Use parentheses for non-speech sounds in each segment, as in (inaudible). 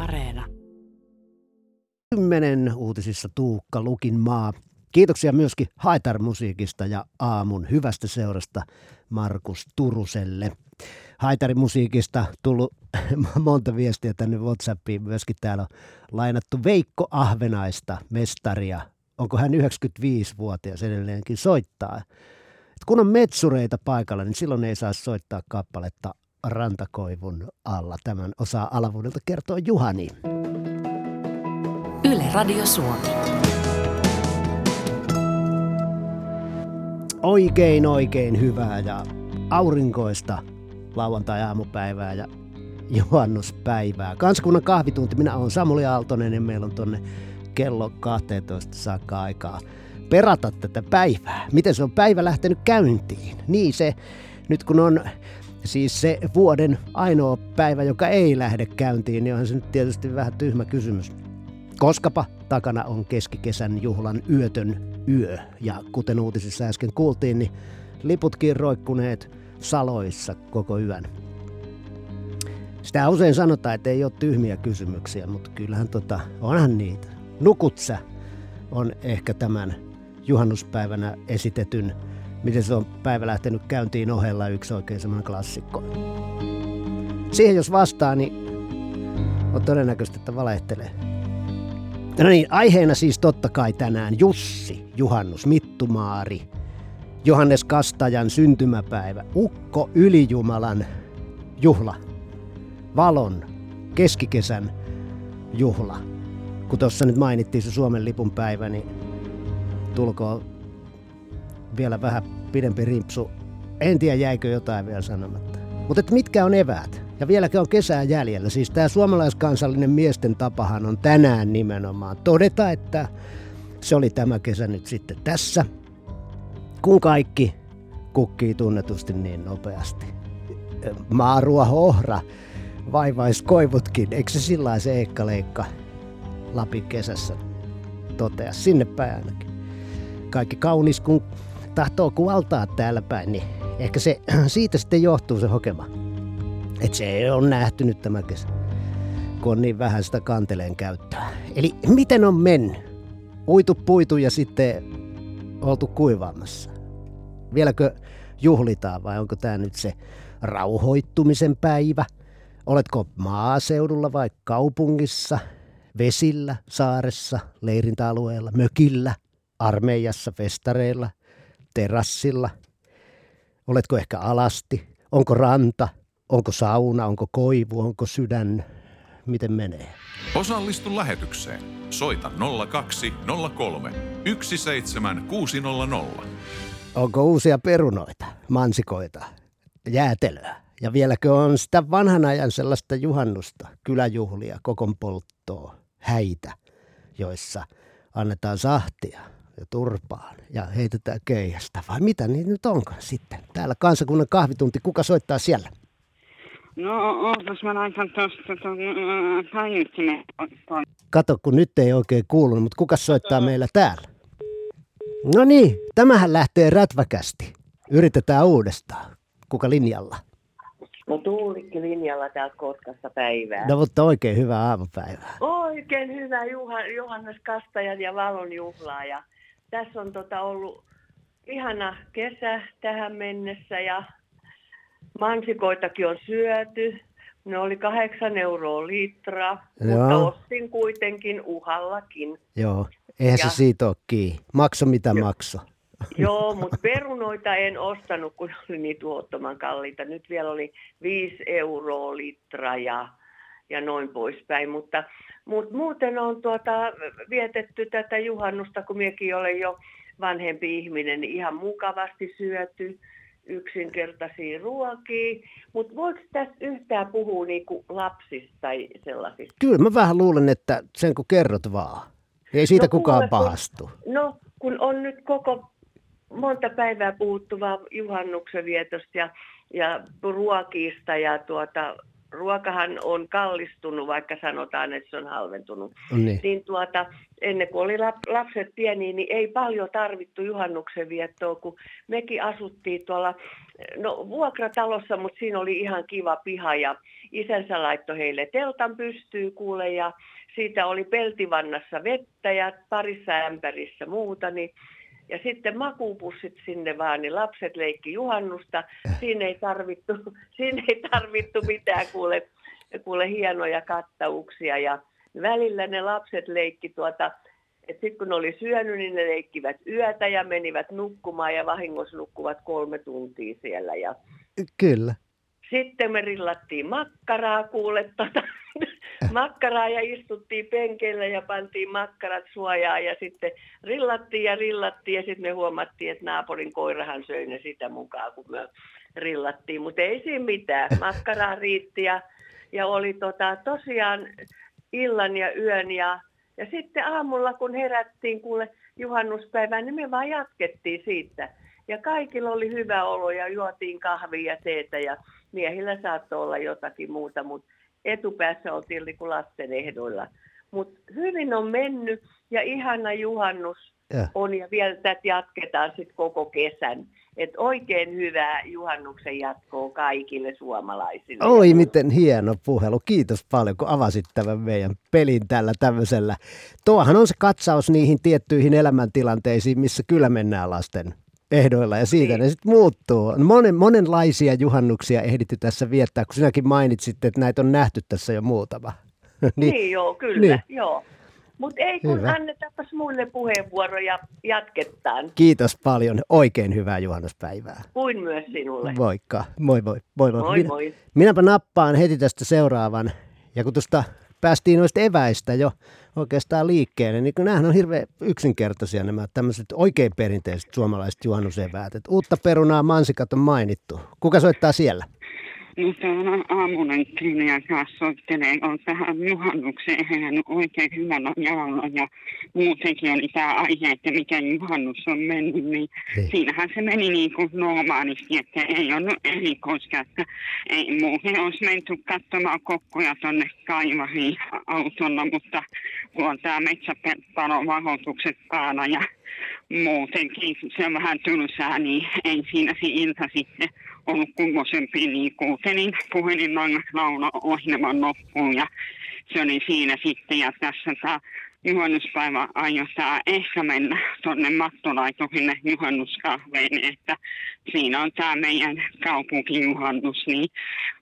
Areena. Kymmenen uutisissa Tuukka Lukin maa. Kiitoksia myöskin Haitar-musiikista ja aamun hyvästä seurasta Markus Turuselle. Haitarimusiikista tullut (laughs) monta viestiä tänne Whatsappiin. Myöskin täällä on lainattu Veikko Ahvenaista, mestaria. Onko hän 95-vuotias edelleenkin soittaa? Et kun on metsureita paikalla, niin silloin ei saa soittaa kappaletta Rantakoivun alla. Tämän osaa alavuudelta kertoa Juhani. Yle Radio Suomi. Oikein, oikein hyvää ja aurinkoista lauantai-aamupäivää ja juhannuspäivää. Kansakunnan kahvitunti, minä olen Samuli Aaltonen ja meillä on tonne kello 12 saakka aikaa perata tätä päivää. Miten se on päivä lähtenyt käyntiin? Niin se, nyt kun on siis se vuoden ainoa päivä, joka ei lähde käyntiin, niin onhan se nyt tietysti vähän tyhmä kysymys. Koskapa takana on keskikesän juhlan yötön yö. Ja kuten uutisissa äsken kuultiin, niin liputkin roikkuneet saloissa koko yön. Sitä usein sanotaan, että ei ole tyhmiä kysymyksiä, mutta kyllähän tota, onhan niitä. Nukutsä on ehkä tämän juhannuspäivänä esitetyn, miten se on päivä lähtenyt käyntiin ohella yksi oikein semmoinen klassikko. Siihen jos vastaa, niin on todennäköistä, että valehtelee. No niin, aiheena siis totta kai tänään Jussi, Juhannus, Mittumaari, Johannes Kastajan syntymäpäivä, Ukko Ylijumalan juhla, valon, keskikesän juhla. Kun tuossa nyt mainittiin se Suomen lipun päivä, niin tulkoon vielä vähän pidempi rimpsu. En tiedä jäikö jotain vielä sanomatta. Mutta mitkä on eväät? Ja vieläkin on kesää jäljellä. Siis tämä suomalaiskansallinen miesten tapahan on tänään nimenomaan todeta, että se oli tämä kesä nyt sitten tässä, kun kaikki kukkii tunnetusti niin nopeasti. Maarua ohra, vaivaiskoivutkin, eikö se sillä se Eikka Leikka Lapin kesässä totea, sinne päin ainakin. Kaikki kaunis kun tahtoo kuvaltaa täällä päin, niin ehkä se (clears throat) siitä sitten johtuu se hokema. Että se on nähty nyt tämä kesä, kun on niin vähän sitä kanteleen käyttöä. Eli miten on mennyt? Uitu puitu ja sitten oltu kuivaamassa. Vieläkö juhlitaan vai onko tämä nyt se rauhoittumisen päivä? Oletko maaseudulla vai kaupungissa, vesillä, saaressa, leirintäalueella, mökillä, armeijassa, festareilla, terassilla? Oletko ehkä alasti? Onko ranta? Onko sauna? Onko koivu? Onko sydän? Miten menee? Osallistu lähetykseen. Soita 0203 17600. Onko uusia perunoita, mansikoita, jäätelöä? Ja vieläkö on sitä vanhan ajan sellaista juhannusta, kyläjuhlia, kokonpolttoa, häitä, joissa annetaan sahtia turpaan ja heitetään keihästä. Vai mitä niin nyt onkaan sitten? Täällä kansakunnan kahvitunti, kuka soittaa siellä? No, ootas mä laitan tuosta kaiuttimen. Kato, kun nyt ei oikein kuulunut, mutta kuka soittaa meillä täällä? No niin, tämähän lähtee rätväkästi. Yritetään uudestaan. Kuka linjalla? No Tuulikki linjalla täältä Kotkasta päivää. No mutta oikein hyvää aamupäivää. Oikein hyvä Juha, Johannes Kastajan ja Valon juhlaa. Ja tässä on tota ollut ihana kesä tähän mennessä ja mansikoitakin on syöty. Ne oli kahdeksan euroa litra, mutta Joo. ostin kuitenkin uhallakin. Joo, eihän Ja- se siitä ole kiinni. Makso mitä makso. (laughs) Joo, mutta perunoita en ostanut, kun oli niin tuottoman kalliita. Nyt vielä oli 5 euroa litra ja, ja noin poispäin. Mutta, mutta muuten on tuota, vietetty tätä juhannusta, kun minäkin olen jo vanhempi ihminen, niin ihan mukavasti syöty yksinkertaisia ruokia. Mutta voiko tästä yhtään puhua niinku lapsista tai sellaisista? Kyllä mä vähän luulen, että sen kun kerrot vaan. Ei siitä No kukaan kuule, kun- pahastu. No, kun on nyt koko monta päivää puuttuvaa juhannuksen vietosta ja, ja ruokista ja tuota, ruokahan on kallistunut, vaikka sanotaan, että se on halventunut. Niin. Niin tuota, ennen kuin oli lapset pieniä, niin ei paljon tarvittu juhannuksen viettoa, kun mekin asuttiin tuolla no, vuokratalossa, mutta siinä oli ihan kiva piha ja isänsä laittoi heille teltan pystyy kuule ja siitä oli peltivannassa vettä ja parissa ämpärissä muuta, niin ja sitten makuupussit sinne vaan, niin lapset leikki juhannusta. Siinä ei tarvittu, (laughs) siinä ei tarvittu mitään kuule, kuule hienoja kattauksia. Ja välillä ne lapset leikki tuota, että sitten kun ne oli syönyt, niin ne leikkivät yötä ja menivät nukkumaan ja vahingossa nukkuvat kolme tuntia siellä. Ja Kyllä. Sitten me rillattiin makkaraa, kuule, tota, (laughs) makkaraa ja istuttiin penkeillä ja pantiin makkarat suojaa ja sitten rillattiin ja rillattiin ja sitten me huomattiin, että naapurin koirahan söi ne sitä mukaan, kun me rillattiin. Mutta ei siinä mitään, makkaraa riitti ja, ja oli tota, tosiaan illan ja yön ja, ja sitten aamulla kun herättiin kuule juhannuspäivään, niin me vaan jatkettiin siitä. Ja kaikilla oli hyvä olo ja juotiin kahvia ja teetä ja miehillä saattoi olla jotakin muuta, mutta etupäässä oltiin niin kuin lasten ehdoilla. Mutta hyvin on mennyt ja ihana juhannus Ja. on ja vielä tätä jatketaan sitten koko kesän. Et oikein hyvää juhannuksen jatkoa kaikille suomalaisille. Oi, miten hieno puhelu. Kiitos paljon, kun avasit tämän meidän pelin tällä tämmöisellä. Tuohan on se katsaus niihin tiettyihin elämäntilanteisiin, missä kyllä mennään lasten ehdoilla ja siitä Niin. ne sitten muuttuu. Monen, monenlaisia juhannuksia ehditty tässä viettää, kun sinäkin mainitsit, että näitä on nähty tässä jo muutama. (laughs) Niin, niin joo, kyllä, Niin. joo. Mutta ei kun Hyvä. annetaanpas muille puheenvuoro ja jatketaan. Kiitos paljon. Oikein hyvää juhannuspäivää. Kuin myös sinulle. Moikka. Moi moi. Moi moi. Moi Minä, moi. minäpä nappaan heti tästä seuraavan. Ja kun tuosta päästiin noista eväistä jo oikeastaan liikkeelle, niin nämähän on hirveän yksinkertaisia nämä tämmöiset oikein perinteiset suomalaiset juhannuseväät. Et uutta perunaa, mansikat on mainittu. Kuka soittaa siellä? No täällä aamunen kirja kanssa soittelee, on tähän juhannukseen herännyt oikein hyvällä jalalla ja muutenkin oli tämä aihe, että miten juhannus on mennyt, niin Niin. siinähän se meni niin kuin normaalisti, että ei ollut erikoista, että ei muuhun olisi menty katsomaan kokkuja tuonne kaivariin autolla, mutta kun on tämä metsäpalovaroitukset päällä ja muutenkin se on vähän tylsää, niin ei siinä se ilta sitten ollut kummoisempi, niin kuuntelin puhelinlangat laula ohjelman loppuun ja se oli siinä sitten ja tässä tämä juhannuspäivä aiotaan ehkä mennä tuonne mattolaitoksille juhannuskahveille, että siinä on tämä meidän kaupunkijuhannus, niin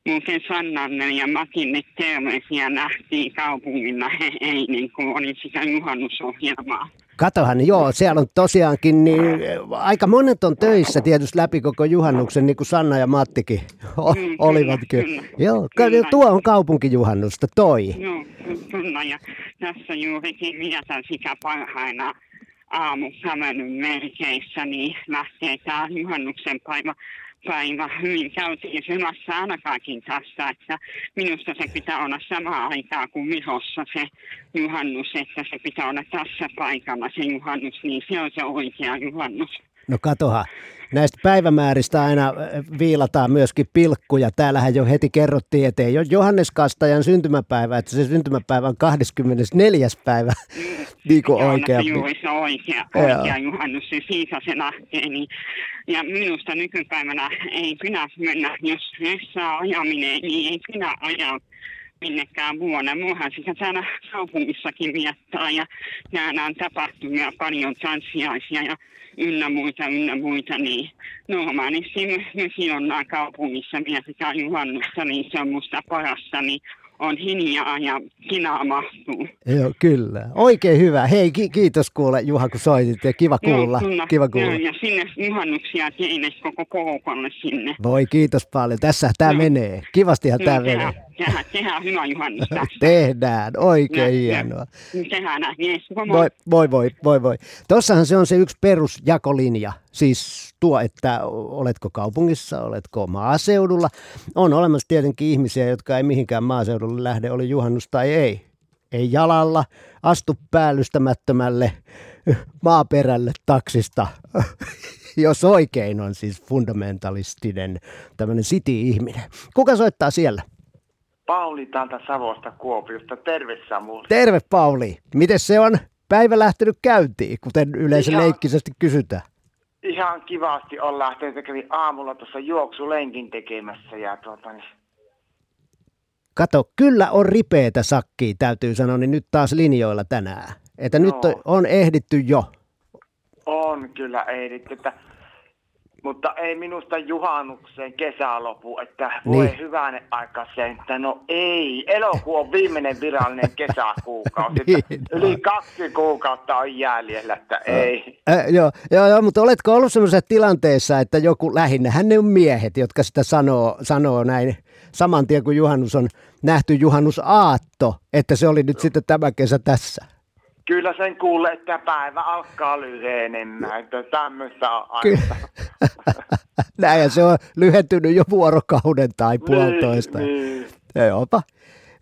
muuten Sannalle ja Matille terveisiä nähtiin kaupungilla he eilen, kun oli sitä juhannusohjelmaa. Katohan, joo, siellä on tosiaankin, niin aika monet on töissä tietysti läpi koko juhannuksen, niin kuin Sanna ja Mattikin o- olivat kyllä, kyllä. kyllä. Joo, Kyllä. tuo on kaupunkijuhannusta, toi. Joo, kyllä. Ja tässä juurikin vietän sitä parhaina aamukävelyn merkeissä, niin lähtee tämä juhannuksen päivä, päivä hyvin. Käytiin sellaisessa ainakin tässä, että minusta se pitää olla samaa aikaa kuin Virossa se juhannus, että se pitää olla tässä paikalla se juhannus, niin se on se oikea juhannus. No katoha, näistä päivämääristä aina äh, viilataan myöskin pilkkuja. Täällähän jo heti kerrottiin, että ei ole Johannes Kastajan syntymäpäivä, että se syntymäpäivä on 24. päivä, (laughs) niin kuin Se on oikea. juuri se oikea, oikea juhannus, ja siitä se lähtee. Niin, ja minusta nykypäivänä ei pidä mennä, jos saa ajaminen, niin ei pidä ajaa minnekään vuonna. Muuhan sitä täällä kaupungissakin viettää ja täällä on tapahtumia paljon tanssiaisia ja ynnä muita, ynnä muita, niin normaalisti me- mekin ollaan kaupungissa mietitään juhannusta, niin se on musta parasta, niin on hiljaa ja kinaa mahtuu. Joo, kyllä. Oikein hyvä. Hei, ki- kiitos kuule Juha, kun soitit ja kiva kuulla. Kyllä. Kiva kuulla. Joo, ja sinne juhannuksia teille koko porukalle sinne. Voi kiitos paljon. Tässä tämä Joo. menee. Kivastihan tämä No, menee. Tehdään, tehdään, hyvä juhannus. (laughs) Tehdään. Oikein Ja- ja- hienoa. Tehdään näin. Jees. Voi, voi, voi, voi, voi. Tossahan se on se yksi perusjakolinja. Siis tuo, että oletko kaupungissa, oletko maaseudulla. On olemassa tietenkin ihmisiä, jotka ei mihinkään maaseudulle lähde, oli juhannus tai ei. Ei jalalla, astu päällystämättömälle maaperälle taksista. (laughs) Jos oikein on siis fundamentalistinen tämmöinen city-ihminen. Kuka soittaa siellä? Pauli täältä Savosta Kuopiosta. Terve Samuli. Terve Pauli. Miten se on päivä lähtenyt käyntiin, kuten yleensä Ihan- leikkisesti kysytään? Ihan kivasti on lähtenyt. Kävin aamulla tuossa juoksulenkin tekemässä ja tuota, niin, Kato, kyllä on ripeätä sakkia, täytyy sanoa, niin nyt taas linjoilla tänään. Että nyt Joo. on ehditty jo. on kyllä ehditty, että mutta ei minusta juhannukseen kesä lopu, että voi Niin. hyvänen aika se, että no ei, elokuu on viimeinen virallinen kesäkuukausi, (laughs) Niin että yli kaksi kuukautta on jäljellä, että ei. Äh, joo, joo, joo, mutta oletko ollut sellaisessa tilanteessa, että joku lähinnähän ne on miehet, jotka sitä sanoo, sanoo näin saman tien kuin juhannus on nähty juhannusaatto, että se oli nyt sitten tämä kesä tässä. Kyllä sen kuulee, että päivä alkaa lyhenemään, että tämmöistä on. (laughs) Näin se on lyhentynyt jo vuorokauden tai puolitoista. Niin, niin.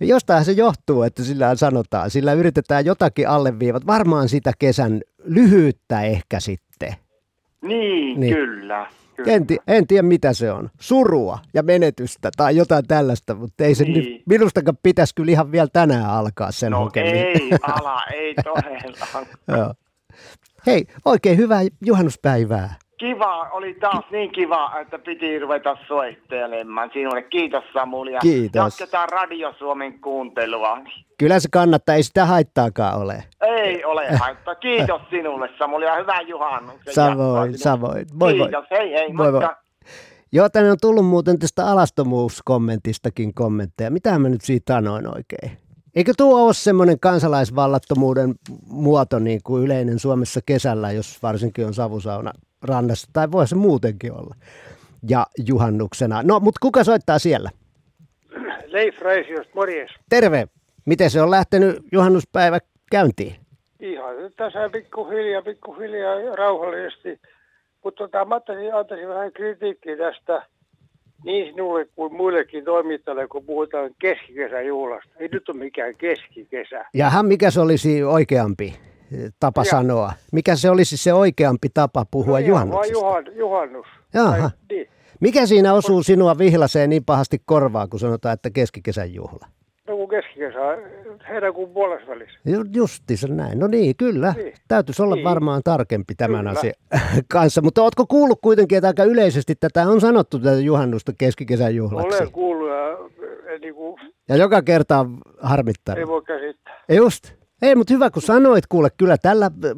Jostain se johtuu, että sillä sanotaan. Sillä yritetään jotakin alleviivat. Varmaan sitä kesän lyhyyttä ehkä sitten. Niin, Niin. niin. kyllä. En, ti- en tiedä mitä se on. Surua ja menetystä tai jotain tällaista, mutta ei se Niin. nyt, minustakaan pitäisi kyllä ihan vielä tänään alkaa sen No hokemmin. ei (laughs) ala, ei todellakaan. Hei, oikein hyvää juhannuspäivää. Kiva, oli taas niin kiva, että piti ruveta soittelemaan sinulle. Kiitos Samuli. ja Kiitos. Jatketaan Radio Suomen kuuntelua. Kyllä se kannattaa, ei sitä haittaakaan ole. Ei ole haittaa. Kiitos (laughs) sinulle Samuli ja hyvää juhannuksen Samoin, samoin. Moi moi. Kiitos, hei hei. Moi moi. Joo, tänne on tullut muuten tästä alastomuuskommentistakin kommentteja. Mitä mä nyt siitä anoin oikein? Eikö tuo ole semmoinen kansalaisvallattomuuden muoto niin kuin yleinen Suomessa kesällä, jos varsinkin on savusauna rannassa, tai voi se muutenkin olla. Ja juhannuksena. No, mutta kuka soittaa siellä? Leif Raisiosta, morjes. Terve. Miten se on lähtenyt juhannuspäivä käyntiin? Ihan tässä pikkuhiljaa, pikkuhiljaa ja rauhallisesti. Mutta tota, mä antaisin, antaisin vähän kritiikkiä tästä niin sinulle kuin muillekin toimittajille, kun puhutaan keskikesäjuhlasta. Ei nyt ole mikään keskikesä. Jaha, mikä se olisi oikeampi tapa Ja. sanoa? Mikä se olisi se oikeampi tapa puhua No juhannuksesta? juhan, juhannus. Jaha. Niin. Mikä siinä osuu sinua vihlaseen niin pahasti korvaa, kun sanotaan, että keskikesän juhla? No kun keskikesä, heinäkuun puolessa välissä. Ju- Justiinsa näin. No niin, kyllä. Niin. Täytyisi olla Niin. varmaan tarkempi tämän Kyllä. asian (laughs) kanssa. Mutta ootko kuullut kuitenkin, että aika yleisesti tätä on sanottu tätä juhannusta keskikesän juhlaksi? Olen kuullut ja eh, niin kuin, Ja joka kerta on harmittanut. ei voi käsittää. Just. Ei, mutta hyvä kun sanoit, kuule, kyllä tällä ö,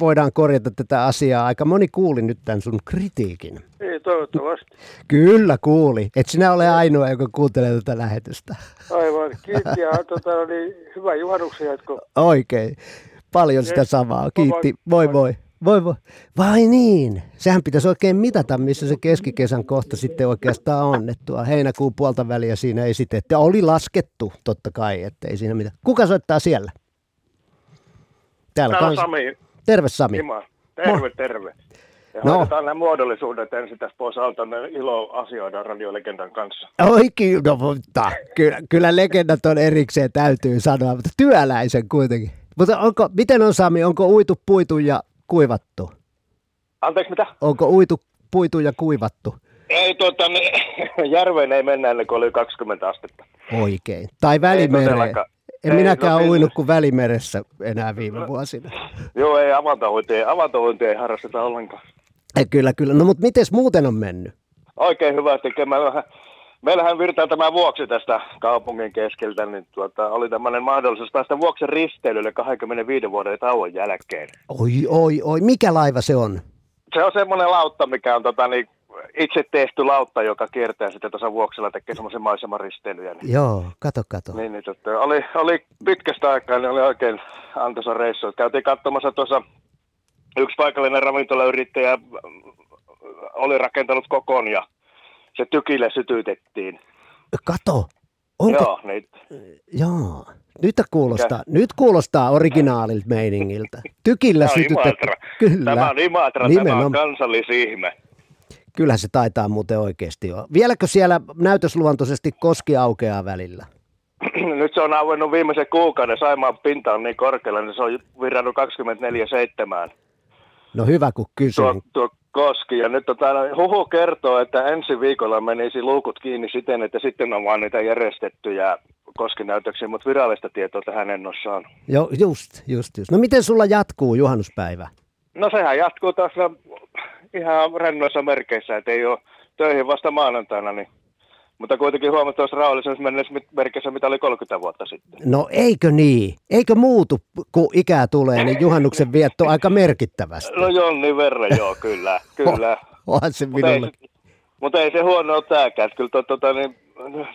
voidaan korjata tätä asiaa. Aika moni kuuli nyt tämän sun kritiikin. Ei toivottavasti. Kyllä kuuli. Et sinä ole ainoa, joka kuuntelee tätä lähetystä. Aivan. (laughs) Kiitti ja tota, no niin, hyvää juhannuksen jatkoa. Oikein. Paljon sitä samaa. Kiitti. moi. Voi voi. Voi voi. Vai niin. Sehän pitäisi oikein mitata, missä se keskikesän kohta sitten oikeastaan on. Että tuo heinäkuun puolta väliä siinä esitetty. Ja oli laskettu totta kai, että ei siinä mitään. Kuka soittaa siellä? Täällä, Täällä kans... Sami Terve Sami. Ima. Terve, terve. Ja No. no. hoidetaan nämä muodollisuudet ensin tässä pois alta, ne ilo asioida radiolegendan kanssa. Oikein, no mutta kyllä, kyllä legendat on erikseen, täytyy sanoa, mutta työläisen kuitenkin. Mutta onko, miten on Sami, onko uitu, puitu ja kuivattu? Anteeksi, mitä? Onko uitu, puitu ja kuivattu? Ei, tuota, niin, (laughs) järveen ei mennä ennen kuin oli 20 astetta. Oikein. Tai Välimereen. En Ei, minäkään no no, uinut kuin Välimeressä enää viime vuosina. Joo, ei avantohointia, avantohointia ei harrasteta ollenkaan. Eh, Kyllä, kyllä. No mutta miten muuten on mennyt? Oikein hyvä tekemällä. Meillähän virtaa tämä vuoksi tästä kaupungin keskeltä, niin tuota, oli tämmöinen mahdollisuus päästä vuoksen risteilylle 25 vuoden tauon jälkeen. Oi, oi, oi. Mikä laiva se on? Se on semmoinen lautta, mikä on tota, niin, itse tehty lautta, joka kiertää sitten tuossa vuoksella tekee semmoisen maisemaristeilyjä. Niin, Joo, kato, kato. niin, niin tota, oli, oli pitkästä aikaa, niin oli oikein antoisa reissu. Käytiin katsomassa tuossa yksi paikallinen ravintolayrittäjä mm, oli rakentanut kokon ja se tykille sytytettiin. Kato. Onko? Joo, niin, Joo. Nyt kuulostaa, nyt kuulostaa originaalilta meiningiltä. Tykillä sytytetty. Kyllä. Tämä on Imatra, tämä on Nimenomaan. kansallisihme. Kyllä se taitaa muuten oikeasti olla. Vieläkö siellä näytösluontoisesti koski aukeaa välillä? (clears throat) Nyt se on auennut viimeisen kuukauden. Saimaan pinta on niin korkealla, niin se on virrannut 24-7. No hyvä, kun kysyin. tuo, tuo koski. Ja nyt tota, huhu kertoo, että ensi viikolla menisi luukut kiinni siten, että sitten on vaan niitä järjestettyjä koskinäytöksiä, mutta virallista tietoa tähän en ole saanut. Jo, just, just, just. No miten sulla jatkuu juhannuspäivä? No sehän jatkuu taas ihan rennoissa merkeissä, että ei ole töihin vasta maanantaina, niin mutta kuitenkin huomattavasti rauhallisemmassa mennessä merkissä, mitä oli 30 vuotta sitten. No eikö niin? Eikö muutu, kun ikää tulee, niin juhannuksen vietto aika merkittävästi? No jonni verran, joo, kyllä, (laughs) kyllä. Onhan se Mutta ei, mutta ei se huono ole tämäkään. Kyllä to, tota, niin,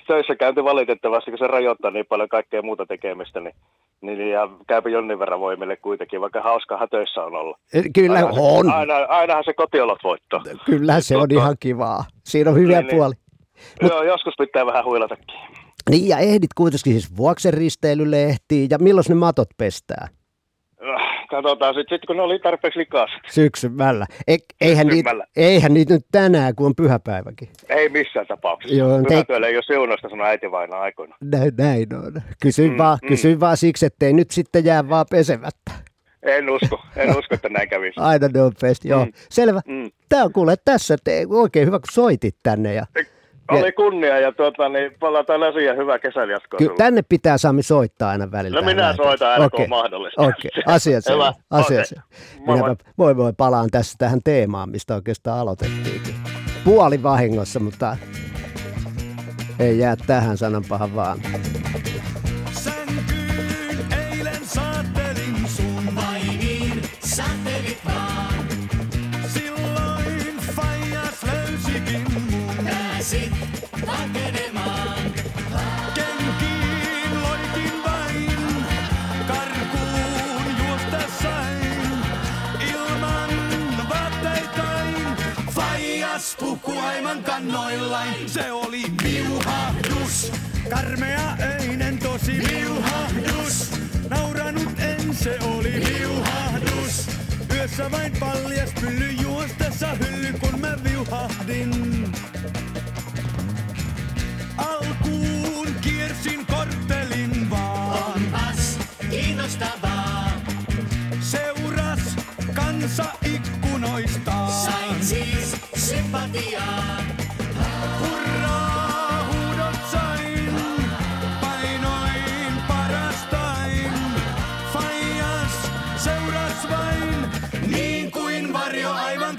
töissä käynti valitettavasti, kun se rajoittaa niin paljon kaikkea muuta tekemistä, niin, niin ja käypä jonnin verran voimille kuitenkin, vaikka hauskahan töissä on olla. Kyllä Ainahan se- on. Aina, ainahan se kotiolot voittaa. Kyllä se on ihan kivaa. Siinä on hyviä Niin, niin. puoli. Joo, joskus pitää vähän huilatakin. Niin ja ehdit kuitenkin siis vuoksen risteilylle ehtii ja milloin ne matot pestää? Äh, Katsotaan sitten, sit, kun ne oli tarpeeksi likaiset. Syksymällä. E- eihän, niitä, eihän niitä nyt tänään, kun on pyhäpäiväkin. Ei missään tapauksessa. Joo, Joo, te- Pyhätyöllä ei ole siunosta, sanoi äiti vaina aikoina. Näin, näin on. Kysyin, Mm, vaan, mm. kysyin vaan siksi, ettei nyt sitten jää vaan pesemättä. En usko, en usko, että näin kävisi. Aina ne on pesti. Joo, Mm. selvä. Mm. Tämä on kuule tässä, että oikein hyvä kun soitit tänne. Ja, Oli kunnia ja tuota, niin palataan asiaan hyvä kesän jatkoa. kyllä tänne pitää Sami soittaa aina välillä. No minä tähän soitan aina, kun Okei. on mahdollista. Okei, asia selvä. Hyvä. Asia selvä. Moi moi. Voi voi, palaan tässä tähän teemaan, mistä oikeastaan aloitettiinkin. Puoli vahingossa, mutta ei jää tähän sanonpahan vaan. Sänkyyn eilen saattelin sun. Vai niin, saattelit vaan. Silloin faijas löysikin mun. Pääsit Faijas puku aivan kannoillain. Se oli viuhahdus. Karmea öinen tosi viuhahdus. Nauranut en se oli viuhahdus. Yössä vain paljas pylly juostessa hylly kun mä viuhahdin. Alkuun kiersin korttelin vaan. Onpas kiinnostavaa. Seuras kansa ikkunoista. Sain siis sympatiaa. Hurraa huudot sain. Painoin seuras vain. Niin kuin varjo aivan.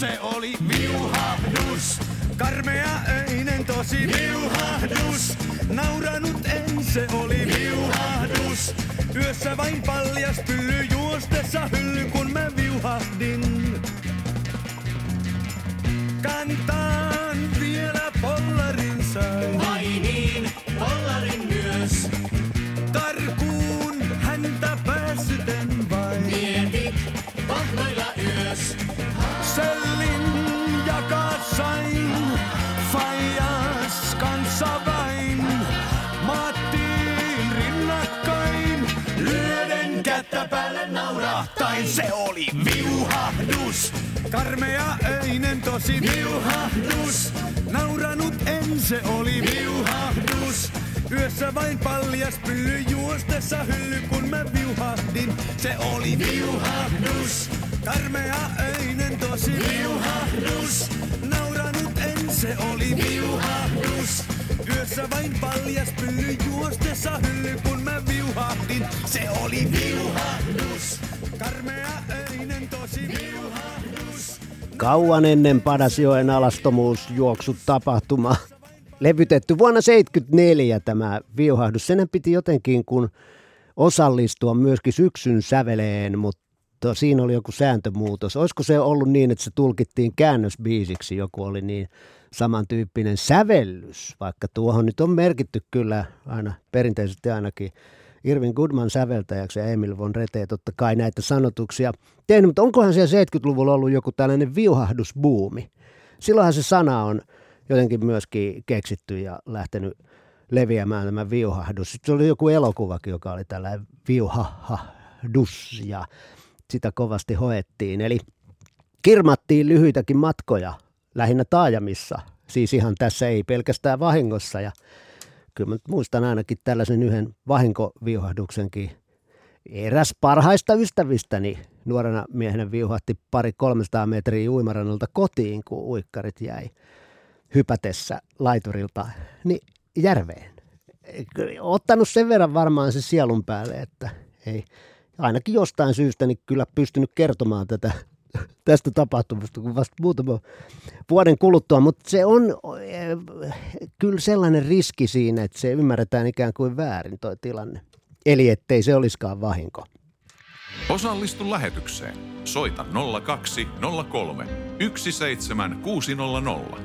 Se oli viuhahdus. Karmea öinen tosi viuhahdus. Nauranut en se oli viuhahdus. Yössä vain paljas pylly juostessa hylly kun mä viuhahdin. Kantaan vielä pollarin sain. Vai niin, pollarin myös. Karkuun häntä pääsyten vain. Mietit vahvoilla yös. Sellin jakaa sain. Naurahtain. Se oli viuhahdus. Karmea öinen tosi viuhahdus. Nauranut en se oli viuhahdus. Yössä vain paljas pylly juostessa hylly kun mä viuhahdin. Se oli viuhahdus. Karmea öinen tosi viuhahdus. Nauranut en se oli viuhahdus. Yössä vain paljas pylly juostessa hylly kun mä viuhahdin. Se oli viuhahdus. Karmea öinen tosi. Kauan ennen Padasjoen alastomuusjuoksut tapahtuma. Levytetty vuonna 1974 tämä viuhahdus. Sen piti jotenkin kun osallistua myöskin syksyn säveleen, mutta siinä oli joku sääntömuutos. Olisiko se ollut niin, että se tulkittiin käännösbiisiksi, joku oli niin samantyyppinen sävellys, vaikka tuohon nyt on merkitty kyllä aina perinteisesti ainakin Irvin Goodman säveltäjäksi ja Emil von Rete totta kai näitä sanotuksia tehnyt, mutta onkohan siellä 70-luvulla ollut joku tällainen viuhahdusbuumi? Silloinhan se sana on jotenkin myöskin keksitty ja lähtenyt leviämään tämä viuhahdus. Sitten oli joku elokuvakin, joka oli tällainen viuhahdus ja sitä kovasti hoettiin. Eli kirmattiin lyhyitäkin matkoja lähinnä taajamissa, siis ihan tässä ei pelkästään vahingossa. Ja kyllä mä muistan ainakin tällaisen yhden vahinkoviuhahduksenkin eräs parhaista ystävistäni nuorena miehenä viuhatti pari 300 metriä uimarannalta kotiin, kun uikkarit jäi hypätessä laiturilta niin järveen. Ottanut sen verran varmaan se sielun päälle, että ei ainakin jostain syystä niin kyllä pystynyt kertomaan tätä (laughs) tästä tapahtumasta kuin vasta muutama vuoden kuluttua, mutta se on eh, kyllä sellainen riski siinä, että se ymmärretään ikään kuin väärin tuo tilanne. Eli ettei se olisikaan vahinko. Osallistu lähetykseen. Soita 0203 17600.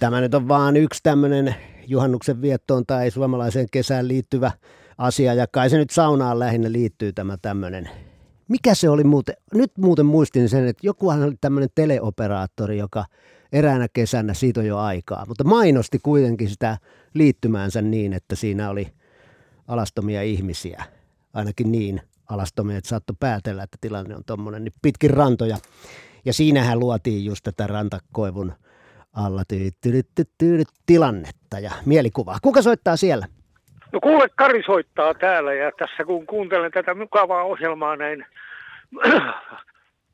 Tämä nyt on vaan yksi tämmöinen juhannuksen viettoon tai suomalaiseen kesään liittyvä asia, ja kai se nyt saunaan lähinnä liittyy tämä tämmöinen. Mikä se oli muuten? Nyt muuten muistin sen, että jokuhan oli tämmöinen teleoperaattori, joka eräänä kesänä, siitä on jo aikaa, mutta mainosti kuitenkin sitä liittymäänsä niin, että siinä oli alastomia ihmisiä, ainakin niin alastomia, että saattoi päätellä, että tilanne on tuommoinen, niin pitkin rantoja. Ja siinähän luotiin just tätä rantakoivun alla tilannetta ja mielikuvaa. Kuka soittaa siellä? No kuule, Kari soittaa täällä ja tässä kun kuuntelen tätä mukavaa ohjelmaa näin (clears throat)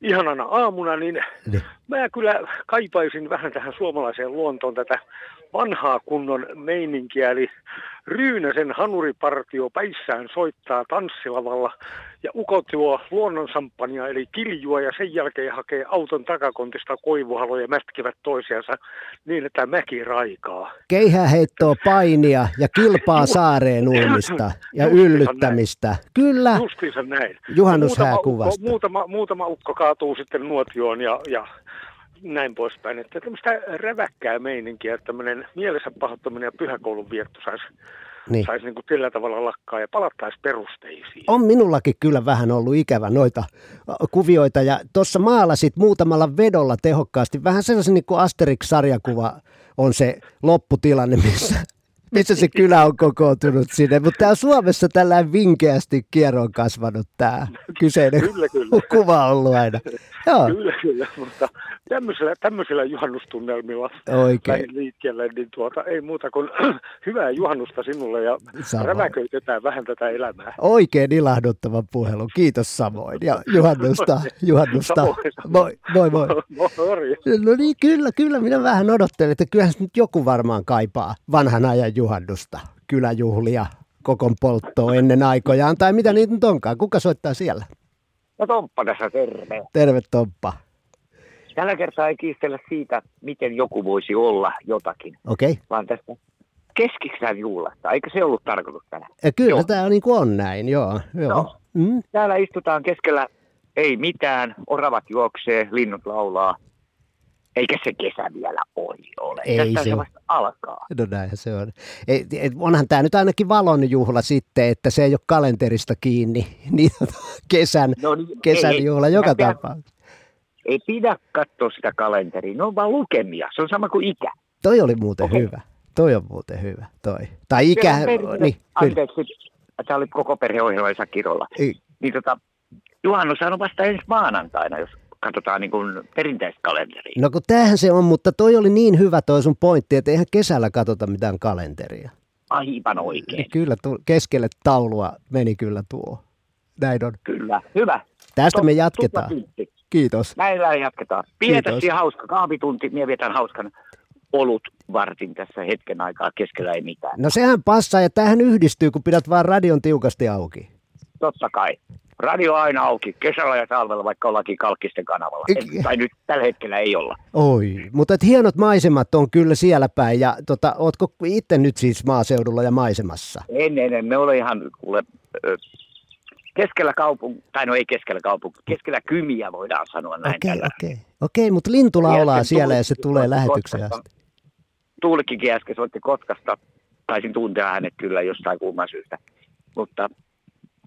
ihanana aamuna, niin Niin. mä kyllä kaipaisin vähän tähän suomalaiseen luontoon tätä vanhaa kunnon meininkiä, eli Ryynäsen hanuripartio päissään soittaa tanssilavalla ja ukot juo luonnonsamppania eli kiljua ja sen jälkeen hakee auton takakontista koivuhaloja ja mätkivät toisiansa niin, että mäki raikaa. Keihäheittoa, painia ja kilpaa saareen uimista ja yllyttämistä. Kyllä, Justiinsa näin. Juhannushää Muutama muutama, muutama ukko kaatuu sitten nuotioon ja, ja näin poispäin. Että tämmöistä räväkkää meininkiä, että tämmöinen mielensä pahoittaminen ja pyhäkoulun vietto saisi Niin. sais niinku sillä tavalla lakkaa ja palattaisi perusteisiin. on minullakin kyllä vähän ollut ikävä noita kuvioita. Ja tuossa maalasit muutamalla vedolla tehokkaasti. Vähän sellaisen niin kuin Asterix-sarjakuva on se lopputilanne, missä, missä se kylä on kokoontunut sinne. Mutta tämä Suomessa tällä vinkeästi kierroon kasvanut tämä kyseinen Kyllä, kyllä. kuva on ollut aina. Joo, Kyllä, kyllä, mutta tämmöisillä, tämmöisillä juhannustunnelmilla oikein. liikkeelle, niin tuota, ei muuta kuin (clears throat) hyvää juhannusta sinulle ja Samoin. räväköitetään vähän tätä elämää. Oikein ilahduttava puhelu. Kiitos samoin. Ja juhannusta. juhannusta. Samoin. Moi, moi, moi. (laughs) No niin, kyllä, kyllä. Minä vähän odottelin, että kyllähän nyt joku varmaan kaipaa vanhan ajan juhannusta. Kyläjuhlia, kokon polttoa ennen aikojaan, tai mitä niitä nyt onkaan. Kuka soittaa siellä? No Tomppa tässä terve. Terve Tomppa. Tällä kertaa ei kiistellä siitä, miten joku voisi olla jotakin, Okei. Okay. vaan tästä keskiksään juhlasta. Eikö se ollut tarkoitus tänään? Ja kyllä Joo. tämä niin kuin on näin, joo. joo. Joo. Mm, Täällä istutaan keskellä, ei mitään, oravat juoksee, linnut laulaa. Eikä se kesä vielä ohi ole. Ei Tästä se se ole. vasta alkaa. no näinhän se on. Ei, et onhan tämä nyt ainakin valon juhla sitten, että se ei ole kalenterista kiinni. (laughs) Niin kesän, No niin, kesän ei, juhla ei, joka tapauksessa. Ei pidä katsoa sitä kalenteria, ne on vaan lukemia. Se on sama kuin ikä. Toi oli muuten Okei. hyvä. Toi on muuten hyvä, toi. Tai ikä, perhe- niin. Anteeksi, tämä oli koko perheohjelma Esa Kirolla. Niin tota, juhannushan on vasta ensi maanantaina, jos katsotaan niin kuin perinteistä kalenteria. No kun tämähän se on, mutta toi oli niin hyvä toi sun pointti, että eihän kesällä katsota mitään kalenteria. Aivan oikein. Niin kyllä tu- keskelle taulua meni kyllä tuo. Näin on. Kyllä, hyvä. Tästä me To- jatketaan. Kiitos. Näillä jatketaan. Kiitos. hauska kahvitunti, minä vietän hauskan olut vartin tässä hetken aikaa, keskellä ei mitään. No sehän passaa ja tähän yhdistyy, kun pidät vaan radion tiukasti auki. Totta kai. Radio aina auki, kesällä ja talvella, vaikka ollaankin Kalkkisten kanavalla. Et, tai nyt tällä hetkellä ei olla. Oi, mutta et hienot maisemat on kyllä siellä päin. Ja tota, ootko itse nyt siis maaseudulla ja maisemassa? En, en, en. Me olemme ihan kuule, keskellä kaupung, tai no ei keskellä kaupung, keskellä kymiä voidaan sanoa näin. Okei, tällä. okei. Okei, mutta lintu laulaa siellä ja se tulee lähetykseen asti. Tuulikkikin äsken soitti Kotkasta. Taisin tuntea hänet kyllä jostain kumman syystä. Mutta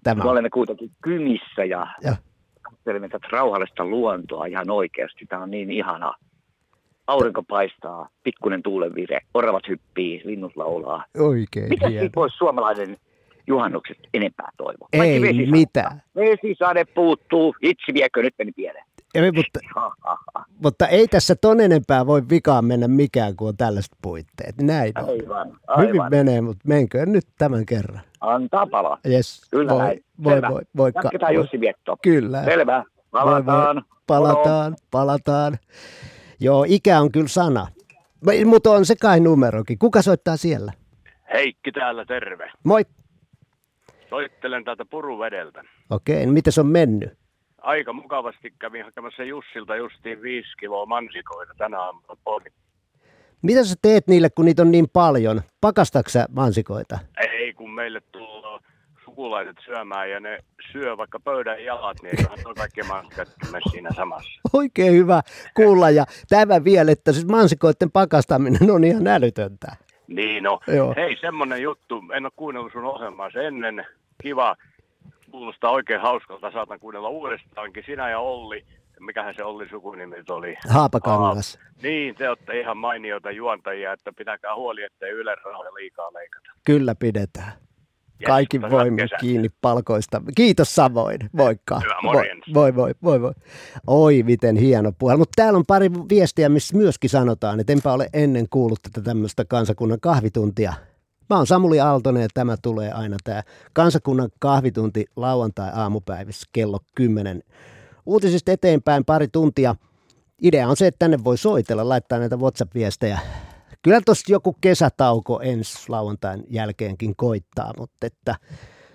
Tämä me olemme kuitenkin kymissä ja Joo. katselemme tätä rauhallista luontoa ihan oikeasti. Tämä on niin ihanaa. Aurinko paistaa, pikkunen tuulenvire, oravat hyppii, linnut laulaa. Oikein Mitä siitä voisi suomalainen juhannukset enempää toivoa? Ei vesisade. mitään. Vesisade puuttuu, itse viekö nyt meni pieleen. Ei, mutta, (laughs) mutta ei tässä ton enempää voi vikaan mennä mikään, kun on tällaiset puitteet. Näin on. Aivan, Hyvin aivan. menee, mutta menköön nyt tämän kerran. Antaa palaa. Yes. Kyllä voi, näin. voi, Selvä. voi, voi, Jatketaan voi- Jussi Vietto. Kyllä. Selvä. Voi, Palataan. voi, palataan, palataan. Joo, ikä on kyllä sana. Mutta on se kai numerokin. Kuka soittaa siellä? Heikki täällä, terve. Moi. Soittelen täältä Puruvedeltä. Okei, no miten se on mennyt? Aika mukavasti kävin hakemassa Jussilta justiin viisi kiloa mansikoita tänä aamuna. Mitä sä teet niille, kun niitä on niin paljon? Pakastatko sä mansikoita? Ei, kun meille tulee sukulaiset syömään ja ne syö vaikka pöydän jalat, niin eiköhän tuo kaikki mansikat siinä samassa. (laughs) Oikein hyvä kuulla. Ja tämä vielä, että siis mansikoiden pakastaminen on ihan älytöntä. Niin no. Joo. Hei, semmonen juttu. En ole kuunnellut sun ohjelmaa ennen. Kiva. Kuulostaa oikein hauskalta. Saatan kuunnella uudestaankin. Sinä ja Olli. Mikähän se Olli sukunimi oli? Haapakangas. Aa, niin, te olette ihan mainioita juontajia, että pitäkää huoli, ettei Yle rahoja liikaa leikata. Kyllä pidetään. Yes, Kaikin hyvät voimin kesät. kiinni palkoista. Kiitos samoin. Moikka. Hyvä, morjens. Voi, voi, voi, voi. Oi, miten hieno puhelu. Mutta täällä on pari viestiä, missä myöskin sanotaan, että enpä ole ennen kuullut tätä tämmöistä kansakunnan kahvituntia. Mä oon Samuli Aaltonen ja tämä tulee aina tämä kansakunnan kahvitunti lauantai-aamupäivissä kello 10. Uutisista eteenpäin pari tuntia. Idea on se, että tänne voi soitella, laittaa näitä WhatsApp-viestejä. Kyllä tuossa joku kesätauko ensi lauantain jälkeenkin koittaa, mutta että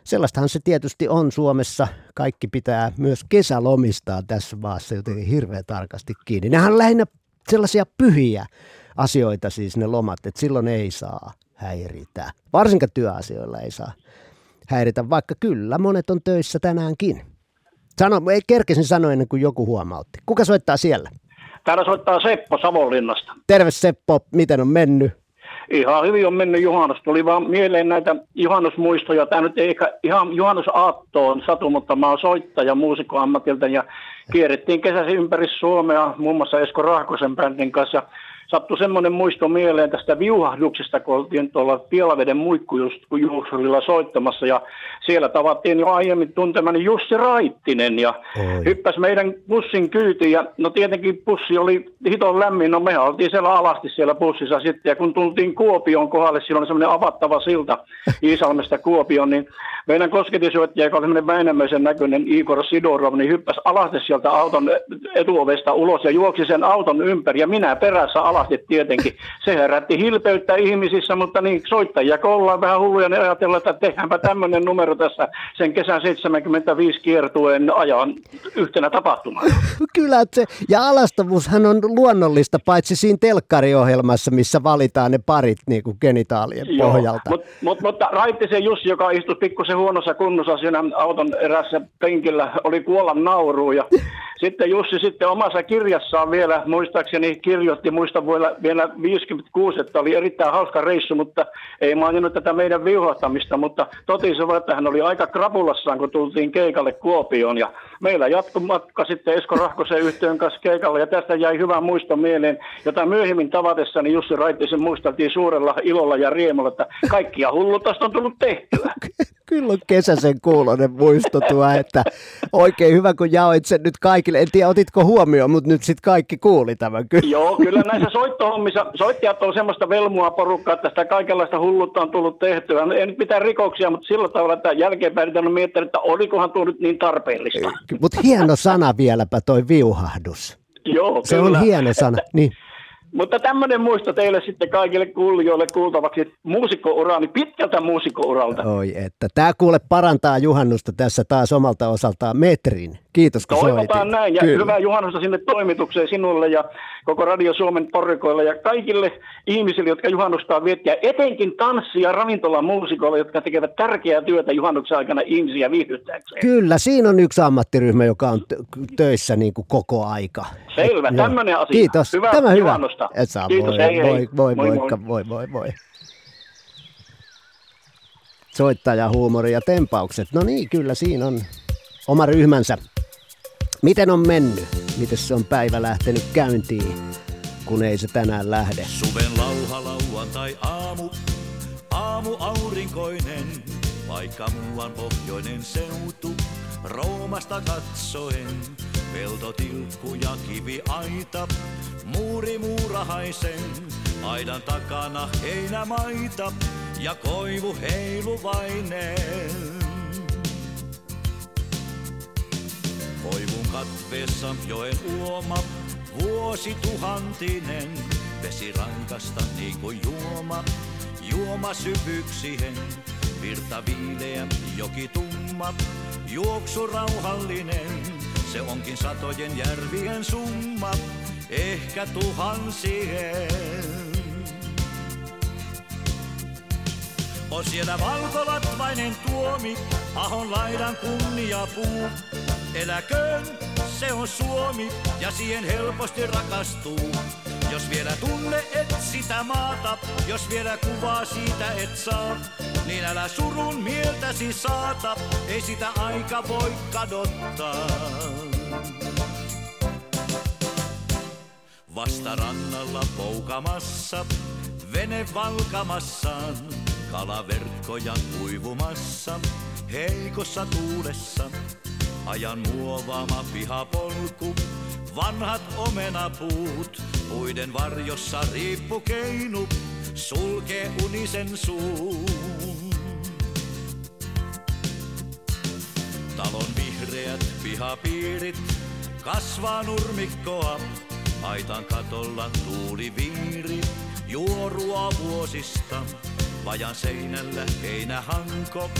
sellaistahan se tietysti on Suomessa. Kaikki pitää myös kesälomistaa tässä maassa jotenkin hirveän tarkasti kiinni. Nehän on lähinnä sellaisia pyhiä asioita siis ne lomat, että silloin ei saa häiritä. Varsinkaan työasioilla ei saa häiritä, vaikka kyllä monet on töissä tänäänkin. Sano, ei kerkesin sanoa ennen kuin joku huomautti. Kuka soittaa siellä? Täällä soittaa Seppo Savonlinnasta. Terve Seppo, miten on mennyt? Ihan hyvin on mennyt juhannus. Tuli vaan mieleen näitä juhannusmuistoja. Tämä nyt ei ehkä ihan juhannusaattoon satu, mutta mä oon soittaja muusikkoammatilta ja kierrettiin kesäsi ympäri Suomea muun muassa Esko Rahkosen bändin kanssa. Sattui semmoinen muisto mieleen tästä viuhahduksesta, kun oltiin tuolla Pielaveden muikkujuhsurilla soittamassa ja siellä tavattiin jo aiemmin tuntemani Jussi Raittinen ja Oi. hyppäsi meidän bussin kyytiin ja no tietenkin bussi oli hiton lämmin, no mehän oltiin siellä alasti siellä bussissa sitten ja kun tultiin Kuopion kohdalle, silloin oli semmoinen avattava silta (laughs) Iisalmesta Kuopioon, niin meidän kosketisyöttäjä, joka oli semmoinen Väinämöisen näköinen Igor Sidorov, niin hyppäsi alasti sieltä auton etuovesta ulos ja juoksi sen auton ympäri ja minä perässä alasti tietenkin. Se herätti hilpeyttä ihmisissä, mutta niin soittajia, kun ollaan vähän hulluja, niin ajatellaan, että tehdäänpä tämmöinen numero tässä sen kesän 75 kiertueen ajan yhtenä tapahtumana. (laughs) Kyllä, että se, ja alastavuushan on luonnollista, paitsi siinä telkkariohjelmassa, missä valitaan ne parit niin kuin genitaalien pohjalta. Mut, mut, mutta Raittisen Jussi, joka istui pikkusen huonossa kunnossa siinä auton erässä penkillä, oli kuolla nauruun. Ja (laughs) sitten Jussi sitten omassa kirjassaan vielä, muistaakseni kirjoitti, muista vielä 56, että oli erittäin hauska reissu, mutta ei maininnut tätä meidän viuhahtamista, mutta totesi vaan, että hän oli aika krapulassaan, kun tultiin keikalle Kuopioon. Ja meillä jatkui matka sitten Esko Rahkosen yhteen kanssa keikalle, ja tästä jäi hyvä muisto mieleen, jota myöhemmin tavatessani Jussi Raittisen muisteltiin suurella ilolla ja riemulla, että kaikkia hullutasta on tullut tehtyä. (laughs) Kyllä on kesäsen kuulonen muisto tuo, että oikein hyvä kun jaoit sen nyt kaikille. En tiedä otitko huomioon, mutta nyt sitten kaikki kuuli tämän kyllä. Joo, kyllä näissä soittohommissa, soittajat on semmoista velmua porukkaa, että sitä kaikenlaista hullutta on tullut tehtyä. Ei nyt mitään rikoksia, mutta sillä tavalla, että jälkeenpäin on miettinyt, että olikohan tuo nyt niin tarpeellista. Mutta hieno sana vieläpä toi viuhahdus. Joo, Se kyllä. on hieno sana. Niin. Mutta tämmöinen muisto teille sitten kaikille kuulijoille kuultavaksi muusikkourani pitkältä muusikkouralta. Oi, että tämä kuule parantaa juhannusta tässä taas omalta osaltaan metrin. Kiitos kun Toivotaan näin ja Kyllä. hyvää juhannusta sinne toimitukseen sinulle ja koko Radio Suomen porrikoille ja kaikille ihmisille, jotka juhannusta viettää, etenkin tanssi- ja ravintolamuusikoille, jotka tekevät tärkeää työtä juhannuksen aikana ihmisiä viihdyttääkseen. Kyllä, siinä on yksi ammattiryhmä, joka on tö- töissä niin kuin koko aika. Selvä, Joo. tämmöinen asia. Kiitos, Hyvää tämä hyvä. juhannusta. Et saa, Kiitos, voi, hei, hei. voi, voi, Moi, moi. voi, voi, voi. Soittajahuumori ja tempaukset. No niin, kyllä siinä on oma ryhmänsä. Miten on mennyt? Miten se on päivä lähtenyt käyntiin, kun ei se tänään lähde? Suven lauha lauantai aamu, aamu aurinkoinen, vaikka muuan pohjoinen seutu, Roomasta katsoen, Peltotilkku ja kiviaita, muuri muurahaisen, aidan takana heinämaita ja koivu heiluvainen. Koivun katveessa joen uoma, vuosi tuhantinen, vesi rankasta niin kuin juoma, juoma syvyyksien, virta viileä, joki tumma, juoksu rauhallinen, se onkin satojen järvien summa, ehkä tuhansien. On siellä valkolatvainen tuomi, ahon laidan kunniapuu. Eläköön, se on Suomi ja siihen helposti rakastuu. Jos vielä tunne et sitä maata, jos vielä kuvaa siitä et saa, niin älä surun mieltäsi saata, ei sitä aika voi kadottaa. Vasta rannalla poukamassa, vene valkamassaan, kalaverkkoja kuivumassa, heikossa tuulessa. Ajan muovaama pihapolku, vanhat omenapuut, puiden varjossa riippukeinu, sulkee unisen suun. Talon vihreät pihapiirit kasvaa nurmikkoa, aitan katolla tuuli viiri, juorua vuosista. Vajan seinällä heinähanko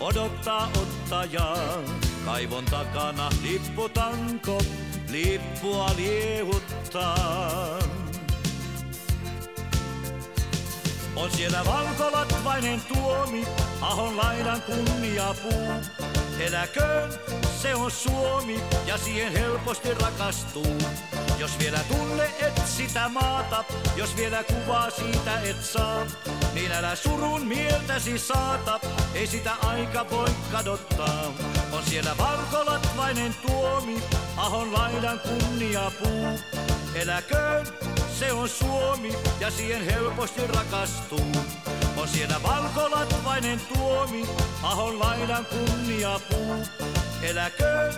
odottaa ottajaa. Kaivon takana lipputanko lippua liehuttaa. On siellä valkolatvainen tuomi, ahon laidan kunniapuu. Eläköön, se on Suomi ja siihen helposti rakastuu. Jos vielä tunne et sitä maata, jos vielä kuvaa siitä et saa, niin älä surun mieltäsi saata, ei sitä aika voi kadottaa. On siellä valkolatvainen tuomi, ahon laidan kunniapuu. Eläköön, se on Suomi ja siihen helposti rakastuu. On siellä valkolatvainen tuomi, ahon laidan kunniapuu. Eläköön,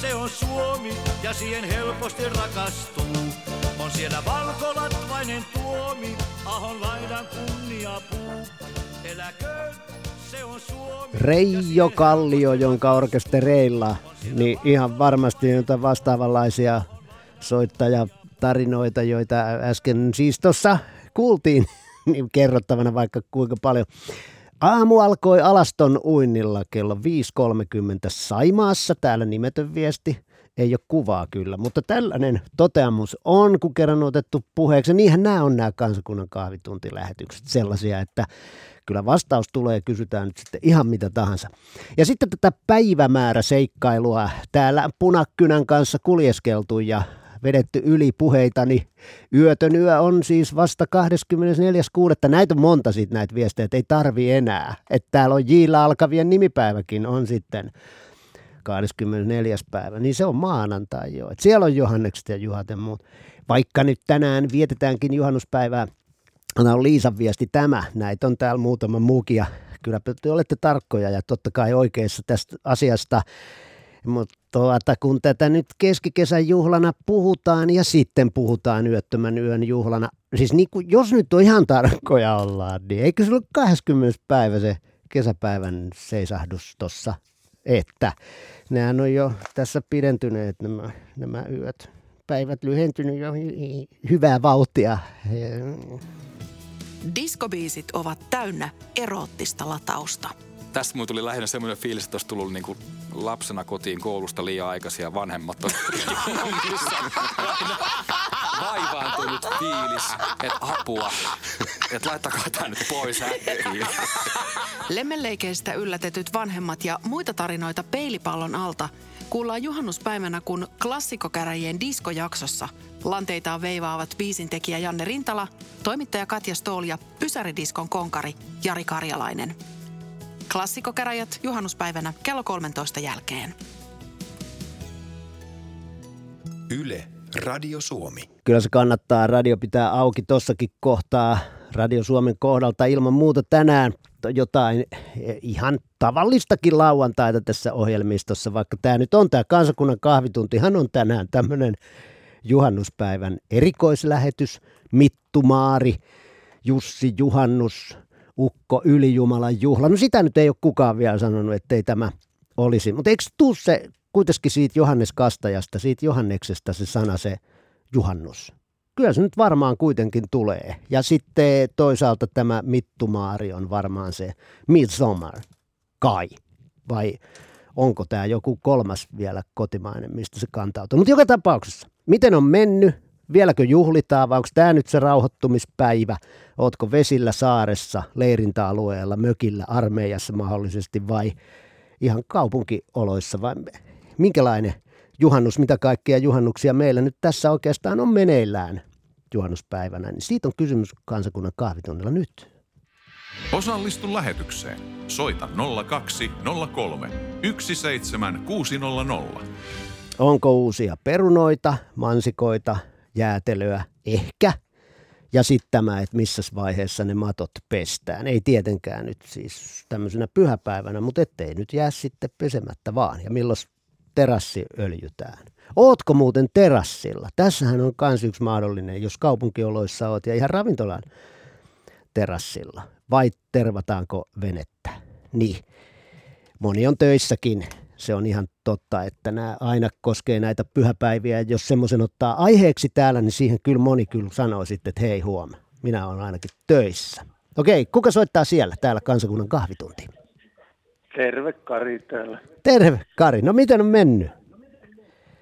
se on Suomi ja siihen helposti rakastuu. On siellä valkolatvainen tuomi, ahon laidan kunniapuu. Eläköön, se on Suomi. Reijo Kallio, jonka orkestereilla, niin ihan varmasti jotain vastaavanlaisia soittajatarinoita, joita äsken siis tuossa kuultiin, niin kerrottavana vaikka kuinka paljon. Aamu alkoi Alaston uinnilla kello 5.30 Saimaassa, täällä nimetön viesti. Ei ole kuvaa kyllä, mutta tällainen toteamus on, kun kerran otettu puheeksi. Niinhän nämä on nämä kansakunnan kahvituntilähetykset sellaisia, että kyllä vastaus tulee ja kysytään nyt sitten ihan mitä tahansa. Ja sitten tätä päivämääräseikkailua täällä punakynän kanssa kuljeskeltu ja vedetty yli puheitani. Yötön yö on siis vasta 24.6. Näitä on monta siitä näitä viestejä, että ei tarvi enää. Että täällä on Jillä alkavien nimipäiväkin on sitten 24. päivä, niin se on maanantai jo. Et siellä on Johannekset ja Juhat ja muut. Vaikka nyt tänään vietetäänkin juhannuspäivää, on Liisan viesti tämä. Näitä on täällä muutama muukin ja kyllä te olette tarkkoja ja totta kai oikeassa tästä asiasta. Mutta tuota, kun tätä nyt keskikesän juhlana puhutaan ja sitten puhutaan yöttömän yön juhlana, siis niin kuin, jos nyt on ihan tarkkoja ollaan, niin eikö se ole 20. päivä se kesäpäivän seisahdus tuossa, että nehän on jo tässä pidentyneet nämä, nämä yöt. Päivät lyhentynyt jo hyvää vauhtia. Diskobiisit ovat täynnä eroottista latausta. Tästä mulle tuli lähinnä semmoinen fiilis, että olisi tullut niin kuin lapsena kotiin koulusta liian aikaisin ja vanhemmat on vaivaantunut fiilis, että apua, että laittakaa tämä nyt pois äkkiä. Yllätetyt vanhemmat ja muita tarinoita peilipallon alta kuullaan juhannuspäivänä, kun klassikokäräjien diskojaksossa lanteitaan veivaavat biisintekijä Janne Rintala, toimittaja Katja Stool ja Ysäridiskon konkari Jari Karjalainen. Klassikokäräjät juhannuspäivänä kello 13 jälkeen. Yle, Radio Suomi. Kyllä se kannattaa radio pitää auki tossakin kohtaa Radio Suomen kohdalta ilman muuta tänään. jotain ihan tavallistakin lauantaita tässä ohjelmistossa, vaikka tämä nyt on tämä kansakunnan kahvituntihan on tänään tämmöinen juhannuspäivän erikoislähetys, Mittumaari, Jussi Juhannus, Ukko Ylijumalan juhla. No sitä nyt ei ole kukaan vielä sanonut, ettei tämä olisi. Mutta eikö tuu se kuitenkin siitä Johannes Kastajasta, siitä Johanneksesta se sana se juhannus? Kyllä se nyt varmaan kuitenkin tulee. Ja sitten toisaalta tämä Mittumaari on varmaan se Midsummer, kai. Vai onko tämä joku kolmas vielä kotimainen, mistä se kantautuu. Mutta joka tapauksessa, miten on mennyt? Vieläkö juhlitaan vai onko tämä nyt se rauhoittumispäivä? Ootko vesillä saaressa, leirintäalueella, mökillä, armeijassa mahdollisesti vai ihan kaupunkioloissa vai minkälainen juhannus, mitä kaikkia juhannuksia meillä nyt tässä oikeastaan on meneillään juhannuspäivänä, niin siitä on kysymys kansakunnan kahvitunnilla nyt. Osallistu lähetykseen. Soita 0203 17600. Onko uusia perunoita, mansikoita, jäätelöä? Ehkä. Ja sitten tämä, että missä vaiheessa ne matot pestään. Ei tietenkään nyt siis tämmöisenä pyhäpäivänä, mutta ettei nyt jää sitten pesemättä vaan. Ja milloin terassi öljytään. Ootko muuten terassilla? Tässähän on myös yksi mahdollinen, jos kaupunkioloissa oot ja ihan ravintolan terassilla. Vai tervataanko venettä? Niin. Moni on töissäkin. Se on ihan totta, että nämä aina koskee näitä pyhäpäiviä. Jos semmoisen ottaa aiheeksi täällä, niin siihen kyllä moni kyllä sanoo sitten, että hei huom, minä olen ainakin töissä. Okei, kuka soittaa siellä, täällä kansakunnan kahvitunti? Terve Kari täällä. Terve Kari, no miten on mennyt?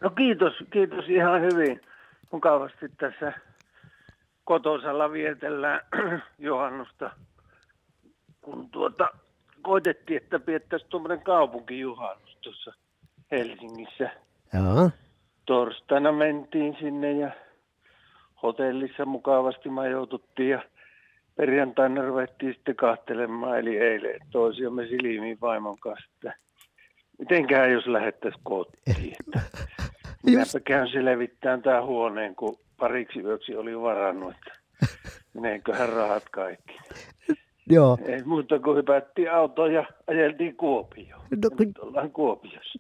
No kiitos, kiitos ihan hyvin. Mukavasti tässä kotosalla vietellään (clears throat) juhannusta, kun tuota, koitettiin, että piettäisiin tuommoinen kaupunkijuhannus tuossa Helsingissä. Joo. Torstaina mentiin sinne ja hotellissa mukavasti majoituttiin ja perjantaina ruvettiin sitten kahtelemaan, eli eilen toisiamme silmiin vaimon kanssa, että mitenkään jos lähettäisiin kotiin. Että (laughs) minäpä käyn selvittämään tämä huoneen, kun pariksi yöksi oli varannut, että meneenköhän rahat kaikki. Joo. Ei muuta kuin hypättiin autoon ja ajeltiin Kuopioon. No, kun... Nyt ollaan Kuopiossa.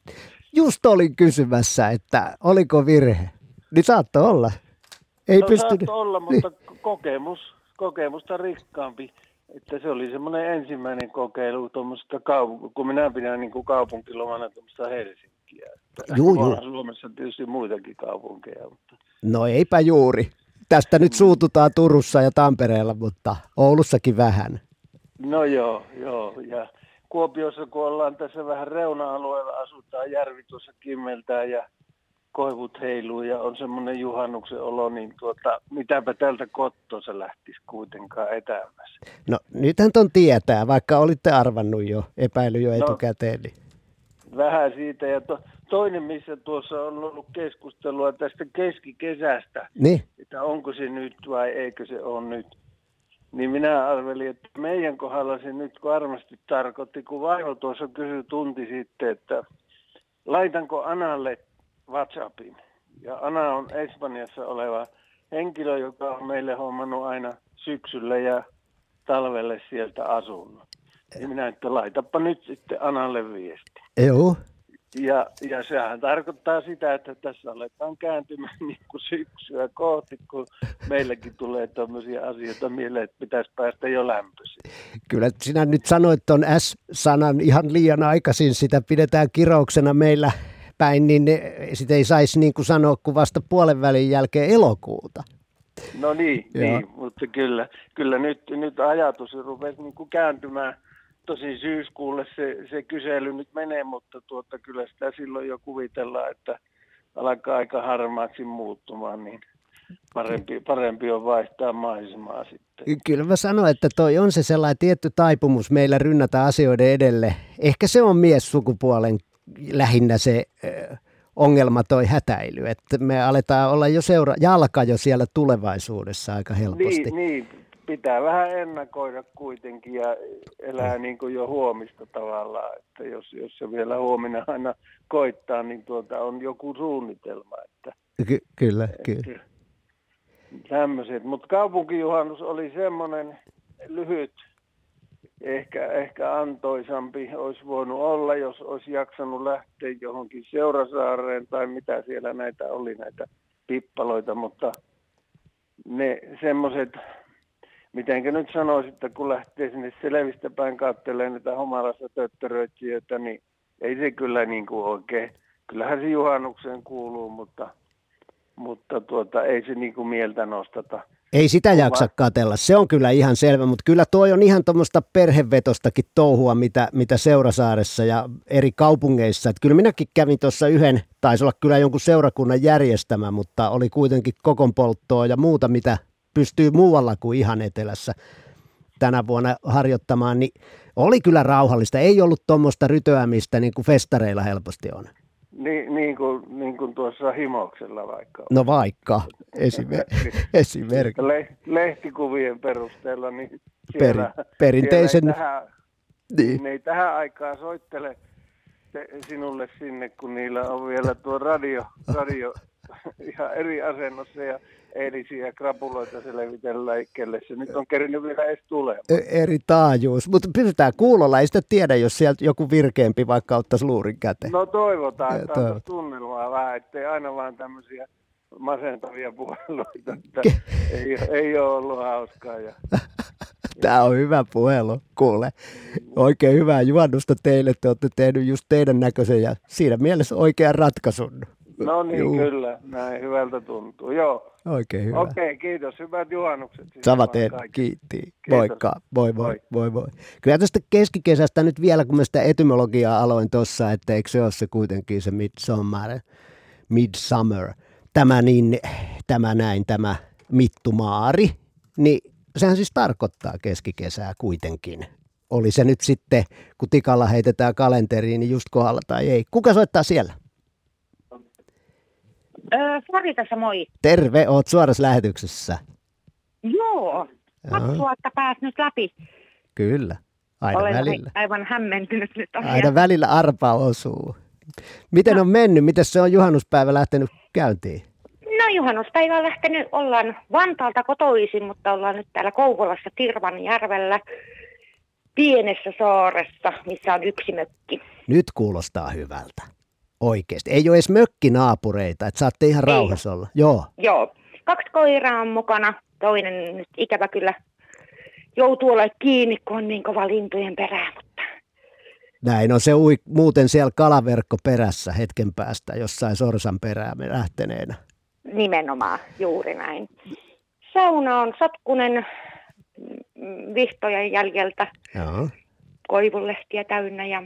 Just olin kysymässä, että oliko virhe. Niin saattoi olla. Ei no, pystynyt. saattoi olla, mutta niin. kokemus, kokemusta rikkaampi. Että se oli semmoinen ensimmäinen kokeilu tuommoista kaupunki, kun minä pidän niin kuin kaupunkilomana tuommoista Helsinkiä. Juu, juu. Suomessa tietysti muitakin kaupunkeja, mutta No eipä juuri. Tästä nyt suututaan Turussa ja Tampereella, mutta Oulussakin vähän. No joo, joo. Ja Kuopiossa, kun ollaan tässä vähän reuna-alueella, asutaan järvi tuossa kimmeltään ja koivut heiluu ja on semmoinen juhannuksen olo, niin tuota, mitäpä tältä kottossa lähtisi kuitenkaan etäämässä. No nythän ton tietää, vaikka olitte arvannut jo, epäily jo No. etukäteen. Niin. Vähän siitä. Ja to, toinen, missä tuossa on ollut keskustelua tästä keskikesästä, Niin. että onko se nyt vai eikö se ole nyt. Niin minä arvelin, että meidän kohdalla se nyt varmasti tarkoitti, kun vaimo tuossa kysyi tunti sitten, että laitanko Analle WhatsAppin. Ja Ana on Espanjassa oleva henkilö, joka on meille hommannut aina syksyllä ja talvelle sieltä asunnon. Ja minä, että laitapa nyt sitten Analle viesti. Joo. Ja, ja sehän tarkoittaa sitä, että tässä aletaan kääntymään (laughs) niin kuin syksyä kohti, kun meilläkin tulee tämmöisiä asioita mieleen, että pitäisi päästä jo lämpöisiin. Kyllä sinä nyt sanoit ton S-sanan ihan liian aikaisin, sitä pidetään kirouksena meillä päin, niin sitä ei saisi niin kuin sanoa kuin vasta puolen välin jälkeen elokuuta. No niin, Joo. niin mutta kyllä, kyllä nyt, nyt ajatus rupesi niin kuin kääntymään. Tosi syyskuulle se, se kysely nyt menee, mutta tuota, kyllä sitä silloin jo kuvitellaan, että alkaa aika harmaaksi muuttumaan, niin parempi, parempi on vaihtaa maisemaa sitten. Kyllä mä sanoin, että toi on se sellainen tietty taipumus meillä rynnätä asioiden edelle. Ehkä se on miessukupuolen lähinnä se ongelma toi hätäily, että me aletaan olla jo seura- jalka jo siellä tulevaisuudessa aika helposti. Niin, niin, pitää vähän ennakoida kuitenkin ja elää niin kuin jo huomista tavallaan, että jos, jos se vielä huomenna aina koittaa, niin tuota on joku suunnitelma, että Ky- kyllä, kyllä. tämmöiset. Mutta kaupunkijuhannus oli semmoinen lyhyt ehkä, ehkä antoisampi olisi voinut olla, jos olisi jaksanut lähteä johonkin Seurasaareen tai mitä siellä näitä oli, näitä pippaloita, mutta ne semmoiset, mitenkä nyt sanoisin, että kun lähtee sinne selvistä päin katselemaan niitä humalassa töttöröitsijöitä, niin ei se kyllä niin kuin oikein, kyllähän se juhannukseen kuuluu, mutta, mutta tuota, ei se niin kuin mieltä nostata. Ei sitä jaksa katella, se on kyllä ihan selvä, mutta kyllä tuo on ihan tuommoista perhevetostakin touhua, mitä, mitä Seurasaaressa ja eri kaupungeissa. Että kyllä minäkin kävin tuossa yhden, taisi olla kyllä jonkun seurakunnan järjestämä, mutta oli kuitenkin kokonpolttoa ja muuta, mitä pystyy muualla kuin ihan etelässä tänä vuonna harjoittamaan, niin oli kyllä rauhallista. Ei ollut tuommoista rytöämistä niin kuin festareilla helposti on. Niin, niin, kuin, niin kuin tuossa himoksella vaikka. No vaikka, esimerkiksi. (laughs) esimerkiksi. Le, lehtikuvien perusteella, niin siellä, Per, perinteisen... Siellä ei tähän, niin. ei tähän aikaan soittele te, sinulle sinne, kun niillä on vielä tuo radio, radio (laughs) ihan eri asennossa ja eilisiä krapuloita selvitellä se Nyt on kerinyt vielä edes tulemaan. E- eri taajuus, mutta pysytään kuulolla, ei sitä tiedä, jos sieltä joku virkeämpi vaikka ottaisi luurin käteen. No toivotaan, että toivot. tunnelmaa vähän, ettei aina vaan tämmöisiä masentavia puheluita, että ei, ei ole ollut hauskaa. Ja... (laughs) Tämä on hyvä puhelu, kuule. Oikein hyvää juhannusta teille, te olette tehnyt just teidän näköisen ja siinä mielessä oikean ratkaisun. No niin, Juu. kyllä. Näin hyvältä tuntuu. Joo. Oikein hyvä. Okei, kiitos. Hyvät juhannukset. Siis Samaten, kiitti. Moikka. Moi, moi, moi, moi. Kyllä tästä keskikesästä nyt vielä, kun mä sitä etymologiaa aloin tuossa, että eikö se ole se kuitenkin se midsummer, midsummer. Tämä niin, tämä näin, tämä mittumaari, niin sehän siis tarkoittaa keskikesää kuitenkin. Oli se nyt sitten, kun tikalla heitetään kalenteriin, niin just kohdalla tai ei. Kuka soittaa siellä? Öö, tässä moi. Terve, oot suorassa lähetyksessä. Joo, kaksi vuotta pääs nyt läpi. Kyllä, aina Olen välillä. aivan hämmentynyt nyt. Asiaan. Aina välillä arpa osuu. Miten no. on mennyt? Miten se on juhannuspäivä lähtenyt käyntiin? No juhannuspäivä on lähtenyt, ollaan Vantaalta kotoisin, mutta ollaan nyt täällä Kouvolassa Tirvanjärvellä pienessä saaressa, missä on yksi mökki. Nyt kuulostaa hyvältä. Oikeasti. Ei ole edes mökkinaapureita, että saatte ihan rauhassa olla. Joo. Joo. Kaksi koiraa on mukana. Toinen nyt ikävä kyllä joutuu olla kiinni, kun on niin kova lintujen perää, mutta... Näin on se ui, muuten siellä kalaverkko perässä hetken päästä, jossain sorsan perää me lähteneenä. Nimenomaan, juuri näin. Sauna on sotkunen vihtojen jäljeltä. Joo. Koivulehtiä täynnä ja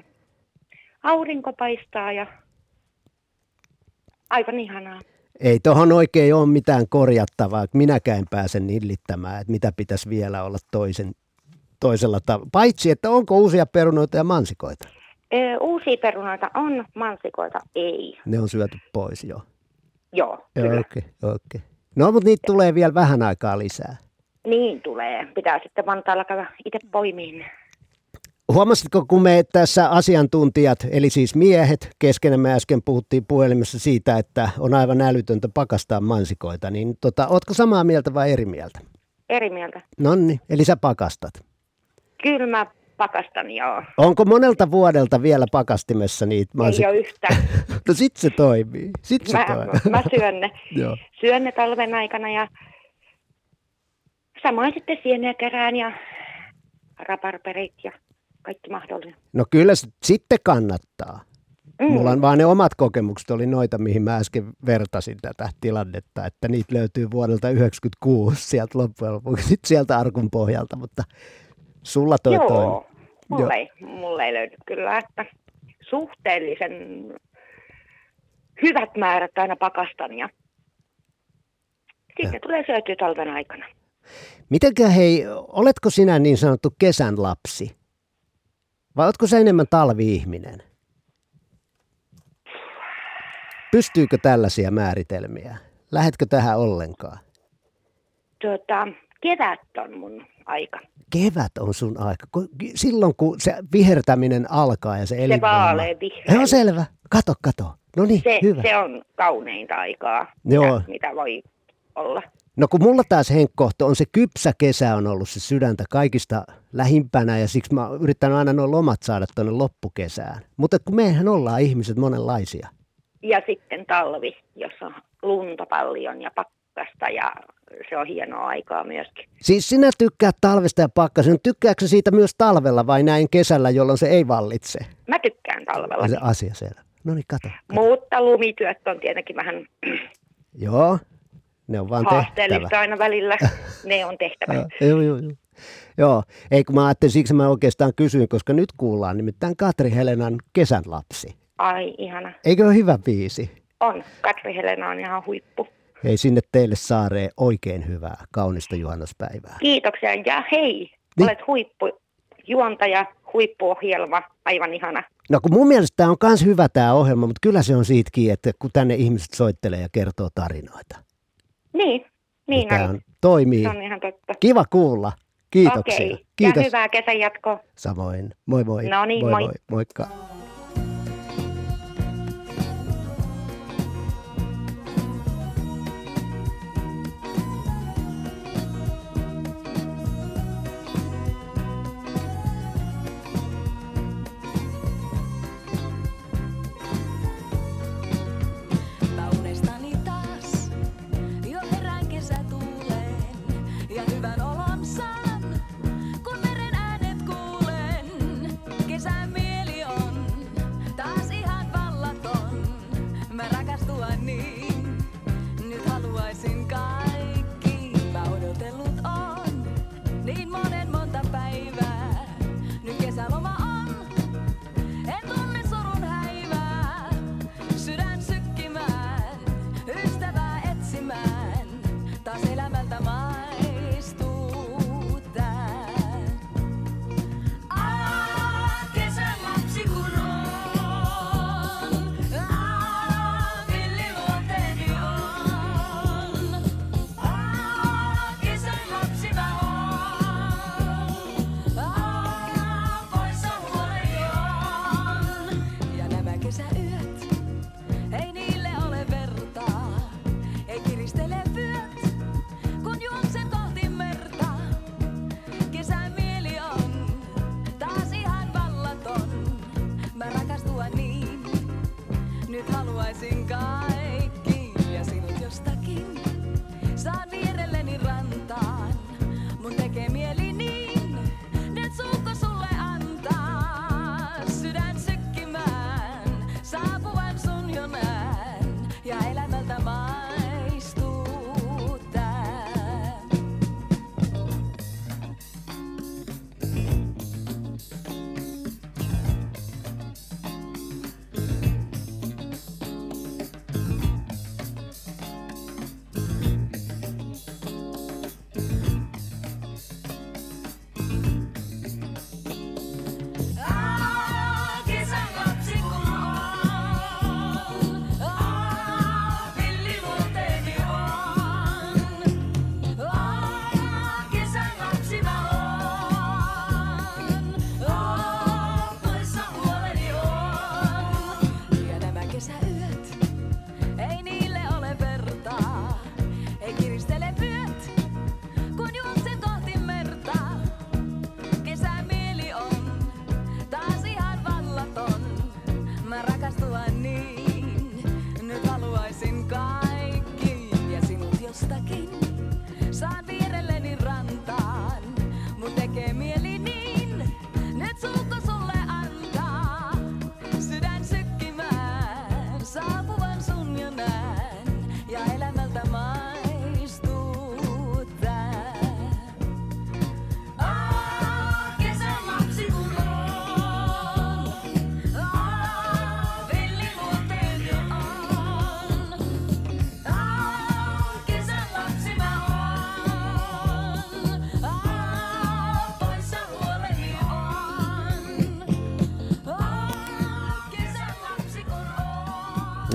aurinko paistaa ja aivan ihanaa. Ei tuohon oikein ole mitään korjattavaa. Minäkään en pääse nillittämään, että mitä pitäisi vielä olla toisen, toisella tavalla. Paitsi, että onko uusia perunoita ja mansikoita? Ee, uusia perunoita on, mansikoita ei. Ne on syöty pois jo. Joo, kyllä. Okei, okay, okay. No, mutta niitä tulee vielä vähän aikaa lisää. Niin tulee. Pitää sitten Vantaalla käydä itse poimiin. Huomasitko, kun me tässä asiantuntijat, eli siis miehet, keskenään me äsken puhuttiin puhelimessa siitä, että on aivan älytöntä pakastaa mansikoita, niin tota, ootko samaa mieltä vai eri mieltä? Eri mieltä. Nonni, eli sä pakastat. Kyllä mä pakastan, joo. Onko monelta vuodelta vielä pakastimessa niitä mansikoita? Ei ole yhtään. (laughs) no sit se toimii. Sit se mä, toimii. (laughs) mä syön ne. (laughs) Joo. Syön ne talven aikana ja samoin sitten sieniä kerään ja raparperit ja kaikki mahdollinen. No kyllä sitten kannattaa. Mm. Mulla on vaan ne omat kokemukset oli noita, mihin mä äsken vertasin tätä tilannetta, että niitä löytyy vuodelta 1996 sieltä loppujen lopuksi, sieltä arkun pohjalta, mutta sulla toi Joo, toimi. mulle, ei, mulle ei löydy kyllä, että suhteellisen hyvät määrät aina pakastan ja sitten tulee syötyä talven aikana. Mitenkä hei, oletko sinä niin sanottu kesän lapsi? Vai oletko sä enemmän talvi-ihminen? Pystyykö tällaisia määritelmiä? Lähetkö tähän ollenkaan? Tota, kevät on mun aika. Kevät on sun aika. Silloin kun se vihertäminen alkaa ja se Se elinvoima. vaalea vihreä. No selvä. Kato, kato. No niin, se, hyvä. se on kauneinta aikaa, Joo. mitä voi olla. No kun mulla taas Henkkohto on se kypsä kesä on ollut se sydäntä kaikista lähimpänä ja siksi mä oon yrittänyt aina nuo lomat saada tuonne loppukesään. Mutta kun mehän ollaan ihmiset monenlaisia. Ja sitten talvi, jossa on lunta paljon ja pakkasta ja se on hienoa aikaa myöskin. Siis sinä tykkäät talvesta ja pakkasen. Tykkääkö siitä myös talvella vai näin kesällä, jolloin se ei vallitse? Mä tykkään talvella. Se asia selvä. No niin, kato. Mutta lumityöt on tietenkin vähän Joo, ne on vaan tehtävä. aina välillä. (laughs) Ne on tehtävä. Joo, joo, joo. joo. Joo, ei kun mä ajattelin, siksi mä oikeastaan kysyin, koska nyt kuullaan nimittäin Katri Helenan kesän lapsi. Ai, ihana. Eikö ole hyvä biisi? On. Katri Helena on ihan huippu. Hei, sinne teille saareen oikein hyvää, kaunista juhannuspäivää. Kiitoksia ja hei, Niin. olet huippu juontaja, huippuohjelma, aivan ihana. No kun mun mielestä tämä on myös hyvä tämä ohjelma, mutta kyllä se on siitäkin, että kun tänne ihmiset soittelee ja kertoo tarinoita. Niin, niin Tämä on. toimii. Se on ihan totta. Kiva kuulla. Kiitoksia. Okei, Kiitos. ja hyvää kesän jatkoa. Samoin. Moi moi. No niin, moi, moi. moi. Moikka. Nyt haluaisin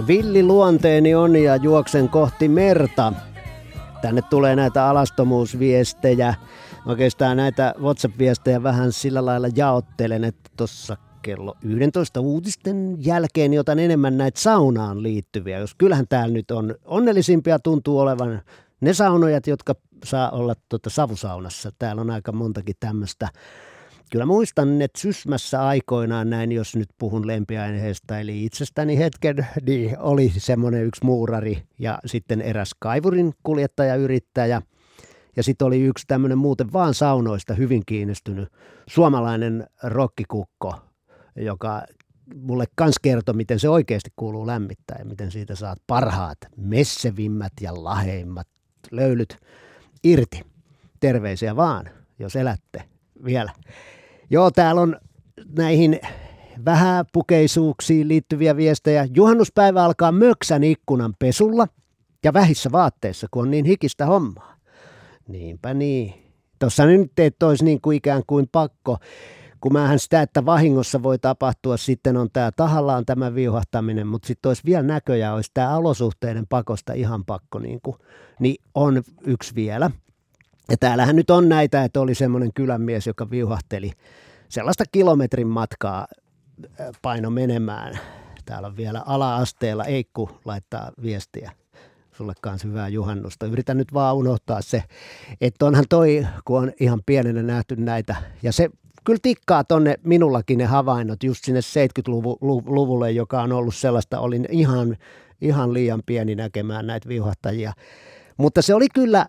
Villi luonteeni on ja juoksen kohti merta. Tänne tulee näitä alastomuusviestejä. Oikeastaan näitä WhatsApp-viestejä vähän sillä lailla jaottelen, että tuossa kello 11 uutisten jälkeen niin otan enemmän näitä saunaan liittyviä. Jos kyllähän täällä nyt on onnellisimpia tuntuu olevan ne saunojat, jotka saa olla tuota savusaunassa, täällä on aika montakin tämmöistä. Kyllä muistan, että Sysmässä aikoinaan näin, jos nyt puhun lempiaiheesta, eli itsestäni hetken, (laughs) niin oli semmoinen yksi muurari ja sitten eräs kaivurin kuljettajayrittäjä. Ja sitten oli yksi tämmöinen muuten vaan saunoista hyvin kiinnostynyt suomalainen rokkikukko, joka mulle kans kertoi, miten se oikeasti kuuluu lämmittää ja miten siitä saat parhaat, messevimmät ja laheimmat löylyt irti. Terveisiä vaan, jos elätte vielä. Joo, täällä on näihin vähäpukeisuuksiin liittyviä viestejä. Juhannuspäivä alkaa Möksän ikkunan pesulla ja vähissä vaatteissa, kun on niin hikistä hommaa. Niinpä niin. Tuossa nyt et olisi niin kuin ikään kuin pakko, kun mähän sitä, että vahingossa voi tapahtua, sitten on tämä tahallaan tämä viuhahtaminen, mutta sitten olisi vielä näköjään, olisi tämä olosuhteiden pakosta ihan pakko, niin, kuin, niin on yksi vielä. Ja täällähän nyt on näitä, että oli semmoinen kylänmies, joka viuhahteli sellaista kilometrin matkaa äh, paino menemään. Täällä on vielä ala-asteella Eikku laittaa viestiä sulle kanssa hyvää juhannusta. Yritän nyt vaan unohtaa se, että onhan toi, kun on ihan pienenä nähty näitä. Ja se kyllä tikkaa tonne minullakin ne havainnot just sinne 70-luvulle, joka on ollut sellaista, olin ihan, ihan liian pieni näkemään näitä viuhahtajia. Mutta se oli kyllä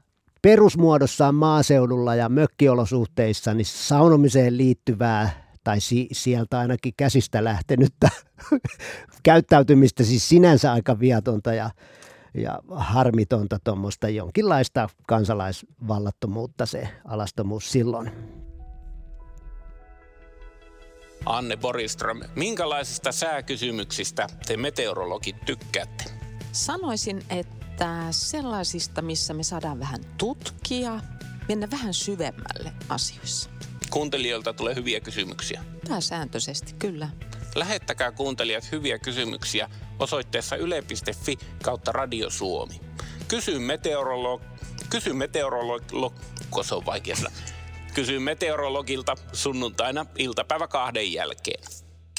perusmuodossaan maaseudulla ja mökkiolosuhteissa niin saunomiseen liittyvää tai si- sieltä ainakin käsistä lähtenyttä (laughs) käyttäytymistä, siis sinänsä aika viatonta ja, ja harmitonta tuommoista jonkinlaista kansalaisvallattomuutta se alastomuus silloin. Anne Boriström, minkälaisista sääkysymyksistä te meteorologit tykkäätte? Sanoisin, että sellaisista, missä me saadaan vähän tutkia, mennä vähän syvemmälle asioissa. Kuuntelijoilta tulee hyviä kysymyksiä. Pääsääntöisesti, kyllä. Lähettäkää kuuntelijat hyviä kysymyksiä osoitteessa yle.fi kautta Radio Suomi. Kysy meteorolog... Kysy meteorolog... Se on vaikea sana. Kysy meteorologilta sunnuntaina iltapäivä kahden jälkeen.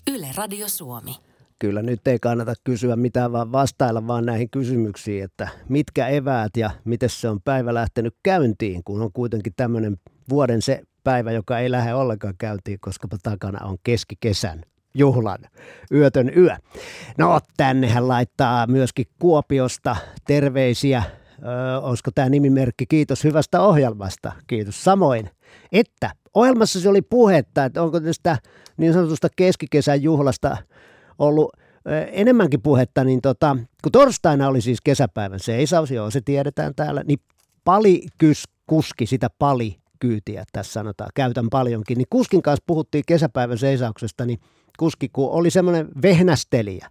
Yle Radio Suomi. Kyllä nyt ei kannata kysyä mitään, vaan vastailla vaan näihin kysymyksiin, että mitkä eväät ja miten se on päivä lähtenyt käyntiin, kun on kuitenkin tämmöinen vuoden se päivä, joka ei lähde ollenkaan käyntiin, koska takana on keskikesän juhlan yötön yö. No tännehän laittaa myöskin Kuopiosta terveisiä. Öö, olisiko tämä nimimerkki? Kiitos hyvästä ohjelmasta. Kiitos samoin. Että ohjelmassa se oli puhetta, että onko tästä niin sanotusta keskikesän juhlasta ollut enemmänkin puhetta, niin tota, kun torstaina oli siis kesäpäivän seisaus, joo se tiedetään täällä, niin pali kys, kuski sitä pali kyytiä tässä sanotaan, käytän paljonkin, niin kuskin kanssa puhuttiin kesäpäivän seisauksesta, niin kuski kun oli semmoinen vehnästelijä,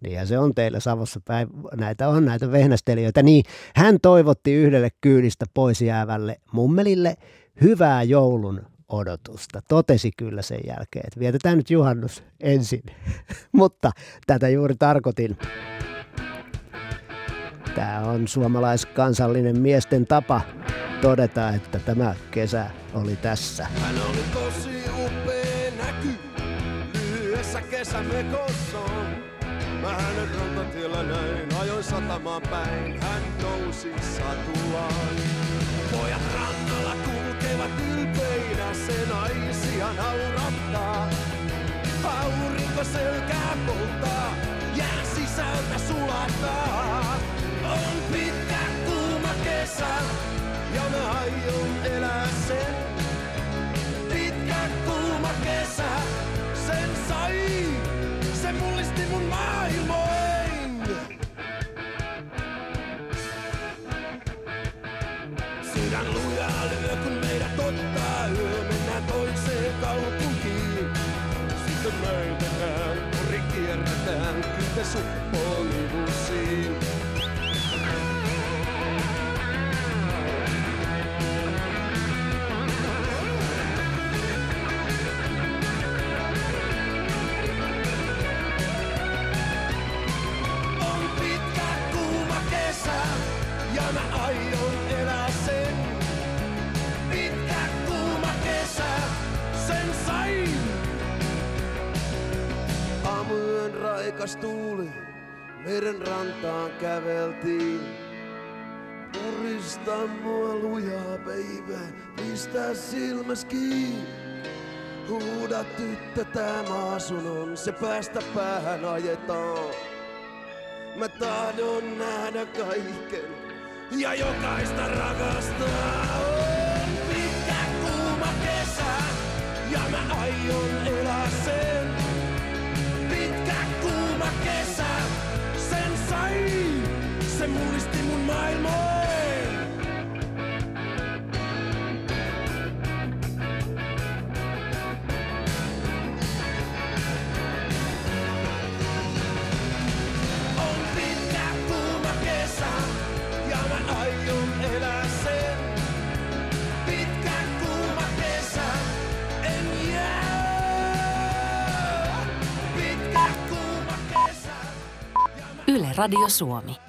niin se on teillä Savossa päiv- näitä on näitä vehnästelijöitä, niin hän toivotti yhdelle kyydistä pois jäävälle mummelille hyvää joulun odotusta. Totesi kyllä sen jälkeen, että vietetään nyt juhannus ensin. (laughs) Mutta tätä juuri tarkoitin. Tämä on suomalaiskansallinen miesten tapa todeta, että tämä kesä oli tässä. Hän oli tosi upea näky lyhyessä kesämekossaan. Mä hänen rantatiellä näin, ajoin satamaan päin, hän nousi satulaan. Pojat se naisia naurattaa. Aurinko selkää polttaa, jää sisältä sulattaa. On pitkä kuuma kesä, ja mä aion elää sen. Pitkä kuuma kesä, sen sai, se mullisti mun maailmoin. Hôm raikas tuuli, meren rantaan käveltiin. Puri Muista mua lujaa, baby, pistä silmäs kiinni. Huuda tyttö, tää sun on, se päästä päähän ajetaan. Mä tahdon nähdä kaiken ja jokaista rakastaa. On pitkä kuuma kesä ja mä aion elää mullisti mun maailmoin. On pitkä kuuma kesä ja mä aion elää sen. Pitkä kuuma kesä, en jää. Pitkä kuuma kesä. Yle Radio Suomi.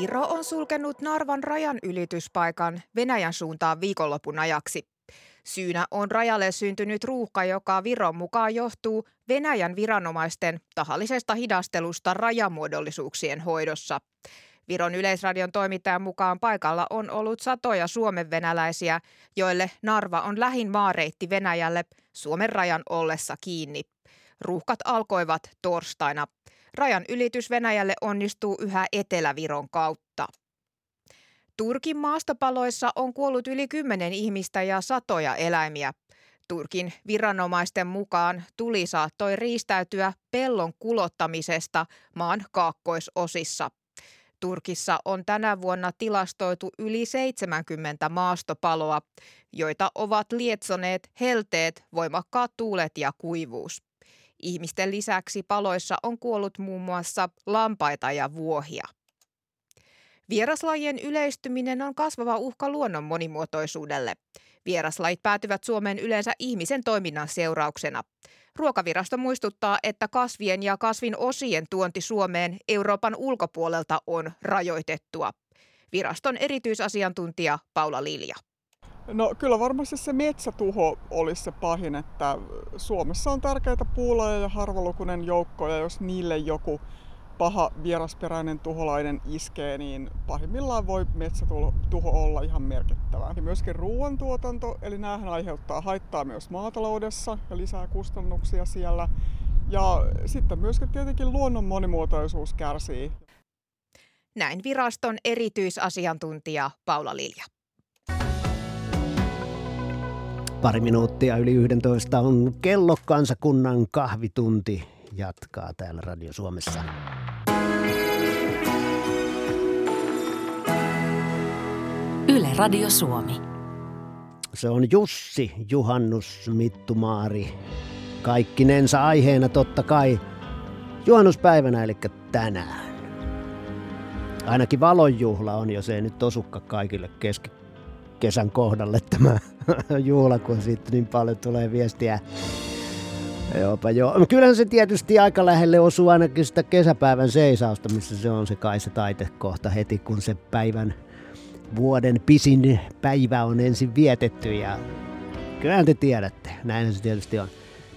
Viro on sulkenut Narvan rajan ylityspaikan Venäjän suuntaan viikonlopun ajaksi. Syynä on rajalle syntynyt ruuhka, joka Viron mukaan johtuu Venäjän viranomaisten tahallisesta hidastelusta rajamuodollisuuksien hoidossa. Viron yleisradion toimittajan mukaan paikalla on ollut satoja suomen venäläisiä, joille Narva on lähin maareitti Venäjälle Suomen rajan ollessa kiinni. Ruuhkat alkoivat torstaina. Rajan ylitys Venäjälle onnistuu yhä Etelä-Viron kautta. Turkin maastopaloissa on kuollut yli kymmenen ihmistä ja satoja eläimiä. Turkin viranomaisten mukaan tuli saattoi riistäytyä pellon kulottamisesta maan kaakkoisosissa. Turkissa on tänä vuonna tilastoitu yli 70 maastopaloa, joita ovat lietsoneet helteet, voimakkaat tuulet ja kuivuus. Ihmisten lisäksi paloissa on kuollut muun muassa lampaita ja vuohia. Vieraslajien yleistyminen on kasvava uhka luonnon monimuotoisuudelle. Vieraslajit päätyvät Suomeen yleensä ihmisen toiminnan seurauksena. Ruokavirasto muistuttaa, että kasvien ja kasvin osien tuonti Suomeen Euroopan ulkopuolelta on rajoitettua. Viraston erityisasiantuntija Paula Lilja. No kyllä varmasti se metsätuho olisi se pahin, että Suomessa on tärkeitä puulajeja ja harvalukuinen joukko ja jos niille joku paha vierasperäinen tuholainen iskee, niin pahimmillaan voi metsätuho olla ihan merkittävä. Ja myöskin ruoantuotanto, eli näähän aiheuttaa haittaa myös maataloudessa ja lisää kustannuksia siellä. Ja sitten myöskin tietenkin luonnon monimuotoisuus kärsii. Näin viraston erityisasiantuntija Paula Lilja. Pari minuuttia yli 11 on kello kansakunnan kahvitunti jatkaa täällä Radio Suomessa. Yle Radio Suomi. Se on Jussi, Juhannus, Mittumaari. Kaikkinensa aiheena totta kai juhannuspäivänä, eli tänään. Ainakin valonjuhla on, jos ei nyt osukka kaikille keski kesän kohdalle tämä (laughs) juhla, kun siitä niin paljon tulee viestiä. Joopa joo. Kyllähän se tietysti aika lähelle osuu ainakin sitä kesäpäivän seisausta, missä se on se kai se taitekohta heti, kun se päivän vuoden pisin päivä on ensin vietetty ja kyllähän te tiedätte, näin se tietysti on.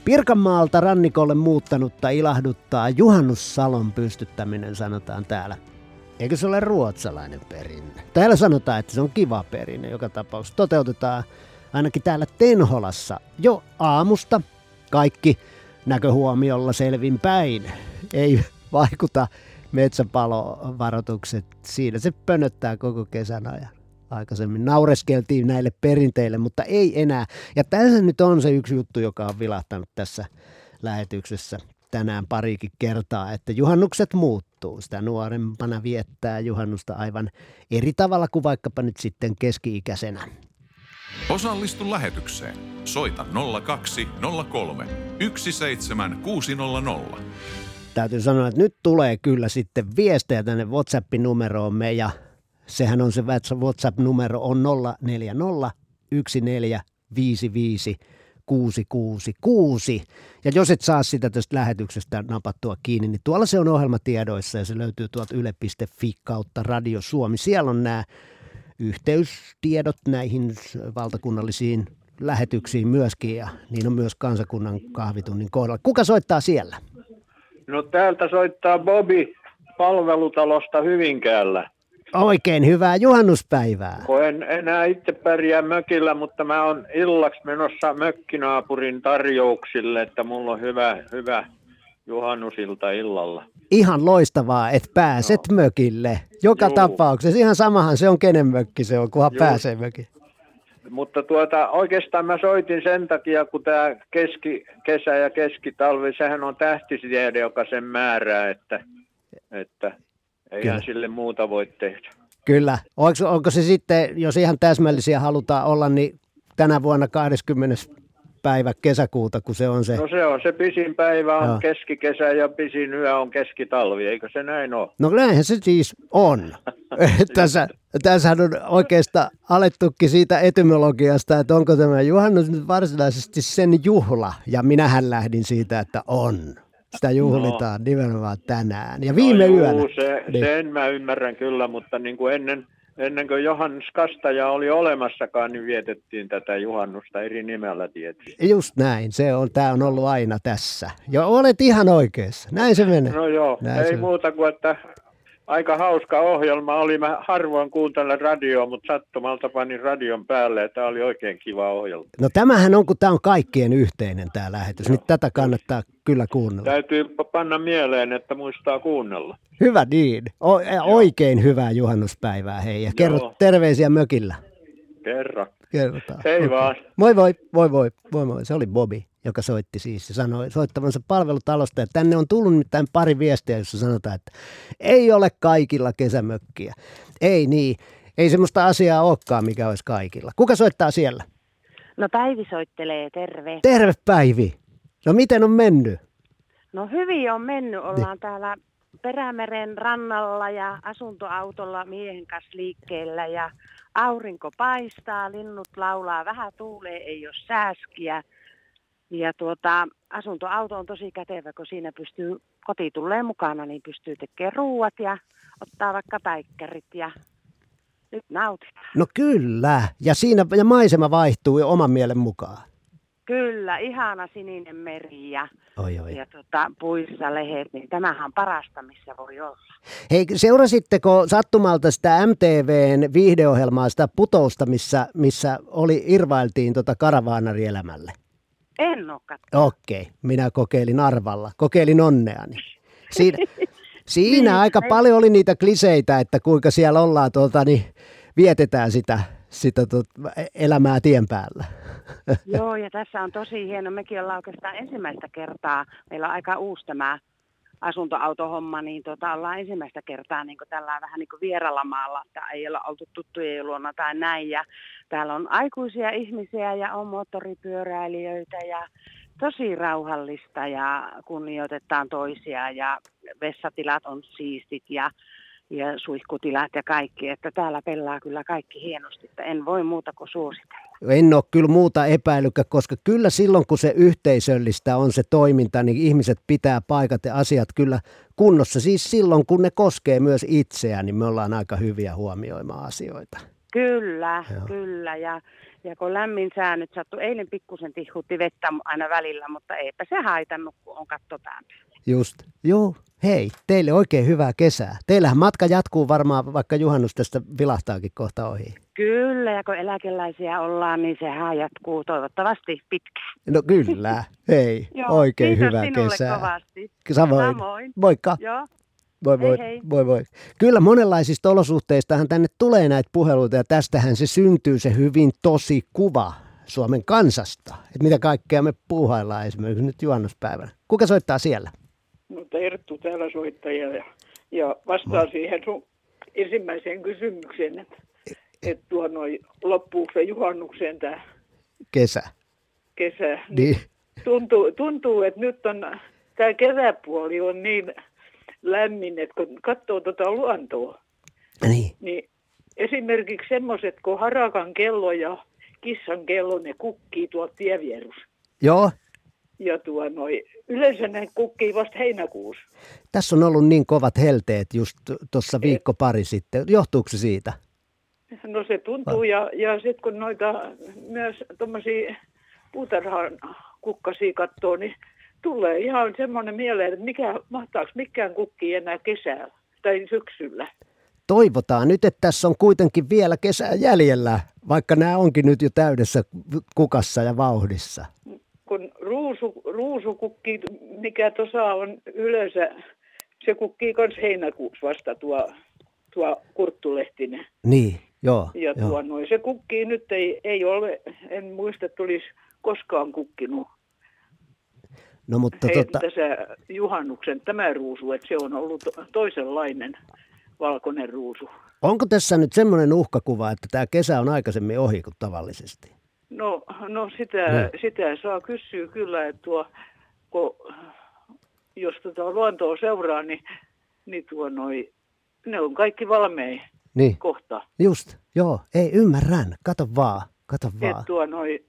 Pirkanmaalta rannikolle muuttanutta ilahduttaa juhannussalon pystyttäminen, sanotaan täällä. Eikö se ole ruotsalainen perinne? Täällä sanotaan, että se on kiva perinne joka tapauksessa. Toteutetaan ainakin täällä Tenholassa jo aamusta kaikki näköhuomiolla selvin päin. Ei vaikuta metsäpalovaroitukset. Siinä se pönöttää koko kesän ajan. Aikaisemmin naureskeltiin näille perinteille, mutta ei enää. Ja tässä nyt on se yksi juttu, joka on vilahtanut tässä lähetyksessä tänään parikin kertaa, että juhannukset muuttuu. Sitä nuorempana viettää juhannusta aivan eri tavalla kuin vaikkapa nyt sitten keski-ikäisenä. Osallistu lähetykseen. Soita 0203 17600. Täytyy sanoa, että nyt tulee kyllä sitten viestejä tänne WhatsApp-numeroomme ja sehän on se WhatsApp-numero on 040 1455 666. Ja jos et saa sitä tästä lähetyksestä napattua kiinni, niin tuolla se on ohjelmatiedoissa ja se löytyy tuolta yle.fi kautta Radio Suomi. Siellä on nämä yhteystiedot näihin valtakunnallisiin lähetyksiin myöskin ja niin on myös kansakunnan kahvitunnin kohdalla. Kuka soittaa siellä? No täältä soittaa Bobi palvelutalosta Hyvinkäällä. Oikein hyvää juhannuspäivää. Kun en enää itse pärjää mökillä, mutta mä oon illaksi menossa mökkinaapurin tarjouksille, että mulla on hyvä, hyvä juhannusilta illalla. Ihan loistavaa, että pääset no. mökille. Joka Juu. tapauksessa. Ihan samahan se on kenen mökki se on, kunhan Juu. pääsee mökille. Mutta tuota, oikeastaan mä soitin sen takia, kun tämä keskikesä ja keskitalvi, sehän on tähtitiede, joka sen määrää, että, että eihän Kyllä. sille muuta voi tehdä. Kyllä. Onko, onko se sitten, jos ihan täsmällisiä halutaan olla, niin tänä vuonna 20. päivä kesäkuuta, kun se on se. No se on se pisin päivä on Joo. keskikesä ja pisin yö on keskitalvi, eikö se näin ole? No näinhän se siis on. (laughs) (laughs) Tässä, tässähän on oikeastaan alettukin siitä etymologiasta, että onko tämä juhannus nyt varsinaisesti sen juhla. Ja minähän lähdin siitä, että on. Sitä juhlitaan no. nimenomaan tänään. Ja viime no, yönä. Juu, se, Niin. sen mä ymmärrän kyllä, mutta niin kuin ennen, ennen kuin Johannes Kastaja oli olemassakaan, niin vietettiin tätä juhannusta eri nimellä tietysti. Just näin, se on, tämä on ollut aina tässä. Ja olet ihan oikeassa, näin se menee. No joo, Näin ei se muuta kuin, että aika hauska ohjelma oli. Mä harvoin kuuntelen radioa, mutta sattumalta panin radion päälle ja tämä oli oikein kiva ohjelma. No tämähän on, kun tämä on kaikkien yhteinen tämä lähetys, niin tätä kannattaa kyllä kuunnella. Täytyy panna mieleen, että muistaa kuunnella. Hyvä niin, o- oikein hyvää juhannuspäivää hei ja kerro Joo. terveisiä mökillä. Kerro. Kerrotaan. Hei Okei. vaan. Moi voi, voi voi, voi moi. Se oli Bobi, joka soitti siis ja sanoi soittavansa palvelutalosta. Ja tänne on tullut nimittäin pari viestiä, jossa sanotaan, että ei ole kaikilla kesämökkiä. Ei niin, ei semmoista asiaa olekaan, mikä olisi kaikilla. Kuka soittaa siellä? No Päivi soittelee, terve. Terve Päivi. No miten on mennyt? No hyvin on mennyt, ollaan täällä Perämeren rannalla ja asuntoautolla miehen kanssa liikkeellä ja aurinko paistaa, linnut laulaa, vähän tuulee, ei ole sääskiä. Ja tuota, asuntoauto on tosi kätevä, kun siinä pystyy, koti tulee mukana, niin pystyy tekemään ruuat ja ottaa vaikka päikkärit ja nyt nautitaan. No kyllä, ja siinä ja maisema vaihtuu jo oman mielen mukaan. Kyllä, ihana sininen meri ja, Oi, oi. ja tota, puissa lehet, niin tämähän on parasta, missä voi olla. Hei, seurasitteko sattumalta sitä MTVn viihdeohjelmaa, sitä putousta, missä, missä oli, irvailtiin tota karavaanarielämälle? En ole katsonut. Okei, minä kokeilin arvalla, kokeilin onneani. Siinä, siinä Niin, aika paljon oli niitä kliseitä, että kuinka siellä ollaan, tuota, niin, vietetään sitä, sitä tot, elämää tien päällä. Joo, ja tässä on tosi hieno. Mekin ollaan oikeastaan ensimmäistä kertaa, meillä on aika uusi tämä asuntoautohomma, niin tota, ollaan ensimmäistä kertaa niin tällä vähän niin vieralla maalla, että ei olla oltu tuttujen luona tai näin. Ja täällä on aikuisia ihmisiä ja on moottoripyöräilijöitä ja tosi rauhallista ja kunnioitetaan toisia ja vessatilat on siistit ja, ja suihkutilat ja kaikki, että täällä pelaa kyllä kaikki hienosti, että en voi muuta kuin suositella. En ole kyllä muuta epäilykään, koska kyllä silloin kun se yhteisöllistä on se toiminta, niin ihmiset pitää paikat ja asiat kyllä kunnossa. Siis silloin kun ne koskee myös itseään, niin me ollaan aika hyviä huomioimaan asioita. Kyllä, Joo. kyllä. Ja, ja kun lämmin sää nyt sattui, eilen pikkusen tihutti vettä aina välillä, mutta eipä se haitannut, kun on katto pään päällä. Just. Joo, hei, teille oikein hyvää kesää. Teillähän matka jatkuu varmaan, vaikka juhannus tästä vilahtaakin kohta ohi. Kyllä, ja kun eläkeläisiä ollaan, niin sehän jatkuu toivottavasti pitkään. No kyllä, (laughs) hei, Joo, oikein hyvää sinulle kesää. kovasti. Samoin. Samoin. Moikka. Joo. Voi voi, Hei, hei. voi voi. Kyllä monenlaisista olosuhteistahan tänne tulee näitä puheluita ja tästähän se syntyy se hyvin tosi kuva Suomen kansasta. Että mitä kaikkea me puuhaillaan esimerkiksi nyt juhannuspäivänä. Kuka soittaa siellä? No Terttu täällä soittaja ja, ja vastaan siihen sun ensimmäiseen kysymykseen, että et tuo noi, loppuuko se juhannukseen tämä Kesä. kesä. Niin. Tuntuu, tuntuu, että nyt on tämä kesäpuoli on niin lämmin, että kun katsoo tuota luontoa, Niin. niin esimerkiksi semmoiset kuin harakan kello ja kissan kello, ne kukkii tuolla tievierussa. Joo, Ja tuo noi, yleensä ne kukkii vasta heinäkuussa. tässä on ollut niin kovat helteet just tuossa viikko pari sitten. Johtuuko se siitä? No se tuntuu ja, ja sitten kun noita myös tuommoisia puutarhan kukkasia katsoo, niin tulee ihan semmoinen mieleen, että mikä, mahtaako mikään kukki enää kesällä tai syksyllä. Toivotaan nyt, että tässä on kuitenkin vielä kesää jäljellä, vaikka nämä onkin nyt jo täydessä kukassa ja vauhdissa. Kun ruusu, ruusukukki, mikä tuossa on yleensä, se kukkii myös heinäkuussa vasta tuo, tuo kurttulehtinen. Niin, joo. Ja joo. tuo noin, se kukkii nyt ei, ei ole, en muista, että olisi koskaan kukkinut No mutta Hei, tota, tässä juhannuksen tämä ruusu, että se on ollut to- toisenlainen valkoinen ruusu. onko tässä nyt semmoinen uhkakuva, että tämä kesä on aikaisemmin ohi kuin tavallisesti? No, no sitä, Niin. sitä saa kysyä kyllä, että tuo, kun, jos tota luontoa seuraa, niin, niin tuo noi, ne on kaikki valmei Niin. kohta. Just, joo, ei ymmärrän, kato vaan, kato vaan. tuo noi,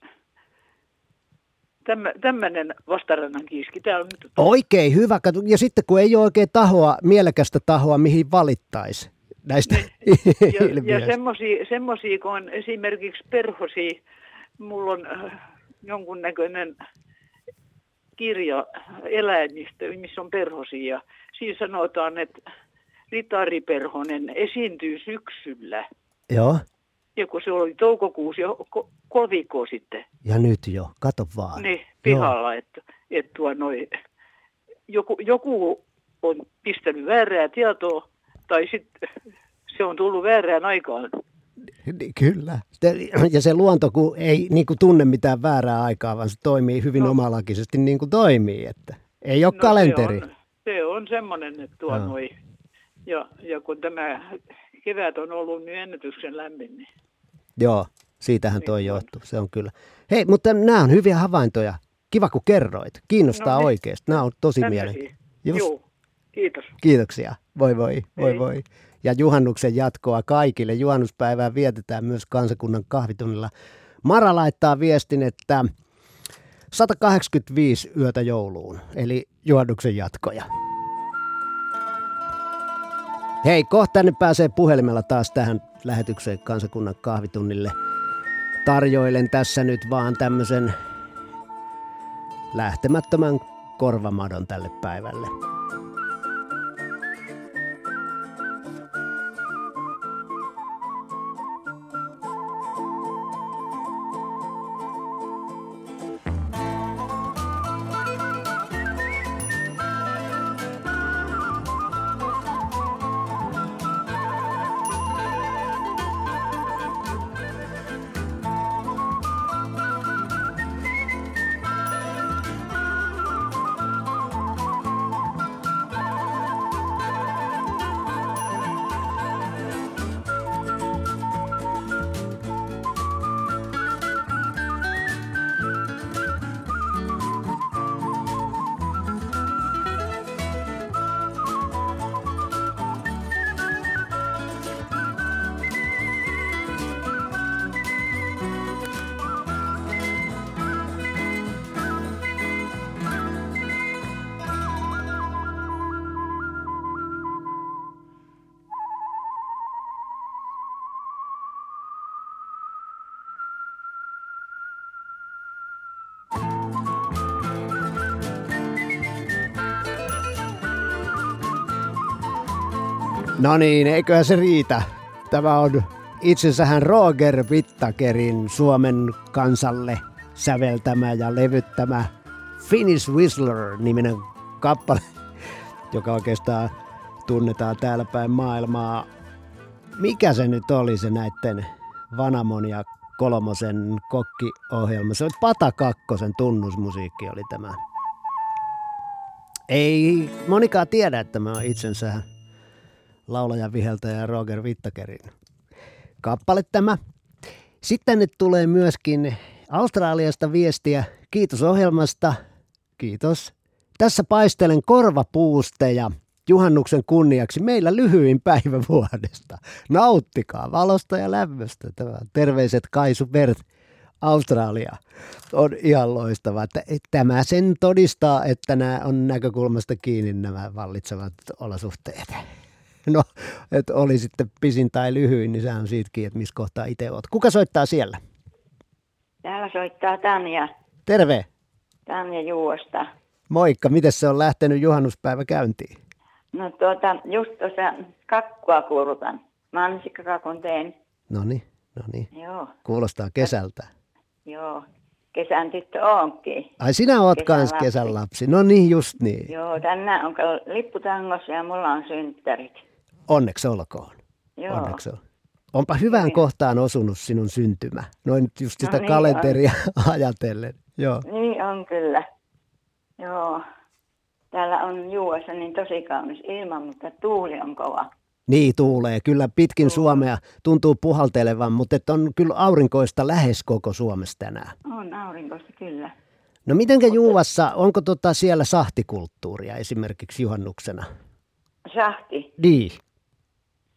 tämmöinen vastarannan kiiski, tämä on nyt Oikein hyvä, ja sitten kun ei ole oikein tahoa, mielekästä tahoa, mihin valittaisi näistä (laughs) Ja, ja ilmiöistä. semmoisia, semmosia, kun on esimerkiksi perhosia, mulla on äh, jonkunnäköinen kirja eläimistä, missä on perhosia. Ja siinä sanotaan, että ritariperhonen esiintyy syksyllä. Joo, Ja kun se oli toukokuussa jo ko- koviko sitten, ja nyt jo, kato vaan. niin pihalla, että, että tuo noi, joku, joku on pistänyt väärää tietoa, tai sitten se on tullut väärään aikaan. Niin, Kyllä. Ja se luonto, kun ei niin kuin tunne mitään väärää aikaa, vaan se toimii hyvin no. omalakisesti niin kuin toimii. Että ei ole no, kalenteri. Se on, se on semmoinen, että tuo Joo. noi, ja, ja kun tämä kevät on ollut niin ennätyksen lämmin, niin Joo, siitähän toi johtuu. Se on kyllä. Hei, mutta nämä on hyviä havaintoja. Kiva, kun kerroit. Kiinnostaa No niin. oikeasti. Nämä on tosi mielenkiintoisia. Joo, kiitos. Kiitoksia. Voi voi, voi Hei. voi. Ja juhannuksen jatkoa kaikille. Juhannuspäivää vietetään myös kansakunnan kahvitunnilla. Mara laittaa viestin, että 185 yötä jouluun, eli juhannuksen jatkoja. Hei, kohta tänne pääsee puhelimella taas tähän lähetykseen kansakunnan kahvitunnille. Tarjoilen tässä nyt vaan tämmöisen lähtemättömän korvamadon tälle päivälle. No niin, eiköhän se riitä. Tämä on itsensähän Roger Vittakerin Suomen kansalle säveltämä ja levyttämä Finnish Whistler-niminen kappale, joka oikeastaan tunnetaan täällä päin maailmaa. Mikä se nyt oli se näiden Vanamon ja Kolmosen kokkiohjelma? Se oli Pata Kakkosen tunnusmusiikki oli tämä. Ei monikaan tiedä, että mä oon itsensä laulajan viheltäjä Roger Vittakerin kappale tämä. Sitten nyt tulee myöskin Australiasta viestiä. Kiitos ohjelmasta. Kiitos. Tässä paistelen korvapuusteja juhannuksen kunniaksi meillä lyhyin päivä vuodesta. Nauttikaa valosta ja lämmöstä. Tämä terveiset Kaisu Bert Australia on ihan loistava. Tämä sen todistaa, että nämä on näkökulmasta kiinni nämä vallitsevat olosuhteet. (laughs) No, että oli sitten pisin tai lyhyin, niin sehän on siitäkin, että missä kohtaa itse oot. Kuka soittaa siellä? Täällä soittaa Tanja. Terve. Tanja Juosta. Moikka, miten se on lähtenyt juhannuspäivä käyntiin? No tuota, just tuossa kakkua kuulutan. Mansikkakakun teen. No niin, no niin. Joo, Kuulostaa kesältä. joo. Kesän tyttö onkin. Ai sinä oot Kesän kans kesän lapsi. No niin, just niin. Joo, tänään on lipputangossa ja mulla on synttärit. Onneksi olkoon. Joo. Onneksi on. Onpa hyvään Niin. kohtaan osunut sinun syntymä. Noin nyt just No sitä niin kalenteria (laughs) ajatellen. Joo. Niin on kyllä. Joo. Täällä on juossa niin tosi kaunis ilma, mutta tuuli on kova. Niin tuulee. Kyllä pitkin Suomea tuntuu puhaltelevan, mutta et on kyllä aurinkoista lähes koko Suomessa tänään. On aurinkoista kyllä. No mitenkä Juuvassa, onko tota siellä sahtikulttuuria esimerkiksi juhannuksena? Sahti Niin.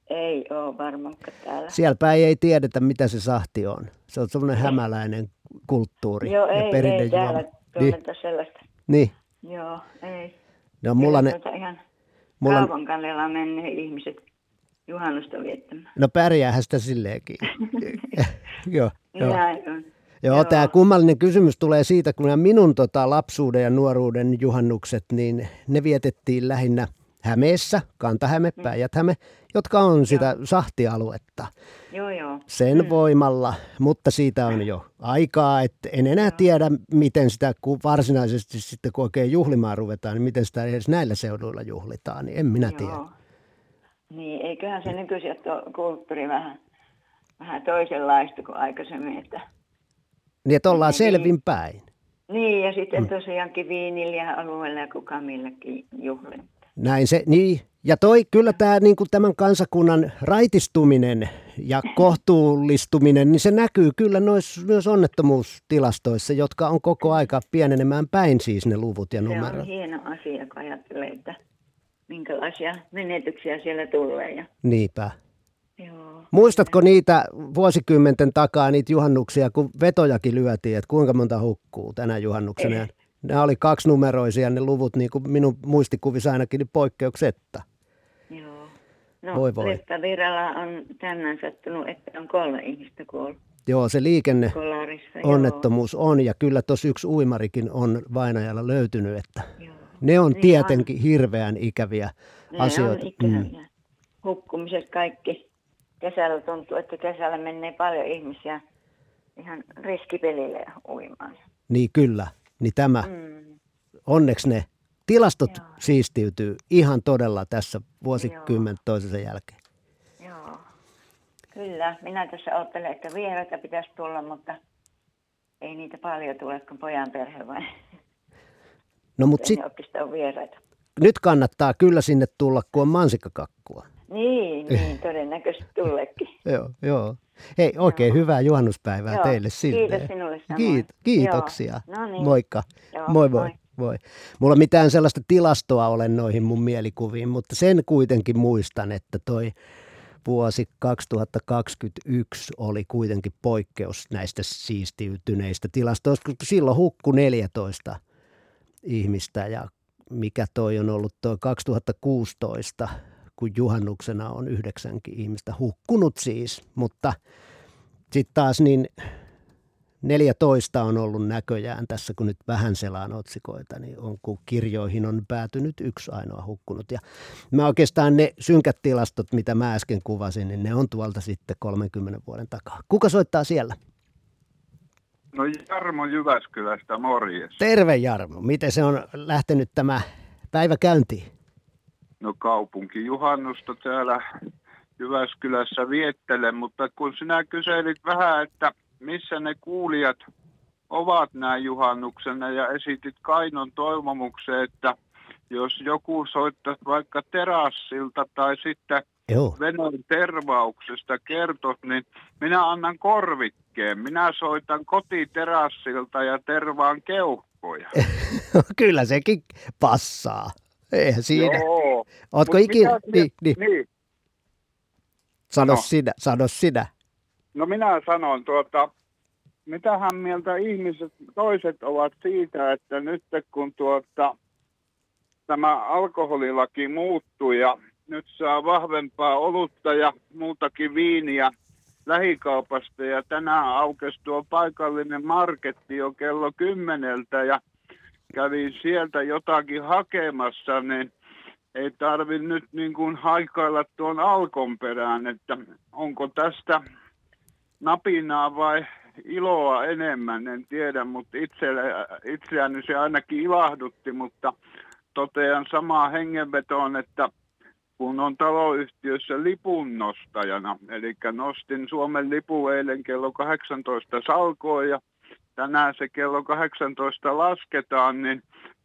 Ei ole varmaan täällä. Siellä päin ei tiedetä, mitä se sahti on. Se on semmoinen hämäläinen kulttuuri Joo, ja ei, ei täällä Niin, tunneta sellaista. niin. Joo, ei. No mulla ne, tuota ihan mulla, kaupan kannella menee ihmiset juhannusta viettämään. no pärjäähän sitä silleenkin. (laughs) joo, joo. Näin on. Joo, tämä kummallinen kysymys tulee siitä, kun minun tota, lapsuuden ja nuoruuden juhannukset, niin ne vietettiin lähinnä Hämeessä, Kantahäme, Mm. Päijät-Häme, jotka on sitä sahtialuetta Joo, joo. sen mm. voimalla, mutta siitä on jo aikaa, että en enää tiedä, miten sitä kun varsinaisesti sitten kun oikein juhlimaan ruvetaan, niin miten sitä edes näillä seuduilla juhlitaan, niin en minä tiedä. Joo. Niin, eiköhän se nykyisin kulttuuri vähän, vähän toisenlaista kuin aikaisemmin. Että... Niin, että ollaan Niin. selvin päin. Niin, ja sitten Mm. tosiaankin viinillä ja alueella ja kuka milläkin juhlin. Näin se, niin. Ja toi kyllä tämä niin kuin tämän kansakunnan raitistuminen ja kohtuullistuminen, niin se näkyy kyllä nois, myös onnettomuustilastoissa, jotka on koko aika pienenemään päin siis ne luvut ja Se numerot. on hieno asia, kun ajattelee, että minkälaisia menetyksiä siellä tulee. Ja... Niinpä. Joo. Muistatko niitä vuosikymmenten takaa, niitä juhannuksia, kun vetojakin lyötiin, että kuinka monta hukkuu tänä juhannuksena? Ei. Ne oli kaksinumeroisia ne luvut, niin kuin minun muistikuvissa ainakin niin poikkeuksetta. Joo. No, Voi voi. On tänään sattunut, että on kolme ihmistä kuollut. Joo, se liikenne Kolarissa, joo. onnettomuus on ja kyllä tuossa yksi uimarikin on vainajalla löytynyt, että ne on Niin tietenkin hirveän ikäviä Ne asioita. on ikäviä. Hukkumiset kaikki. Kesällä tuntuu, että kesällä menee paljon ihmisiä ihan riskipelille uimaan. Niin kyllä, niin tämä, Mm. onneksi ne tilastot siistiytyy ihan todella tässä vuosikymmen toisensa jälkeen. Joo. Kyllä, minä tässä odottelen, että vieraita pitäisi tulla, mutta ei niitä paljon tule, kun pojan perhe vai. No mutta sit, oikeastaan vieraita. nyt kannattaa kyllä sinne tulla, kun on mansikkakakkua. Niin, niin, todennäköisesti (laughs) tullekin. Joo, joo. Hei, oikein hyvää juhannuspäivää Joo, teille silleen. kiitos sinulle samoin. Kiit, kiitoksia. Joo, no niin. Moikka. Joo, moi moi. moi. moi. Mulla mitään sellaista tilastoa ole noihin mun mielikuviin, mutta sen kuitenkin muistan, että toi vuosi 2021 oli kuitenkin poikkeus näistä siistiytyneistä tilastoista, koska silloin hukku 14 ihmistä ja mikä toi on ollut toi 2016, kun juhannuksena on yhdeksänkin ihmistä hukkunut siis, mutta sitten taas niin 14 on ollut näköjään tässä, kun nyt vähän selaan otsikoita, niin on, kun kirjoihin on päätynyt yksi ainoa hukkunut. Ja mä oikeastaan ne synkät tilastot, mitä mä äsken kuvasin, niin ne on tuolta sitten 30 vuoden takaa. Kuka soittaa siellä? No Jarmo Jyväskylästä, morjes. Terve Jarmo. Miten se on lähtenyt tämä päivä käyntiin? No kaupunkijuhannusta täällä Jyväskylässä viettelen, mutta kun sinä kyselit vähän, että missä ne kuulijat ovat näin juhannuksena ja esitit Kainon toivomuksen, että jos joku soittaa vaikka terassilta tai sitten Joo. veneen tervauksesta kertot, niin minä annan korvikkeen. Minä soitan kotiterassilta ja tervaan keuhkoja. (laughs) Kyllä sekin passaa. Eihän siinä. Joo. Ootko Mut ikinä? mitä- Niin, niin. niin. Sano Sano. sinä, sano sinä. No minä sanon tuota, mitähän mieltä ihmiset, toiset ovat siitä, että nyt kun tuota, tämä alkoholilaki muuttui ja nyt saa vahvempaa olutta ja muutakin viiniä lähikaupasta. Ja tänään aukesi tuo paikallinen marketti jo kello kymmeneltä ja kävin sieltä jotakin hakemassa, niin ei tarvi nyt niin kuin haikailla tuon alkon perään, että onko tästä napinaa vai iloa enemmän, en tiedä, mutta itselle, itseäni se ainakin ilahdutti, mutta totean samaan hengenvetoon, että kun on taloyhtiössä lipun nostajana, eli nostin Suomen lipun eilen kello 18 salkoon ja tänään se kello 18 lasketaan, niin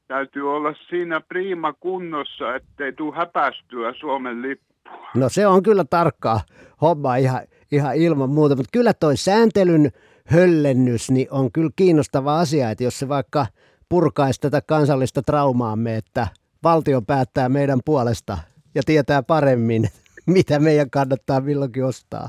täytyy olla siinä priima kunnossa, ettei tule häpästyä Suomen lippu. No se on kyllä tarkkaa homma ihan, ihan ilman muuta, mutta kyllä toi sääntelyn höllennys niin on kyllä kiinnostava asia, että jos se vaikka purkaisi tätä kansallista traumaamme, että valtio päättää meidän puolesta ja tietää paremmin, (laughs) mitä meidän kannattaa milloinkin ostaa.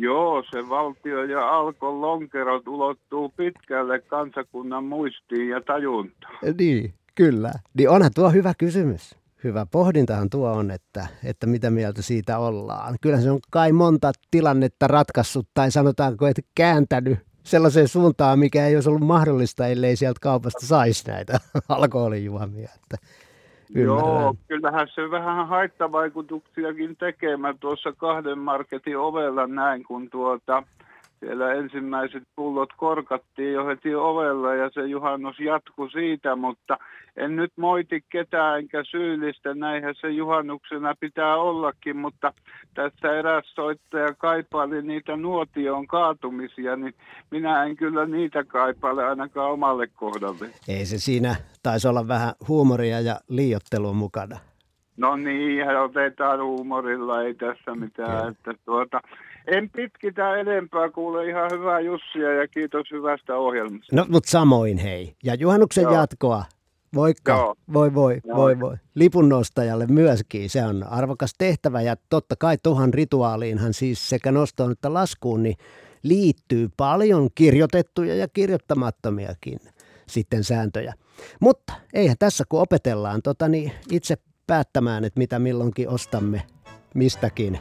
Joo, se valtio ja alkon lonkerot ulottuu pitkälle kansakunnan muistiin ja tajuntaan. Niin, kyllä. Niin onhan tuo hyvä kysymys. Hyvä pohdintahan tuo on, että, että mitä mieltä siitä ollaan. Kyllä se on kai monta tilannetta ratkaissut tai sanotaanko, että kääntänyt sellaiseen suuntaan, mikä ei olisi ollut mahdollista, ellei sieltä kaupasta saisi näitä (laughs) alkoholijuomia. Että Joo, ymmärrän. kyllähän se vähän haittavaikutuksiakin tekee. Mä tuossa kahden marketin ovella näin, kun tuota, siellä ensimmäiset pullot korkattiin jo heti ovella ja se juhannus jatkui siitä, mutta en nyt moiti ketään enkä syyllistä, näinhän se juhannuksena pitää ollakin, mutta tässä eräs soittaja kaipaili niitä nuotion kaatumisia, niin minä en kyllä niitä kaipaile ainakaan omalle kohdalle. Ei se siinä taisi olla vähän huumoria ja liiottelua mukana. No niin, otetaan huumorilla, ei tässä mitään. Että tuota, en pitkitä enempää, kuule ihan hyvää Jussia ja kiitos hyvästä ohjelmasta. No, mutta samoin hei. Ja juhannuksen Joo. jatkoa. Moikka. Joo. Voi voi, Joo. voi voi. Lipun nostajalle myöskin. Se on arvokas tehtävä ja totta kai tuohon rituaaliinhan siis sekä nostoon että laskuun niin liittyy paljon kirjoitettuja ja kirjoittamattomiakin sitten sääntöjä. Mutta eihän tässä kun opetellaan tota, niin itse päättämään, että mitä milloinkin ostamme mistäkin.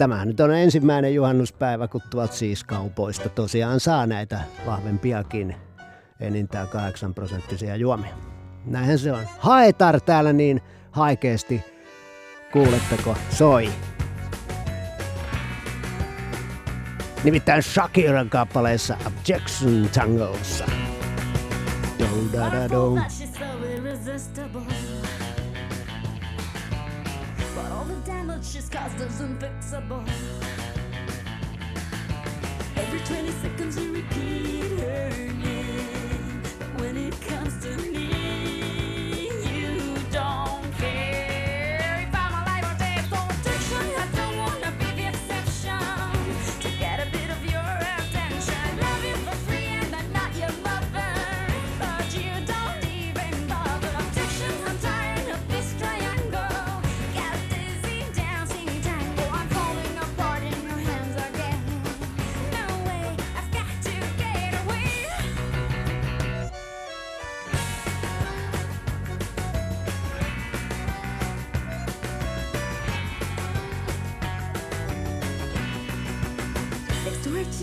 Tämähän nyt on ensimmäinen juhannuspäivä, kun tuot siis kaupoista tosiaan saa näitä vahvempiakin enintään 8 prosenttisia juomia. Näinhän se on. Haetar täällä niin haikeasti. Kuuletteko? Soi. Nimittäin Shakiran kappaleessa Objection Tangossa. Do da da do. All the damage she's caused is unfixable. Every 20 seconds you repeat her name. When it comes to me,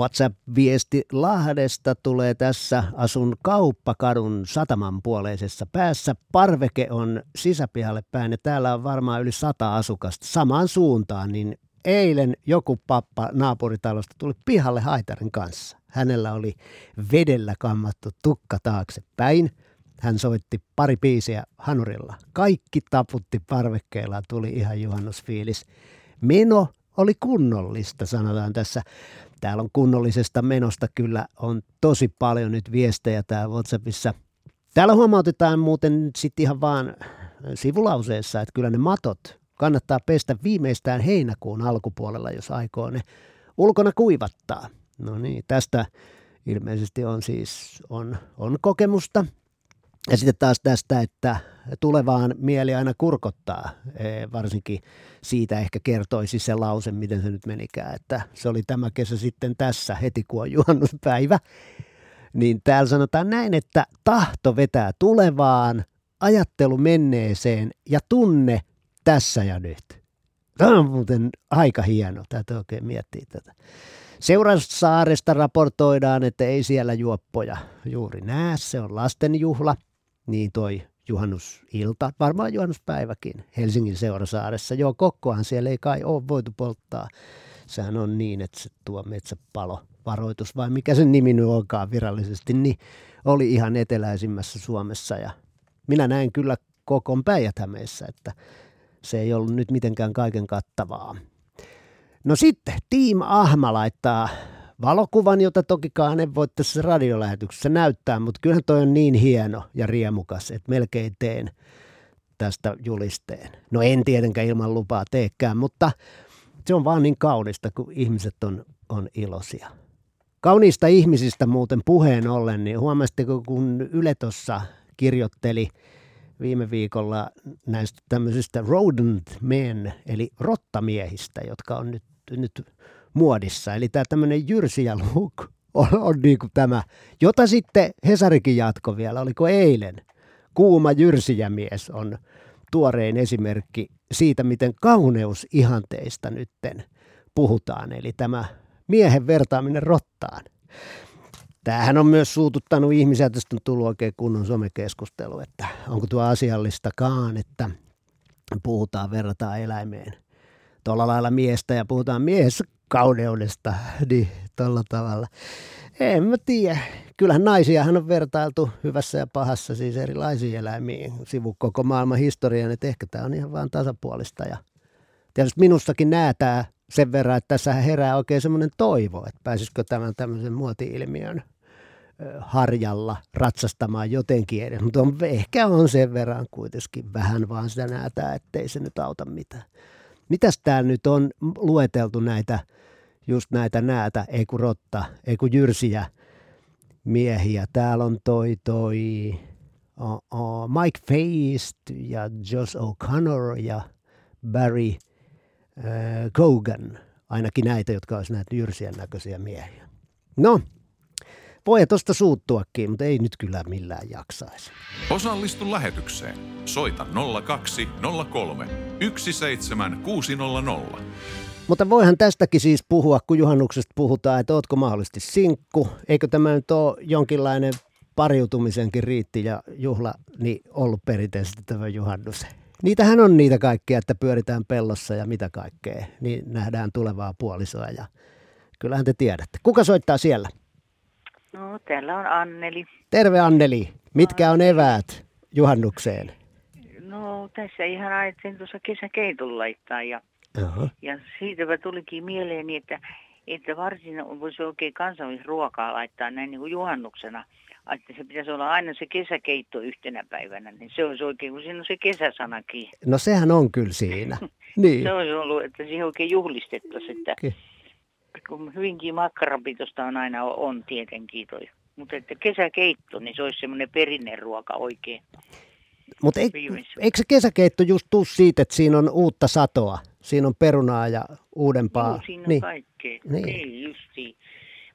WhatsApp-viesti Lahdesta tulee tässä. Asun kauppakadun sataman puoleisessa päässä. Parveke on sisäpihalle päin ja täällä on varmaan yli sata asukasta samaan suuntaan. Niin eilen joku pappa naapuritalosta tuli pihalle haitarin kanssa. Hänellä oli vedellä kammattu tukka taakse päin. Hän soitti pari biisiä hanurilla. Kaikki taputti parvekkeella, tuli ihan juhannusfiilis. Meno oli kunnollista, sanotaan tässä. Täällä on kunnollisesta menosta kyllä on tosi paljon nyt viestejä täällä WhatsAppissa. Täällä huomautetaan muuten sitten ihan vaan sivulauseessa, että kyllä ne matot kannattaa pestä viimeistään heinäkuun alkupuolella, jos aikoo ne ulkona kuivattaa. No niin, tästä ilmeisesti on siis on, on kokemusta. Ja sitten taas tästä, että tulevaan mieli aina kurkottaa, Eh, varsinkin siitä ehkä kertoisi se lause, miten se nyt menikään, että se oli tämä kesä sitten tässä heti kun on juhannuspäivä. Niin täällä sanotaan näin, että tahto vetää tulevaan, ajattelu menneeseen ja tunne tässä ja nyt. Tämä on muuten aika hieno, täytyy oikein miettiä tätä. Seurasaaresta raportoidaan, että ei siellä juoppoja juuri näe, se on lastenjuhla, niin toi juhannusilta, varmaan juhannuspäiväkin Helsingin Seurasaaressa. Joo, kokkohan siellä ei kai ole voitu polttaa. Sehän on niin, että se tuo metsäpalo varoitus, vai mikä sen nimi nyt onkaan virallisesti, niin oli ihan eteläisimmässä Suomessa. Ja minä näin kyllä kokon päijät että se ei ollut nyt mitenkään kaiken kattavaa. No sitten Team Ahma laittaa valokuvan, jota tokikaan en voi tässä radiolähetyksessä näyttää, mutta kyllähän toi on niin hieno ja riemukas, että melkein teen tästä julisteen. No en tietenkään ilman lupaa teekään, mutta se on vaan niin kaunista, kun ihmiset on, on iloisia. Kauniista ihmisistä muuten puheen ollen, niin huomasitteko, kun Yle tuossa kirjoitteli viime viikolla näistä tämmöisistä rodent men, eli rottamiehistä, jotka on nyt, nyt muodissa. Eli tämä tämmöinen jyrsiä look on, on niin kuin tämä, jota sitten Hesarikin jatko vielä, oliko eilen. Kuuma jyrsijämies on tuorein esimerkki siitä, miten kauneusihanteista nytten puhutaan. Eli tämä miehen vertaaminen rottaan. Tämähän on myös suututtanut ihmisiä, tästä on tullut oikein kunnon somekeskustelu, että onko tuo asiallistakaan, että puhutaan, verrataan eläimeen tuolla lailla miestä ja puhutaan miehessä kauneudesta, niin tuolla tavalla. En mä tiedä. Kyllähän naisiahan on vertailtu hyvässä ja pahassa siis erilaisiin eläimiin sivu koko maailman historian, että ehkä tämä on ihan vaan tasapuolista. Ja tietysti minussakin näätää sen verran, että tässä herää oikein semmoinen toivo, että pääsisikö tämän tämmöisen muoti-ilmiön harjalla ratsastamaan jotenkin edes. Mutta on, ehkä on sen verran kuitenkin vähän vaan sitä näätää, ettei se nyt auta mitään. Mitäs täällä nyt on lueteltu näitä, just näitä näätä, ei kun rotta, ei kun jyrsiä miehiä. Täällä on toi, toi uh, uh, Mike Feist ja Josh O'Connor ja Barry uh, Cogan. Ainakin näitä, jotka olisivat näitä jyrsien näköisiä miehiä. No, voi tuosta suuttuakin, mutta ei nyt kyllä millään jaksaisi. Osallistu lähetykseen. Soita 0203 17600. Mutta voihan tästäkin siis puhua, kun juhannuksesta puhutaan, että ootko mahdollisesti sinkku. Eikö tämä nyt ole jonkinlainen pariutumisenkin riitti ja juhla niin ollut perinteisesti tämä juhannus. Niitähän on niitä kaikkia, että pyöritään pellossa ja mitä kaikkea. Niin nähdään tulevaa puolisoa ja kyllähän te tiedätte. Kuka soittaa siellä? No, täällä on Anneli. Terve Anneli. Mitkä on eväät juhannukseen? No, tässä ihan ajattelin tuossa kesäkeitun laittaa ja, Aha. ja siitäpä tulikin mieleeni, että, että varsin voisi oikein kansallisruokaa laittaa näin niin kuin juhannuksena. Että se pitäisi olla aina se kesäkeitto yhtenä päivänä, niin se olisi oikein, kun siinä on se kesäsanakin. No sehän on kyllä siinä. (laughs) Niin. Se olisi ollut, että siihen oikein juhlistettaisiin, että Ky- kun hyvinkin makkarapitosta on aina on tietenkin toi. Mutta että kesäkeitto, niin se olisi semmoinen perinneruoka oikein. Mutta eik, eikö se kesäkeitto just tuu siitä, että siinä on uutta satoa? Siinä on perunaa ja uudempaa. Joo, siinä on niin. kaikkea. Niin. Justiin.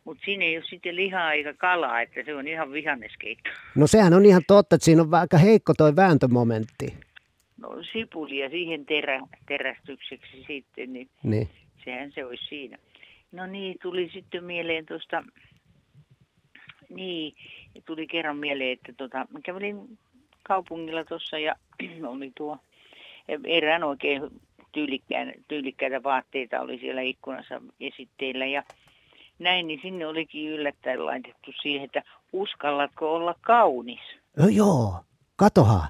Mutta siinä ei ole sitten lihaa eikä kalaa, että se on ihan vihanneskeitto. No sehän on ihan totta, että siinä on aika heikko toi vääntömomentti. No sipulia siihen terä, terästykseksi sitten, niin Niin. sehän se olisi siinä. No niin, tuli sitten mieleen tuosta, niin, tuli kerran mieleen, että tota, mä kävelin kaupungilla tuossa ja (clears throat) oli tuo erään oikein tyylikkään, tyylikkäitä vaatteita oli siellä ikkunassa esitteillä ja näin, niin sinne olikin yllättäen laitettu siihen, että uskallatko olla kaunis. No joo, katohan.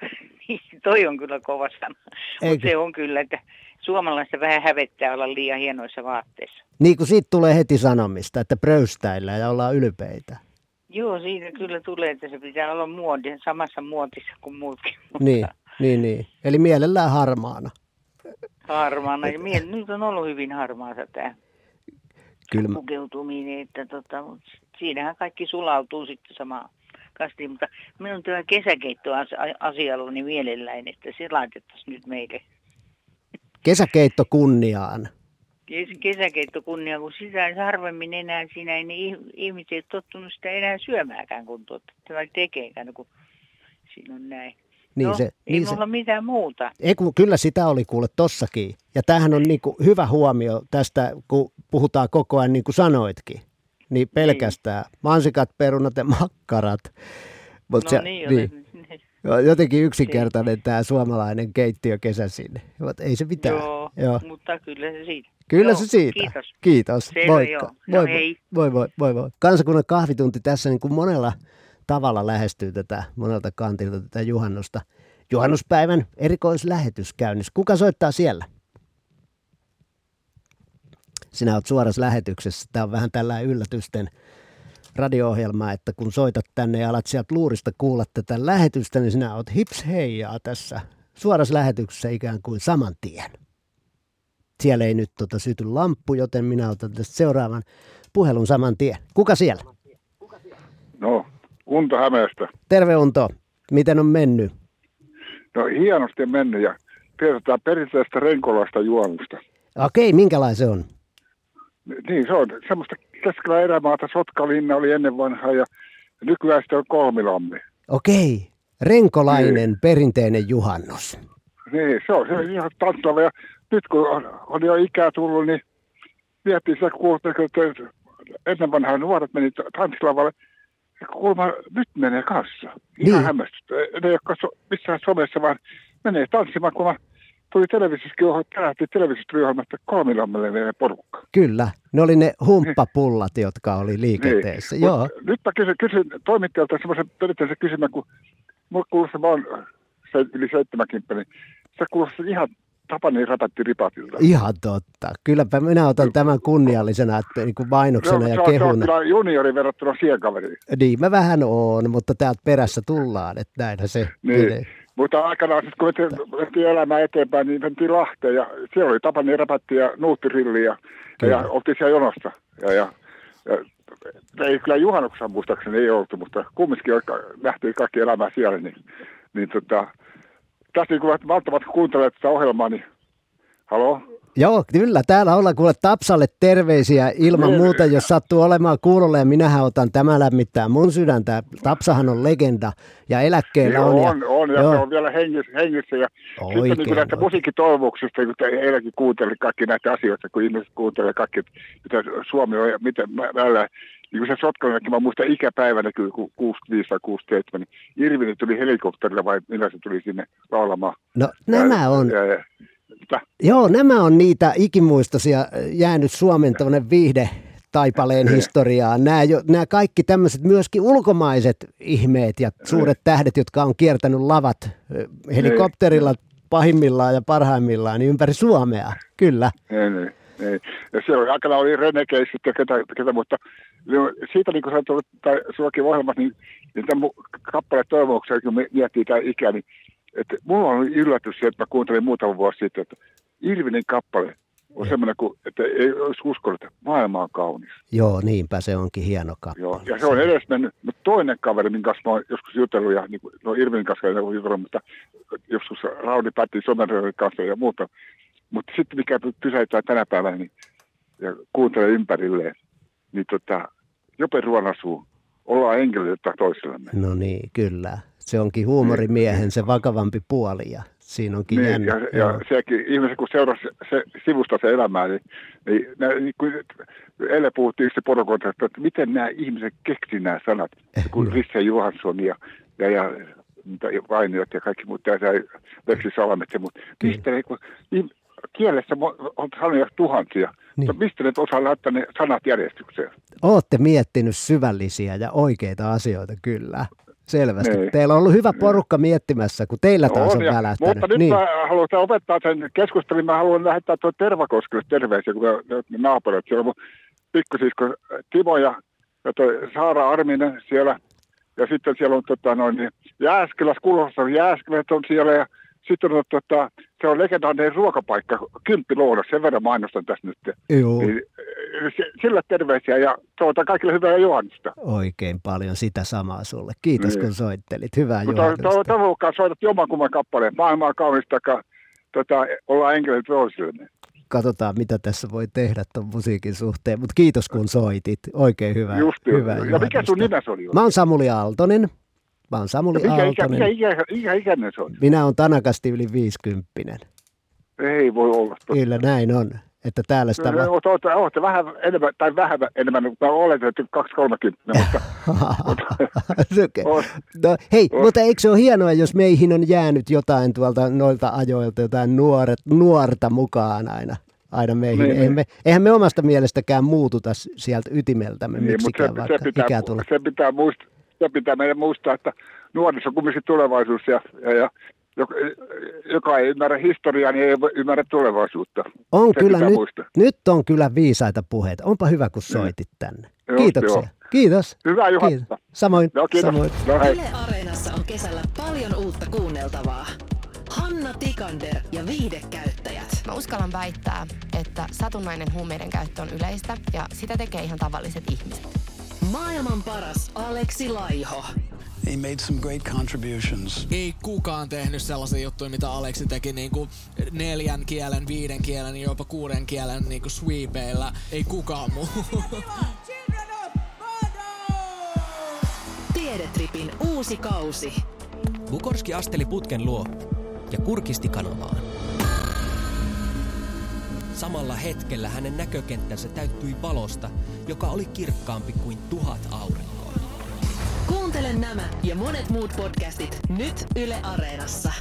(laughs) Toi on kyllä kova sana, mutta se on kyllä, että suomalaista vähän hävettää olla liian hienoissa vaatteissa. Niin kuin siitä tulee heti sanomista, että pröystäillään ja ollaan ylpeitä. Joo, siitä kyllä tulee, että se pitää olla muodi, samassa muotissa kuin muutkin. Niin, niin, niin. Eli mielellään harmaana. Harmaana. Ja mie, nyt on ollut hyvin harmaata tämä Kyllä. pukeutuminen, että tota, siinähän kaikki sulautuu sitten samaan kastiin. Mutta minun tämä kesäkeittoasialla niin mielelläin, että se laitettaisiin nyt meille. Kesäkeitto kunniaan. Kes- Kesäkeitto kunnia, kun sitä ei harvemmin enää siinä, ei niin ih- ihmiset ei tottunut sitä enää syömääkään, kun tai tekeekään, kun siinä on näin. Niin no, se- ei niin se- mulla mitään muuta. Ei, kun kyllä sitä oli kuule tossakin. Ja tämähän on niin kuin hyvä huomio tästä, kun puhutaan koko ajan niin kuin sanoitkin. Niin pelkästään mansikat, perunat ja makkarat. Mut no niin, niin. Jotenkin yksinkertainen tämä suomalainen keittiö kesäsin. Mut Ei se mitään. Joo, Joo. mutta kyllä se siitä. Kyllä Joo, se siitä. Kiitos. Kiitos. Selvä, Moikka. joo. No Moi, moi. hei. Moi, moi, moi, moi. Kansakunnan kahvitunti tässä niin kuin monella tavalla lähestyy tätä monelta kantilta tätä juhannusta. Juhannuspäivän erikoislähetys käynnissä. Kuka soittaa siellä? Sinä olet suorassa lähetyksessä. Tämä on vähän tällä yllätysten radio-ohjelma, että kun soitat tänne ja alat sieltä luurista kuulla tätä lähetystä, niin sinä olet hips heijaa tässä suorassa lähetyksessä ikään kuin saman tien. Siellä ei nyt tota syty lamppu, joten minä otan tästä seuraavan puhelun saman tien. Kuka siellä? No, Unto Hämeestä. Terve Unto. Miten on mennyt? No hienosti on mennyt ja pidetään perinteistä renkolaista juomusta. Okei, minkälainen se on? Niin, se on semmoista keskellä erämaata. Sotkalinna oli ennen vanhaa ja nykyään sitten on kolmilammi. Okei, renkolainen perinteinen juhannus. Niin, se on, se on ihan tanssava. Ja nyt kun on, on jo ikää tullut, niin miettii sitä kuulta, että ennen vanhaa nuoret meni tanssilavalle. Kuulemma nyt menee kanssa. Ihan Niin. niin. hämmästystä. Ne ei ole missään somessa, vaan menee tanssimaan, kun tuli televisiosta että kolmilammelle menee porukka. Kyllä, ne oli ne humppapullat, jotka oli liikenteessä. Niin. Joo, Mut Nyt mä kysyn, kysyn toimittajalta semmoisen perinteisen kysymän, kun mulla kuulostaa, mä oon se, yli 70, niin se kuulostaa ihan Tapani rapatti ripatilta. ihan totta. Kylläpä minä otan tämän kunniallisena että niin kuin mainoksena se, ja on- se, on- kehuna. juniori verrattuna sienkaveriin. Niin mä vähän oon, mutta täältä perässä tullaan, että näinhän se Niin. menee. Mutta aikanaan, siis kun mentiin, elämään eteenpäin, niin mentiin Lahteen ja siellä oli Tapani rapatti ja Nuuttirilli ja, ja oltiin siellä jonossa. Ja, ja, ja ei kyllä juhannuksessa muistaakseni ei oltu, mutta kumminkin nähtiin kaikki elämää siellä, niin, niin tota, tässä niin kun valtavat kuuntelee tätä ohjelmaa, niin haloo? Joo, kyllä. Täällä ollaan kuule Tapsalle terveisiä ilman muuta, jos sattuu olemaan kuulolla ja minähän otan tämä lämmittää mun sydäntä. Tapsahan on legenda ja eläkkeellä on. Niin ja, on, on, ja joo. se on vielä hengissä. hengissä ja sitten niin Oikein näistä on. musiikkitoivomuksista, kun eilenkin kuuntelin kaikki näitä asioita, kun ihmiset kuuntelee kaikki, mitä Suomi on ja mä, mä niin kuin se Sotkalinenkin, mä muistan ikäpäivänä kun 65 tai 67, niin Irvini tuli helikopterilla vai millä se tuli sinne laulamaan. No nämä on, Ja, ja, mitä? Joo, nämä on niitä ikimuistoisia äh, jäänyt Suomen tuonne viihde taipaleen historiaan. Nämä, jo, nämä kaikki tämmöiset myöskin ulkomaiset ihmeet ja suuret tähdet, jotka on kiertänyt lavat äh, helikopterilla pahimmillaan ja parhaimmillaan niin ympäri Suomea. Kyllä. Ei, niin, ei. Ja siellä oli, aikana oli Renegeiset ja ketä, ketä mutta siitä niin kuin sä tullut, tai sullakin ohjelmassa, niin, niin tämän kappale toivomuksia, kun miettii tämä ikä, niin että mulla on yllätys se, että mä kuuntelin muutama vuosi sitten, että Irvinin kappale on semmoinen, kuin, että ei olisi uskonut, että maailma on kaunis. Joo, niinpä se onkin hieno kappale. Joo, ja se on edes mennyt, mutta toinen kaveri, minkä kanssa mä oon joskus jutellut, ja niin kuin, no Irvinin kanssa ei ole jutellut, mutta joskus Raudi Pätti Someröiden kanssa ja muuta. Mutta sitten mikä pysäyttää tänä päivänä, niin, ja kuuntelee ympärilleen, niin tota, Jope Ruonasuu, ollaan enkeleitä toisillemme. No niin, kyllä. Se onkin huumorimiehen se vakavampi puoli ja Siinä onkin Niin, jännä. ja, ja sekin ihmiset, kun seurasi se, sivusta se elämää, niin, niin, niin kun, eilen puhuttiin se porukoita, että miten nämä ihmiset keksi nämä sanat, kun Risse Johansson ja, ja, ja Vainiot ja kaikki muut, ja Leksi Salamet ja muut. Mistä ne, kun, niin, kielessä on sanoja tuhansia, niin. mutta mistä ne osaa laittaa ne sanat järjestykseen? Ootte miettinyt syvällisiä ja oikeita asioita kyllä. Selvästi. Niin. Teillä on ollut hyvä porukka miettimässä, kun teillä taas on, ja, välähtänyt. mutta nyt niin. mä haluan opettaa sen keskustelun. Mä haluan lähettää tuon Tervakoskelle terveisiä, kun me naapurit. Siellä on pikkusisko Timo ja, ja toi Saara Arminen siellä. Ja sitten siellä on tota, noin, niin Jääskeläs, Kulossa Jääskeläs on siellä. Ja sitten on, tota, se on legendaarinen ruokapaikka, Kymppiluodos, sen verran mainostan tässä nyt. Joo. Niin, s- sille terveisiä ja toivotan kaikille hyvää juhannusta. Oikein paljon sitä samaa sulle. Kiitos Niin. kun soittelit. Hyvää Mutta juhannusta. to, toivon mukaan soitat jommankumman kappaleen. Maailmaa kaunista, ka, tota, ollaan enkelit toisillemme. Katsotaan, mitä tässä voi tehdä tuon musiikin suhteen. Mutta kiitos kun soitit. Oikein hyvä. Just hyvää ja mikä sun juhannusta. nimesi oli? Mä oon Samuli Aaltonen. Mä oon Samuli mikä, ikä, Aaltonen. mikä, ikä, ikä, ikäinen se on? Minä oon tanakasti yli 50. Ei voi olla. totta. Kyllä näin on. Että täällä sitä... va- Olette, olette, olette vähän enemmän, tai vähän enemmän, mutta mä olen että 230, mutta (laughs) Okei. No, hei, mutta eikö se ole hienoa, jos meihin on jäänyt jotain tuolta noilta ajoilta, jotain nuoret, nuorta mukaan aina, aina meihin. Niin, eihän, niin. me, eihän me omasta mielestäkään muututa sieltä ytimeltämme niin, miksikään, se, vaikka se, pitää, ikää tulee. se, pitää muistaa, se pitää meidän muistaa, että nuoriso on kumminkin tulevaisuus ja, ja, ja joka, joka ei ymmärrä historiaa, niin ei ymmärrä tulevaisuutta. On se kyllä nyt, muistaa. nyt on kyllä viisaita puheita. Onpa hyvä, kun soitit tänne. Joo, Kiitoksia. joo. Kiitos. Hyvää juhannusta. Kiitos. Samoin. No, kiitos. Samoin. No, hei. Yle Areenassa on kesällä paljon uutta kuunneltavaa. Hanna Tikander ja viihdekäyttäjät. Mä uskallan väittää, että satunnainen huumeiden käyttö on yleistä ja sitä tekee ihan tavalliset ihmiset. Maailman paras Aleksi Laiho. He made some great contributions. Ei kukaan tehnyt sellaisia juttuja, mitä Aleksi teki niin kuin neljän kielen, viiden kielen ja jopa kuuden kielen niin kuin sweepeillä. Ei kukaan muu. Tiedetripin uusi kausi. Bukorski asteli putken luo ja kurkisti kanavaan. Samalla hetkellä hänen näkökenttänsä täyttyi valosta, joka oli kirkkaampi kuin tuhat aurinkoa. Kuuntele nämä ja monet muut podcastit nyt Yle Areenassa.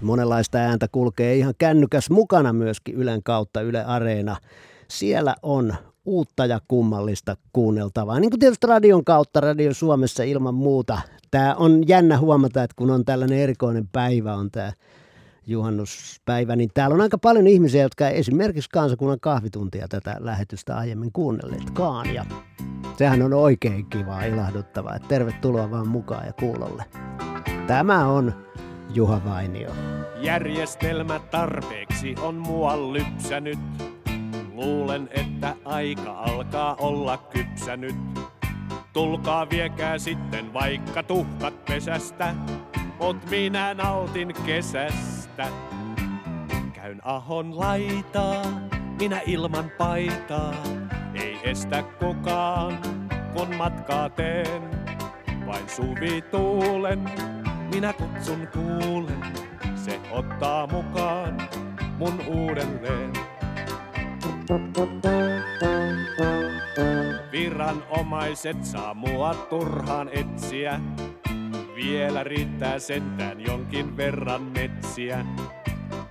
Monenlaista ääntä kulkee ihan kännykäs mukana myöskin Ylen kautta Yle Areena. Siellä on uutta ja kummallista kuunneltavaa. Niin kuin tietysti radion kautta, Radio Suomessa ilman muuta. Tämä on jännä huomata, että kun on tällainen erikoinen päivä, on tämä juhannuspäivä, niin täällä on aika paljon ihmisiä, jotka esimerkiksi kansakunnan kahvituntia tätä lähetystä aiemmin kuunnelleetkaan. Ja sehän on oikein kivaa, ilahduttavaa. Tervetuloa vaan mukaan ja kuulolle. Tämä on Juha Vainio. Järjestelmä tarpeeksi on mua lypsänyt. Luulen, että aika alkaa olla kypsänyt. Tulkaa viekää sitten vaikka tuhkat pesästä, mut minä nautin kesästä. Käyn ahon laitaa, minä ilman paitaa, ei estä kukaan, kun matkaa teen. Vain suvi tuulen, minä kutsun kuulen, se ottaa mukaan mun uudelleen. Viranomaiset saa mua turhaan etsiä. Vielä riittää sentään jonkin verran metsiä.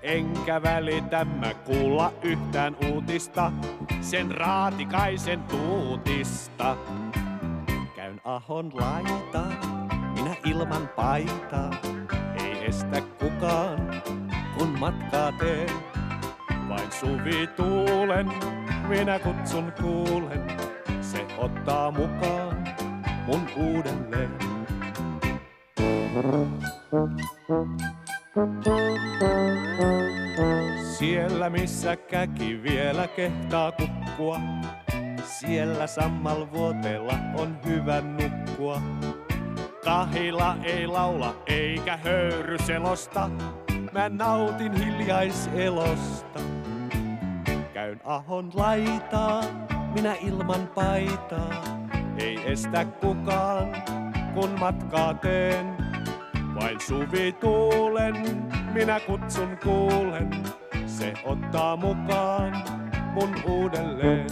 Enkä välitä mä kuulla yhtään uutista, sen raatikaisen tuutista. Käyn ahon laitaa, minä ilman paitaa. Ei estä kukaan, kun matkaa teen. Vain suvi tuulen, minä kutsun kuulen. Se ottaa mukaan mun uudelleen. Siellä missä käki vielä kehtaa kukkua, siellä sammal vuoteella on hyvä nukkua. Kahila ei laula eikä höyry selosta, mä nautin hiljaiselosta. Käyn ahon laitaa, minä ilman paitaa, ei estä kukaan, kun matkaa teen. Vain suvi tuulen, minä kutsun kuulen. Se ottaa mukaan mun uudelleen.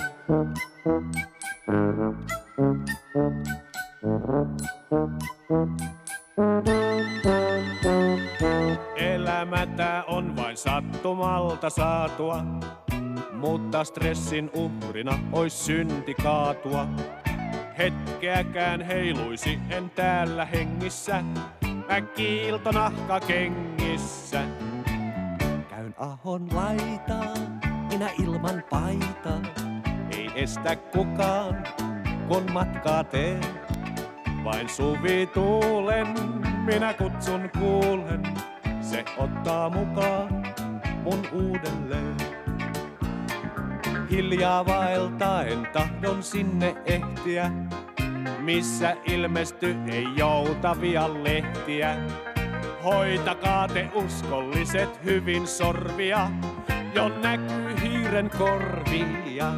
Elämä tää on vain sattumalta saatua, mutta stressin uhrina ois synti kaatua. Hetkeäkään heiluisi en täällä hengissä, mä kiiltonahka kengissä. Käyn ahon laitaa, minä ilman paitaa. Ei estä kukaan, kun matkaa teen. Vain suvi tuulen, minä kutsun kuulen. Se ottaa mukaan mun uudelleen. Hiljaa vaeltaen tahdon sinne ehtiä, missä ilmesty ei joutavia lehtiä. Hoitakaa te uskolliset hyvin sorvia, jo näkyy hiiren korvia.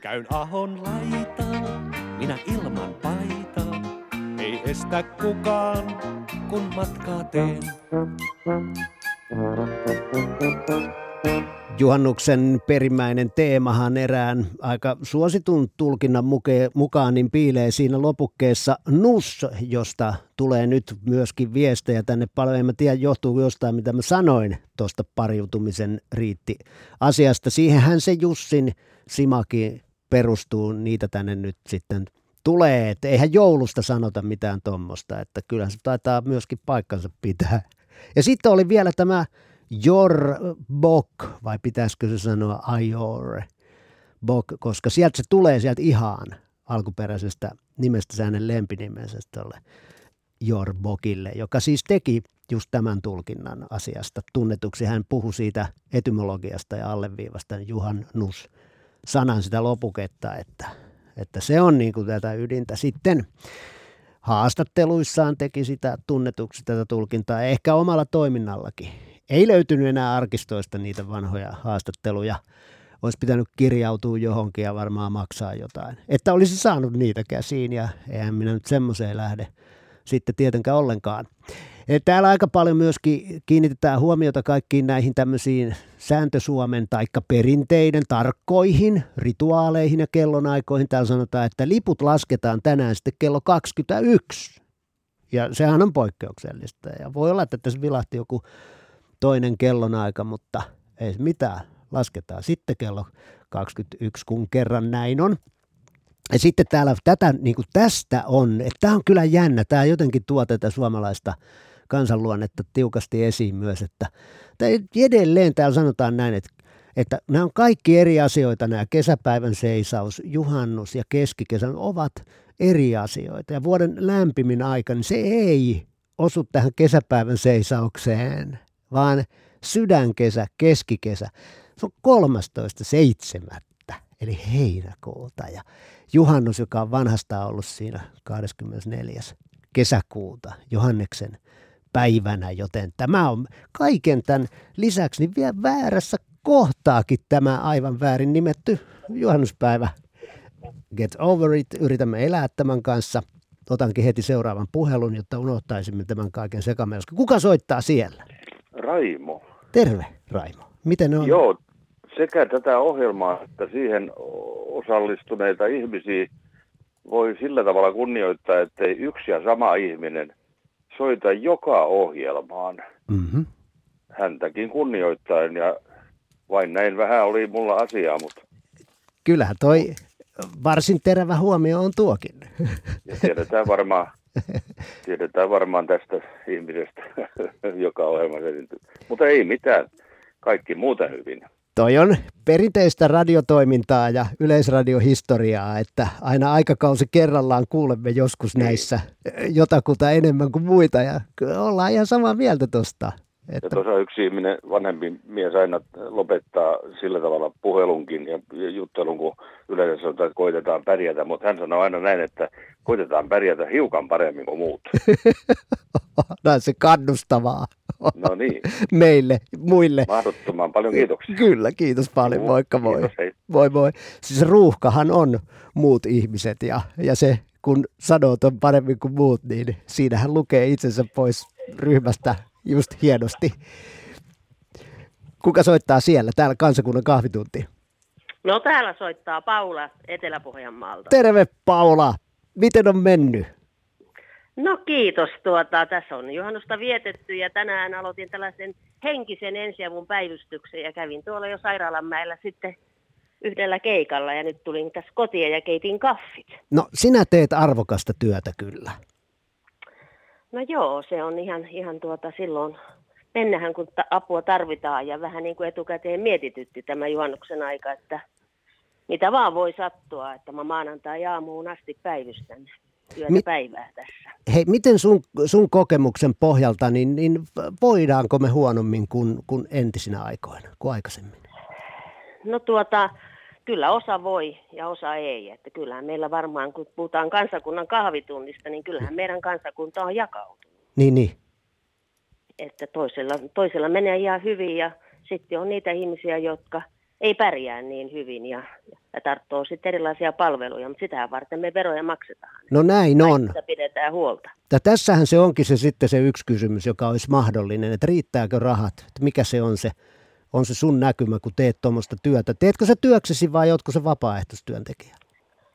Käyn ahon laitaa, minä ilman paitaa. Ei estä kukaan, kun matkaa teen. Juhannuksen perimmäinen teemahan erään aika suositun tulkinnan mukaan niin piilee siinä lopukkeessa nus, josta tulee nyt myöskin viestejä tänne paljon. En mä tiedä, johtuu jostain, mitä mä sanoin tuosta pariutumisen riitti asiasta. Siihenhän se Jussin Simaki perustuu, niitä tänne nyt sitten tulee. Et eihän joulusta sanota mitään tuommoista, että kyllähän se taitaa myöskin paikkansa pitää. Ja sitten oli vielä tämä Jor Bok, vai pitäisikö se sanoa Ajor Bok, koska sieltä se tulee sieltä ihan alkuperäisestä nimestä, hänen lempinimensä tuolle Jor Bokille, joka siis teki just tämän tulkinnan asiasta tunnetuksi. Hän puhui siitä etymologiasta ja alleviivasta juhannus sanan sitä lopuketta, että, että se on niin kuin tätä ydintä. Sitten haastatteluissaan teki sitä tunnetuksi tätä tulkintaa, ehkä omalla toiminnallakin. Ei löytynyt enää arkistoista niitä vanhoja haastatteluja. Olisi pitänyt kirjautua johonkin ja varmaan maksaa jotain. Että olisi saanut niitä käsiin ja eihän minä nyt semmoiseen lähde sitten tietenkään ollenkaan. Et Täällä aika paljon myöskin kiinnitetään huomiota kaikkiin näihin tämmöisiin sääntösuomen taikka perinteiden tarkkoihin rituaaleihin ja kellonaikoihin. Täällä sanotaan, että liput lasketaan tänään sitten kello 21. Ja sehän on poikkeuksellista. Ja voi olla, että tässä vilahti joku toinen kellonaika, mutta ei mitään. Lasketaan sitten kello 21, kun kerran näin on. Ja sitten täällä tätä, niin tästä on, että tämä on kyllä jännä, tämä jotenkin tuo tätä suomalaista kansanluonnetta tiukasti esiin myös, että tai edelleen täällä sanotaan näin, että, että nämä on kaikki eri asioita, nämä kesäpäivän seisaus, juhannus ja keskikesä ovat eri asioita. Ja vuoden lämpimin aika, niin se ei osu tähän kesäpäivän seisaukseen, vaan sydänkesä, keskikesä, se on 13.7. eli heinäkuuta ja juhannus, joka on vanhasta ollut siinä 24. kesäkuuta, Johanneksen päivänä, joten tämä on kaiken tämän lisäksi niin vielä väärässä kohtaakin tämä aivan väärin nimetty juhannuspäivä. Get over it, yritämme elää tämän kanssa. Otankin heti seuraavan puhelun, jotta unohtaisimme tämän kaiken sekamelska. Kuka soittaa siellä? Raimo. Terve, Raimo. Miten on? Joo, sekä tätä ohjelmaa että siihen osallistuneita ihmisiä voi sillä tavalla kunnioittaa, ettei yksi ja sama ihminen soita joka ohjelmaan Mm-hmm. häntäkin kunnioittaen ja vain näin vähän oli mulla asiaa, mutta Kyllähän toi varsin terävä huomio on tuokin. ja tiedetään varmaan, tiedetään varmaan tästä ihmisestä, joka ohjelmassa esiintyy. Mutta ei mitään, kaikki muuten hyvin. Toi on perinteistä radiotoimintaa ja yleisradiohistoriaa, että aina aikakausi kerrallaan kuulemme joskus näissä jotakuta enemmän kuin muita ja ollaan ihan samaa mieltä tosta. Ja tuossa yksi ihminen, vanhempi mies aina lopettaa sillä tavalla puhelunkin ja juttelun, kun yleensä sanotaan, että koitetaan pärjätä, mutta hän sanoo aina näin, että koitetaan pärjätä hiukan paremmin kuin muut. (laughs) No se kannustavaa. No niin. meille, muille. Mahdottoman paljon kiitoksia. Kyllä, kiitos paljon. Joo, Moikka moi. kiitos, hei. Moi moi. Siis ruuhkahan on muut ihmiset ja, ja se, kun sanoo on paremmin kuin muut, niin siinähän lukee itsensä pois ryhmästä just hienosti. Kuka soittaa siellä? Täällä kansakunnan kahvitunti. No täällä soittaa Paula Etelä-Pohjanmaalta. Terve Paula. Miten on mennyt? No kiitos. Tuota, tässä on juhannusta vietetty ja tänään aloitin tällaisen henkisen ensiavun päivystyksen ja kävin tuolla jo Sairaalanmäellä sitten yhdellä keikalla ja nyt tulin tässä kotiin ja keitin kaffit. No sinä teet arvokasta työtä kyllä. No joo, se on ihan, ihan tuota silloin mennähän kun ta- apua tarvitaan ja vähän niin kuin etukäteen mietitytti tämä juhannuksen aika, että mitä vaan voi sattua, että mä maanantai aamuun asti päivystän työtä Mi- päivää tässä. Hei, miten sun, sun kokemuksen pohjalta, niin, niin voidaanko me huonommin kuin, kuin entisinä aikoina, kuin aikaisemmin? No tuota, kyllä osa voi ja osa ei. Että kyllähän meillä varmaan, kun puhutaan kansakunnan kahvitunnista, niin kyllähän meidän kansakunta on jakautunut. Niin, niin. Että toisella, toisella menee ihan hyvin ja sitten on niitä ihmisiä, jotka ei pärjää niin hyvin ja, ja tarttoo sitten erilaisia palveluja, mutta sitä varten me veroja maksetaan. No näin on. Sitä pidetään huolta. Ja tässähän se onkin se sitten se yksi kysymys, joka olisi mahdollinen, että riittääkö rahat, että mikä se on se, on se sun näkymä, kun teet tuommoista työtä. Teetkö se työksesi vai ootko se vapaaehtoistyöntekijä?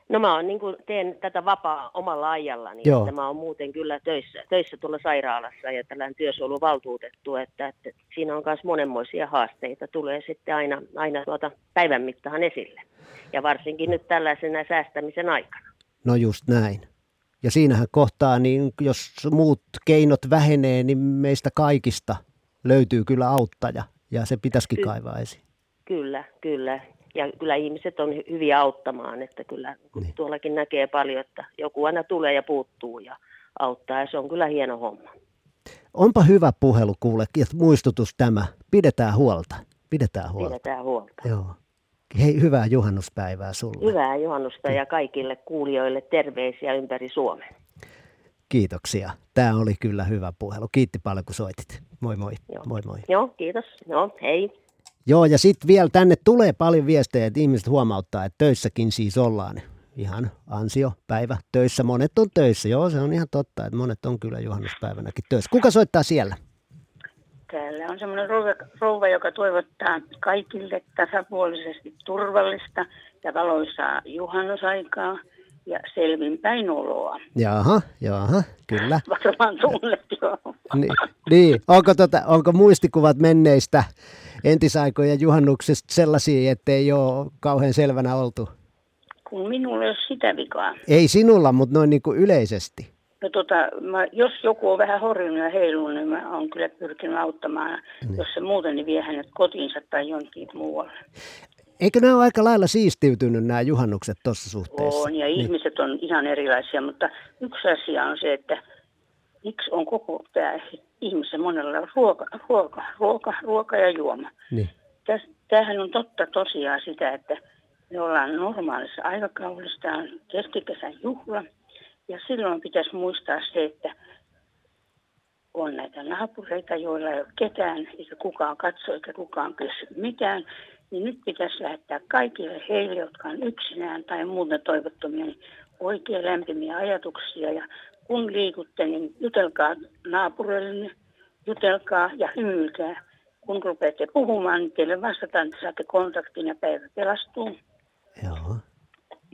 No mä on, niin kuin teen tätä vapaa omalla ajallani, Joo. että mä oon muuten kyllä töissä, töissä tuolla sairaalassa ja tällainen työsuojeluvaltuutettu, että, että siinä on myös monenmoisia haasteita, tulee sitten aina, aina tuota päivän mittaan esille. Ja varsinkin nyt tällaisena säästämisen aikana. No just näin. Ja siinähän kohtaa, niin jos muut keinot vähenee, niin meistä kaikista löytyy kyllä auttaja. Ja se pitäisikin Ky- kaivaa esiin. Kyllä, kyllä. Ja kyllä ihmiset on hy- hyviä auttamaan, että kyllä niin. tuollakin näkee paljon, että joku aina tulee ja puuttuu ja auttaa ja se on kyllä hieno homma. Onpa hyvä puhelu kuule, ja muistutus tämä. Pidetään huolta. Pidetään huolta. Pidetään huolta. Joo. Hei, hyvää juhannuspäivää sulle. Hyvää juhannusta ja kaikille kuulijoille terveisiä ympäri Suomen. Kiitoksia. Tämä oli kyllä hyvä puhelu. Kiitti paljon, kun soitit. Moi moi. Joo. Moi moi. Joo, kiitos. No, hei. Joo, ja sitten vielä tänne tulee paljon viestejä, että ihmiset huomauttaa, että töissäkin siis ollaan. Ihan ansio, päivä töissä. Monet on töissä. Joo, se on ihan totta, että monet on kyllä juhannuspäivänäkin töissä. Kuka soittaa siellä? Täällä on semmoinen rouva, rouva, joka toivottaa kaikille tasapuolisesti turvallista ja valoisaa juhannusaikaa ja selvinpäin oloa. Jaha, jaha, kyllä. (laughs) Varmaan tunnet jo. Niin, niin. Onko, tota, onko muistikuvat menneistä entisaikojen juhannuksesta sellaisia, että ei ole kauhean selvänä oltu? Kun minulla ei ole sitä vikaa. Ei sinulla, mutta noin niin kuin yleisesti. No tota, mä, jos joku on vähän horjunut ja heilunut, niin mä oon kyllä pyrkinyt auttamaan. Niin. Jos se muuten, niin vie hänet kotiinsa tai jonkin muualle. Eikö nämä ole aika lailla siistiytynyt nämä juhannukset tuossa suhteessa? On, ja Niin. ihmiset on ihan erilaisia, mutta yksi asia on se, että miksi on koko tämä ihmisen monella ruoka, ruoka, ruoka, ruoka ja juoma. Niin. Tämähän on totta tosiaan sitä, että me ollaan normaalissa aikakaudessa, on keskikesän juhla, ja silloin pitäisi muistaa se, että on näitä naapureita, joilla ei ole ketään, eikä kukaan katso, eikä kukaan kysy mitään, niin nyt pitäisi lähettää kaikille heille, jotka on yksinään tai muuten toivottomia, niin oikein lämpimiä ajatuksia. Ja kun liikutte, niin jutelkaa naapureille, jutelkaa ja hymyilkää. Kun rupeatte puhumaan, niin teille vastataan, että saatte kontaktin ja päivä pelastuu. Joo.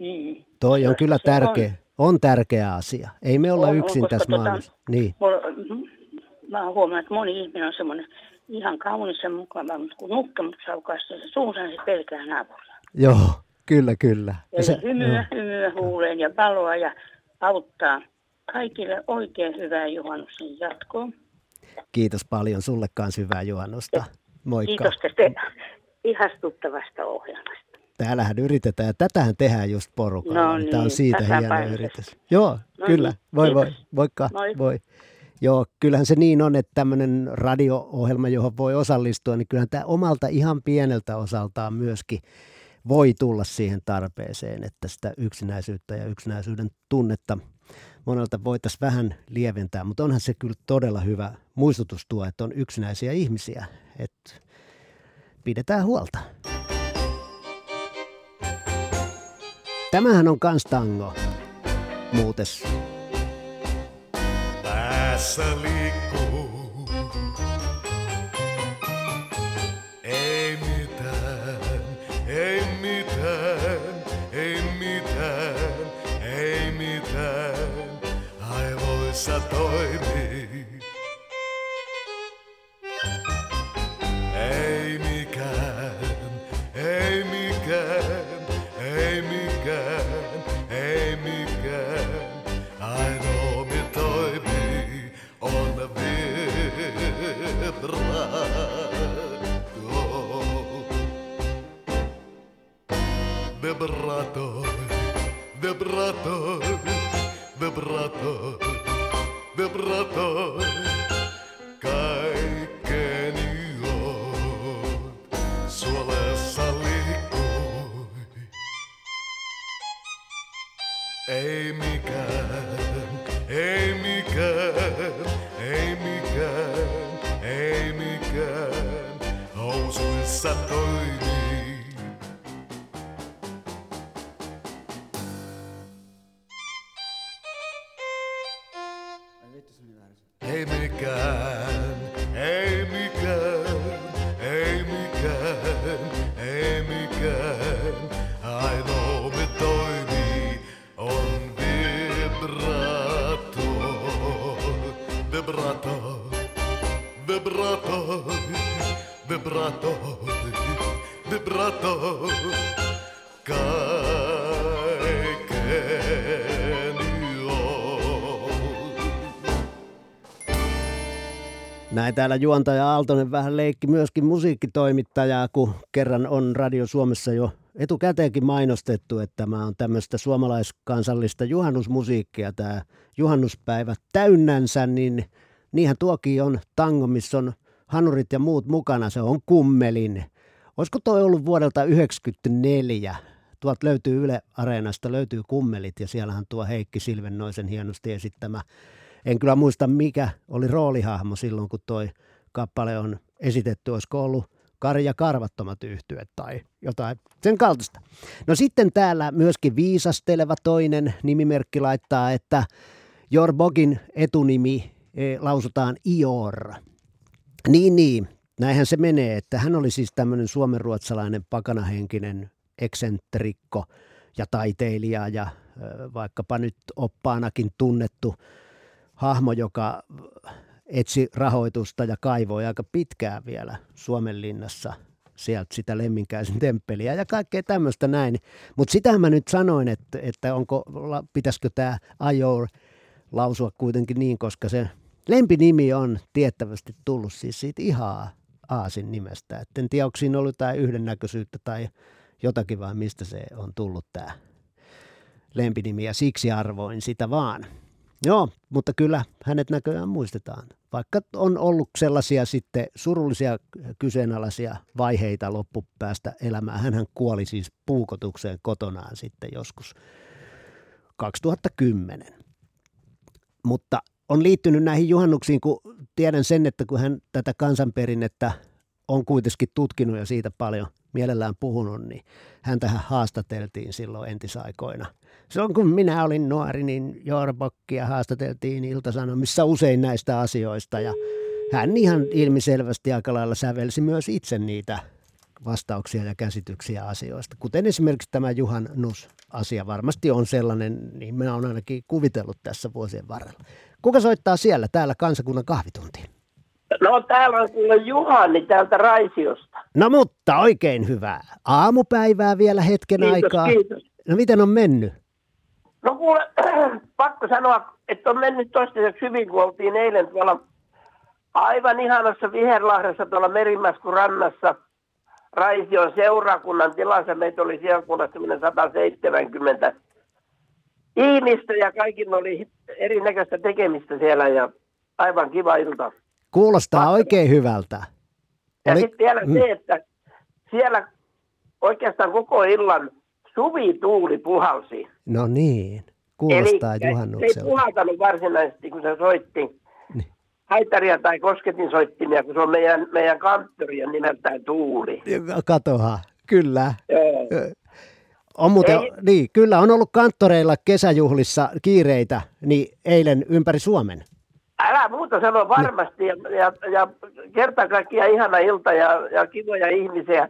Mm. Toi on kyllä on. tärkeä, on tärkeä asia. Ei me olla On, yksin tässä tota, maailmassa. Niin. Mulla, mhm. mä oon huomannut, että moni ihminen on semmoinen ihan kaunis ja mukava, mutta kun saukaista se suunsa, niin se pelkää naapuria. Joo, kyllä, kyllä. Eli se- hymyä, hymyä huuleen ja valoa ja auttaa kaikille oikein hyvää juhannuksen jatkoa. Kiitos paljon sulle kanssa hyvää juhannusta. Moikka. Kiitos tästä ihastuttavasta ohjelmasta. Täällähän yritetään, ja tätähän tehdään just porukalla. No Tämä on niin, siitä hieno yritys. Joo, No kyllä. niin, Voi voi, moikka. Moi. Voi. Joo, kyllähän se niin on, että tämmöinen radio-ohjelma, johon voi osallistua, niin kyllähän tämä omalta ihan pieneltä osaltaan myöskin voi tulla siihen tarpeeseen, että sitä yksinäisyyttä ja yksinäisyyden tunnetta monelta voitaisiin vähän lieventää, mutta onhan se kyllä todella hyvä muistutus tuo, että on yksinäisiä ihmisiä, että pidetään huolta. Tämähän on kans tango, muutes. Päässä liikkuu. Ei mitään, ei mitään, ei mitään, ei mitään. Aivoissa toimii. Vibrato, vibrato, vibrato, vibrato. Kaikkeni oot suolessa liikkuu. Ei mikään, ei mikään, ei mikään, ei mikään, housuissa toimii. Täällä juontaja Aaltonen vähän leikki myöskin musiikkitoimittajaa, kun kerran on Radio Suomessa jo etukäteenkin mainostettu, että tämä on tämmöistä suomalaiskansallista juhannusmusiikkia, tämä juhannuspäivä täynnänsä, niin niinhän tuokin on tango, missä on hanurit ja muut mukana, se on kummelin. Olisiko toi ollut vuodelta 1994? Tuolta löytyy Yle Areenasta, löytyy kummelit ja siellähän tuo Heikki Silvennoisen hienosti esittämä en kyllä muista mikä oli roolihahmo silloin, kun toi kappale on esitetty. Olisiko ollut Kari ja karvattomat yhtyöt tai jotain sen kaltaista. No sitten täällä myöskin viisasteleva toinen nimimerkki laittaa, että Jorbogin etunimi eh, lausutaan Ior. Niin, niin. Näinhän se menee, että hän oli siis tämmöinen suomenruotsalainen pakanahenkinen eksentrikko ja taiteilija ja vaikkapa nyt oppaanakin tunnettu hahmo, joka etsi rahoitusta ja kaivoi aika pitkään vielä Suomen linnassa sieltä sitä Lemminkäisen temppeliä ja kaikkea tämmöistä näin. Mutta sitähän mä nyt sanoin, että, että onko, pitäisikö tämä Ajor lausua kuitenkin niin, koska se lempinimi on tiettävästi tullut siis siitä ihan Aasin nimestä. Et en tiedä, onko siinä ollut jotain yhdennäköisyyttä tai jotakin vai mistä se on tullut tämä lempinimi ja siksi arvoin sitä vaan. Joo, mutta kyllä hänet näköjään muistetaan. Vaikka on ollut sellaisia sitten surullisia kyseenalaisia vaiheita loppupäästä elämää. Hän kuoli siis puukotukseen kotonaan sitten joskus 2010. Mutta on liittynyt näihin juhannuksiin, kun tiedän sen, että kun hän tätä kansanperinnettä on kuitenkin tutkinut ja siitä paljon mielellään puhunut, niin häntähän haastateltiin silloin entisaikoina. Silloin kun minä olin nuori, niin Jorbokkia haastateltiin Ilta-Sanomissa usein näistä asioista ja hän ihan ilmiselvästi aika lailla sävelsi myös itse niitä vastauksia ja käsityksiä asioista. Kuten esimerkiksi tämä juhannus-asia varmasti on sellainen, niin minä olen ainakin kuvitellut tässä vuosien varrella. Kuka soittaa siellä, täällä kansakunnan kahvituntiin? No täällä on kyllä Juhani täältä Raisiosta. No mutta oikein hyvää. Aamupäivää vielä hetken Kiitos, aikaa. kiitos. No miten on mennyt? No kuule, (clears throat) pakko sanoa, että on mennyt toistaiseksi hyvin, kun oltiin eilen tuolla aivan ihanassa Viherlahdessa tuolla Merimaskun rannassa Raision seurakunnan tilassa. Meitä oli siellä semmoinen 170 ihmistä ja kaikilla oli erinäköistä tekemistä siellä ja aivan kiva ilta. Kuulostaa oikein hyvältä. Ja Oli- sitten vielä mm. se, että siellä oikeastaan koko illan suvituuli puhalsi. No niin. kuulostaa Eli Se ei juhannukselta. puhaltanut varsinaisesti, kun se soitti. Haitaria tai kosketin soittimia, kun se on meidän, meidän kanttori on nimeltään Tuuli. Katoha, kyllä. Joo. On muuten, Ei- niin, kyllä on ollut kanttoreilla kesäjuhlissa kiireitä, niin eilen ympäri Suomen. Älä muuta sano varmasti. Ja, ja, ja kerta kaikkiaan ihana ilta ja, ja kivoja ihmisiä.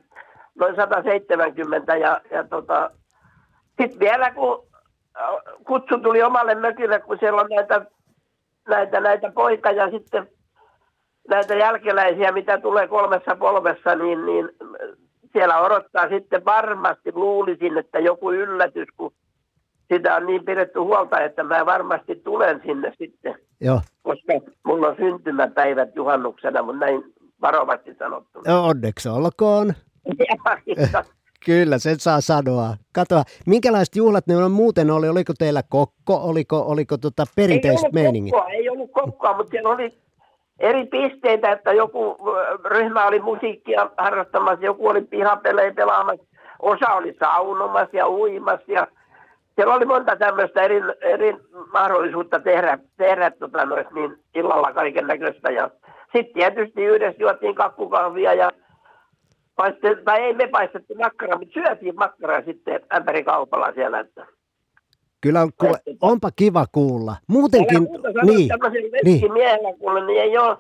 Noin 170 ja, ja tota, sitten vielä kun äh, kutsu tuli omalle mökille, kun siellä on näitä, näitä, näitä poika ja sitten näitä jälkeläisiä, mitä tulee kolmessa polvessa, niin, niin siellä odottaa sitten varmasti, luulisin, että joku yllätys, kun sitä on niin pidetty huolta, että mä varmasti tulen sinne sitten Joo, koska mulla on syntymäpäivät juhannuksena, mutta näin varovasti sanottu. no, onneksi olkoon. (laughs) Kyllä, sen saa sanoa. Katoa, minkälaiset juhlat ne on muuten oli? Oliko teillä kokko? Oliko, oliko tota ei perinteiset meiningit? kokkoa, ei ollut kokkoa, mutta siellä oli eri pisteitä, että joku ö, ryhmä oli musiikkia harrastamassa, joku oli pihapelejä pelaamassa, osa oli saunomassa ja uimassa ja siellä oli monta tämmöistä eri, eri mahdollisuutta tehdä, tehdä tota nois, niin illalla kaiken näköistä. Ja sitten tietysti yhdessä juotiin kakkukahvia ja paiste, tai ei me paistettu makkaraa, mutta syötiin makkaraa sitten ämpärikaupalla siellä. Että. Kyllä on, kuule, onpa kiva kuulla. Muutenkin, muuta niin, niin, veskimiehellä, kuule, niin ei ole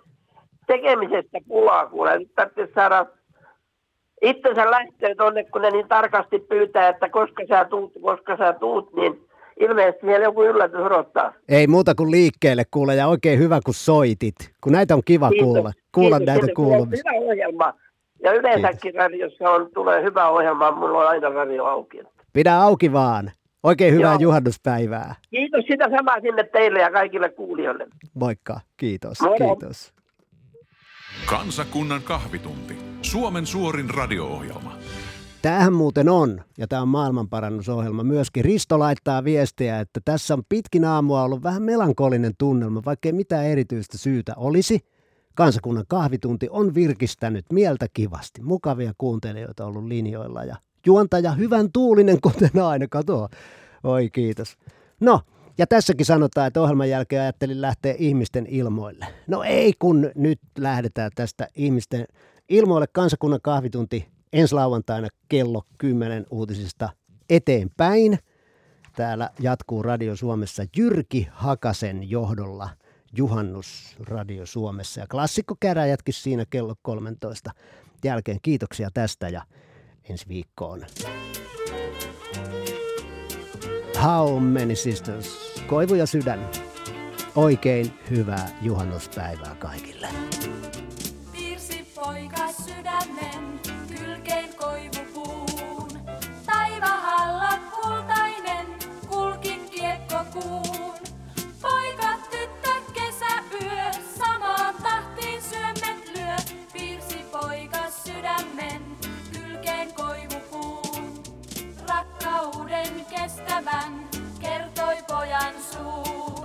tekemisestä pulaa, kuule. Nyt tarvitsisi saada itsensä lähteä tuonne, kun ne niin tarkasti pyytää, että koska sä tuut, koska sä tuut, niin ilmeisesti siellä joku yllätys odottaa. ei muuta kuin liikkeelle kuule ja oikein hyvä kun soitit, kun näitä on kiva Kiitos. kuulla, kuulla Kiitos. näitä tulee kuulumisia. Hyvä ohjelma. Ja yleensäkin radiossa on, tulee hyvä ohjelma, mulla on aina radio auki. Pidä auki vaan. Oikein hyvää Joo. juhannuspäivää. Kiitos sitä samaa sinne teille ja kaikille kuulijoille. Moikka, kiitos, Moro. kiitos. Kansakunnan kahvitunti. Suomen suorin radio-ohjelma. Tämähän muuten on, ja tämä on maailmanparannusohjelma myöskin. Risto laittaa viestiä, että tässä on pitkin aamua ollut vähän melankolinen tunnelma, vaikkei mitään erityistä syytä olisi. Kansakunnan kahvitunti on virkistänyt mieltä kivasti. Mukavia kuuntelijoita on ollut linjoilla ja juontaja hyvän tuulinen, kuten aina. Kato. Oi kiitos. No, ja tässäkin sanotaan, että ohjelman jälkeen ajattelin lähteä ihmisten ilmoille. No ei, kun nyt lähdetään tästä ihmisten ilmoille kansakunnan kahvitunti ensi lauantaina kello 10 uutisista eteenpäin. Täällä jatkuu Radio Suomessa Jyrki Hakasen johdolla juhannus Radio Suomessa ja klassikkokäräjätkin siinä kello 13 jälkeen. Kiitoksia tästä ja ensi viikkoon. How many sisters? Koivu ja sydän. Oikein hyvää juhannuspäivää kaikille. Kestävän kertoi pojan suu.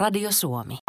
Radio Suomi.